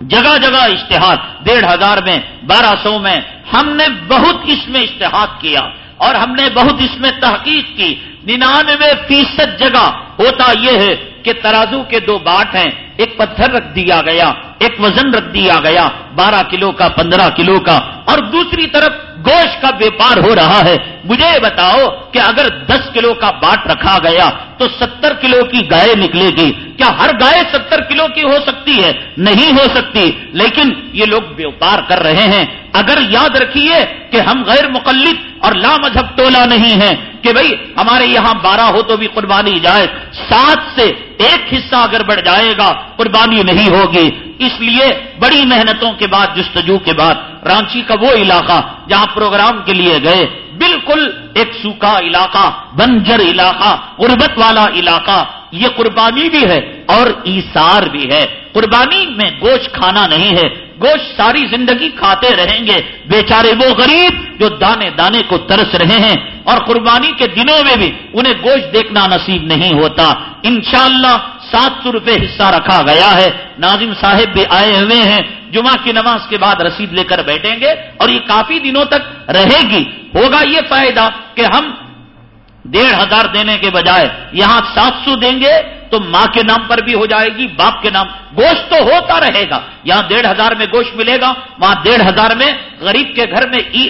جگہ جگہ اشتہار ڈیڑھ ہزار میں، بارہ سو میں، ہم نے بہت اس میں اشتہار کیا اور ہم نے بہت اس میں تحقیق کی، ننانوے فیصد جگہ ہوتا یہ ہے کہ ترازو کے دو باٹ ہیں، ایک پتھر رکھ دیا گیا، ایک وزن رکھ دیا گیا، بارہ کلو کا، پندرہ کلو کا، اور دوسری طرف گوشت کا بیپار ہو رہا ہے۔ مجھے بتاؤ کہ اگر دس کلو کا باٹ رکھا گیا تو ستر کلو کی گائے نکلے گی۔ کیا ہر گائے ستر کلو کی ہو سکتی ہے؟ نہیں ہو سکتی۔ لیکن یہ لوگ بیوپار کر رہے ہیں۔ اگر یاد رکھیے کہ ہم غیر مقلد اور لا مذہب ٹولہ نہیں ہیں کہ بھئی ہمارے یہاں بارہ ہو تو بھی قربانی جائے۔ سات سے ایک حصہ اگر بڑھ جائے گا، قربانی نہیں ہوگی۔ اس لیے بڑی محنتوں کے بعد، جستجو کے بعد، رانچی کا وہ علاقہ جہاں پروگرام کے لیے گئے، بالکل ایک سوکھا علاقہ، بنجر علاقہ، غربت والا علاقہ۔ یہ قربانی بھی ہے اور ایسار بھی ہے۔ قربانی میں گوشت کھانا نہیں ہے۔ گوشت ساری زندگی کھاتے رہیں گے۔ بیچارے وہ غریب جو دانے دانے کو ترس رہے ہیں اور قربانی کے دنوں میں بھی انہیں گوشت دیکھنا نصیب نہیں ہوتا۔ انشاءاللہ سات سو روپے حصہ رکھا گیا ہے۔ ناظم صاحب بھی آئے ہوئے ہیں۔ جمعہ کی نماز کے بعد رسید لے کر بیٹھیں گے اور یہ کافی دنوں تک رہے گی۔ ہوگا یہ فائدہ کہ ہم ڈیڑھ ہزار دینے کے بجائے یہاں سات سو دیں گے۔ تو ماں کے نام پر بھی ہو جائے گی، باپ کے نام۔ گوشت تو ہوتا رہے گا۔ یہاں ڈیڑھ ہزار میں گوشت ملے گا، وہاں ڈیڑھ ہزار میں غریب کے گھر میں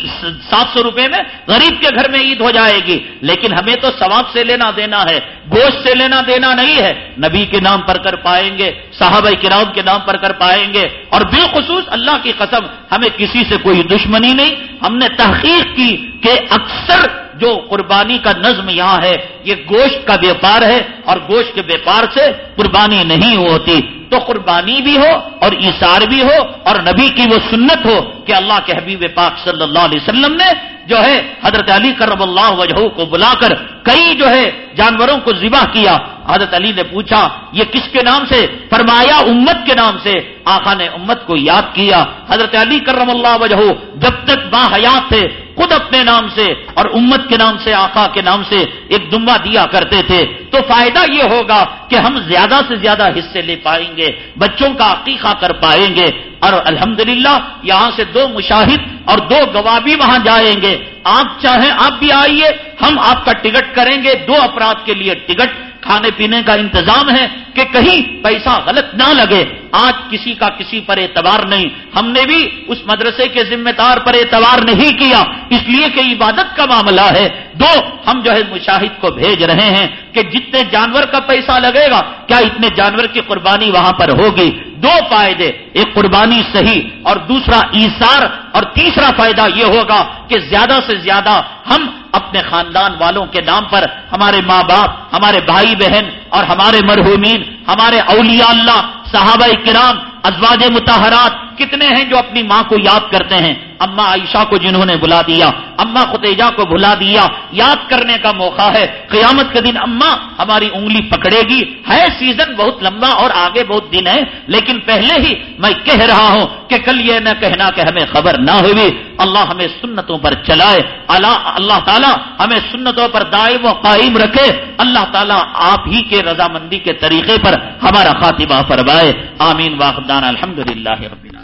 سات سو روپے میں غریب کے گھر میں عید ہو جائے گی۔ لیکن ہمیں تو ثواب سے لینا دینا ہے، گوشت سے لینا دینا نہیں ہے۔ نبی کے نام پر کر پائیں گے، صحابہ کرام کے نام پر کر پائیں گے۔ اور بالخصوص اللہ کی قسم، ہمیں کسی سے کوئی دشمنی نہیں۔ ہم نے تحقیق کی کہ اکثر جو قربانی کا نظم یہاں ہے یہ گوشت کا بیپار ہے اور گوشت کے بیپار سے قربانی نہیں ہوتی۔ تو قربانی بھی ہو اور ایسار بھی ہو اور نبی کی وہ سنت ہو کہ اللہ کے حبیب پاک صلی اللہ علیہ وسلم نے جو ہے حضرت علی کرم اللہ وجہ کو بلا کر کئی جو ہے جانوروں کو ذبح کیا۔ حضرت علی نے پوچھا، یہ کس کے نام سے؟ فرمایا، امت کے نام سے۔ آخا نے امت کو یاد کیا۔ حضرت علی کرم اللہ وجہ جب تک با حیات تھے، خود اپنے نام سے اور امت کے نام سے، آقا کے نام سے ایک دمبا دیا کرتے تھے۔ تو فائدہ یہ ہوگا کہ ہم زیادہ سے زیادہ حصے لے پائیں گے۔ بچوں کا عقیقہ کر پائیں گے۔ اور الحمدللہ، یہاں سے دو مشاہد اور دو گواہ بھی وہاں جائیں گے۔ آپ چاہیں آپ بھی آئیے، ہم آپ کا ٹکٹ کریں گے۔ دو اپرادھ کے لیے ٹکٹ کھانے پینے کا انتظام ہے کہ کہیں پیسہ غلط نہ لگے۔ آج کسی کا کسی پر اعتبار نہیں۔ ہم نے بھی اس مدرسے کے ذمہ دار پر اعتبار نہیں کیا۔ اس لیے کہ عبادت کا معاملہ ہے۔ دو، ہم جو ہے مشاہد کو بھیج رہے ہیں کہ جتنے جانور کا پیسہ لگے گا، کیا اتنے جانور کی قربانی وہاں پر ہوگی؟ دو فائدے، ایک قربانی صحیح اور دوسرا ایسار اور تیسرا فائدہ یہ ہوگا کہ زیادہ سے زیادہ ہم اپنے خاندان والوں کے نام پر ہمارے ماں باپ، ہمارے بھائی بہن اور ہمارے مرحومین، ہمارے اولیاء اللہ صحابہ کرام ازواج متحرات کتنے ہیں جو اپنی ماں کو یاد کرتے ہیں؟ اما عائشہ کو جنہوں نے بلا دیا اما خطیجہ کو بلا دیا، یاد کرنے کا موقع ہے۔ قیامت کے دن اما ہماری انگلی پکڑے گی۔ ہے سیزن بہت لمبا اور آگے بہت دن ہے، لیکن پہلے ہی میں کہہ رہا ہوں کہ کل یہ نہ کہنا کہ ہمیں خبر نہ ہوئی۔ اللہ ہمیں سنتوں پر چلائے۔ اللہ اللہ تعالیٰ ہمیں سنتوں پر دائم و قائم رکھے۔ اللہ تعالیٰ آپ ہی کے رضامندی کے طریقے پر ہمارا خاتمہ فرمائے۔ آمین۔ واخدان الحمد للہ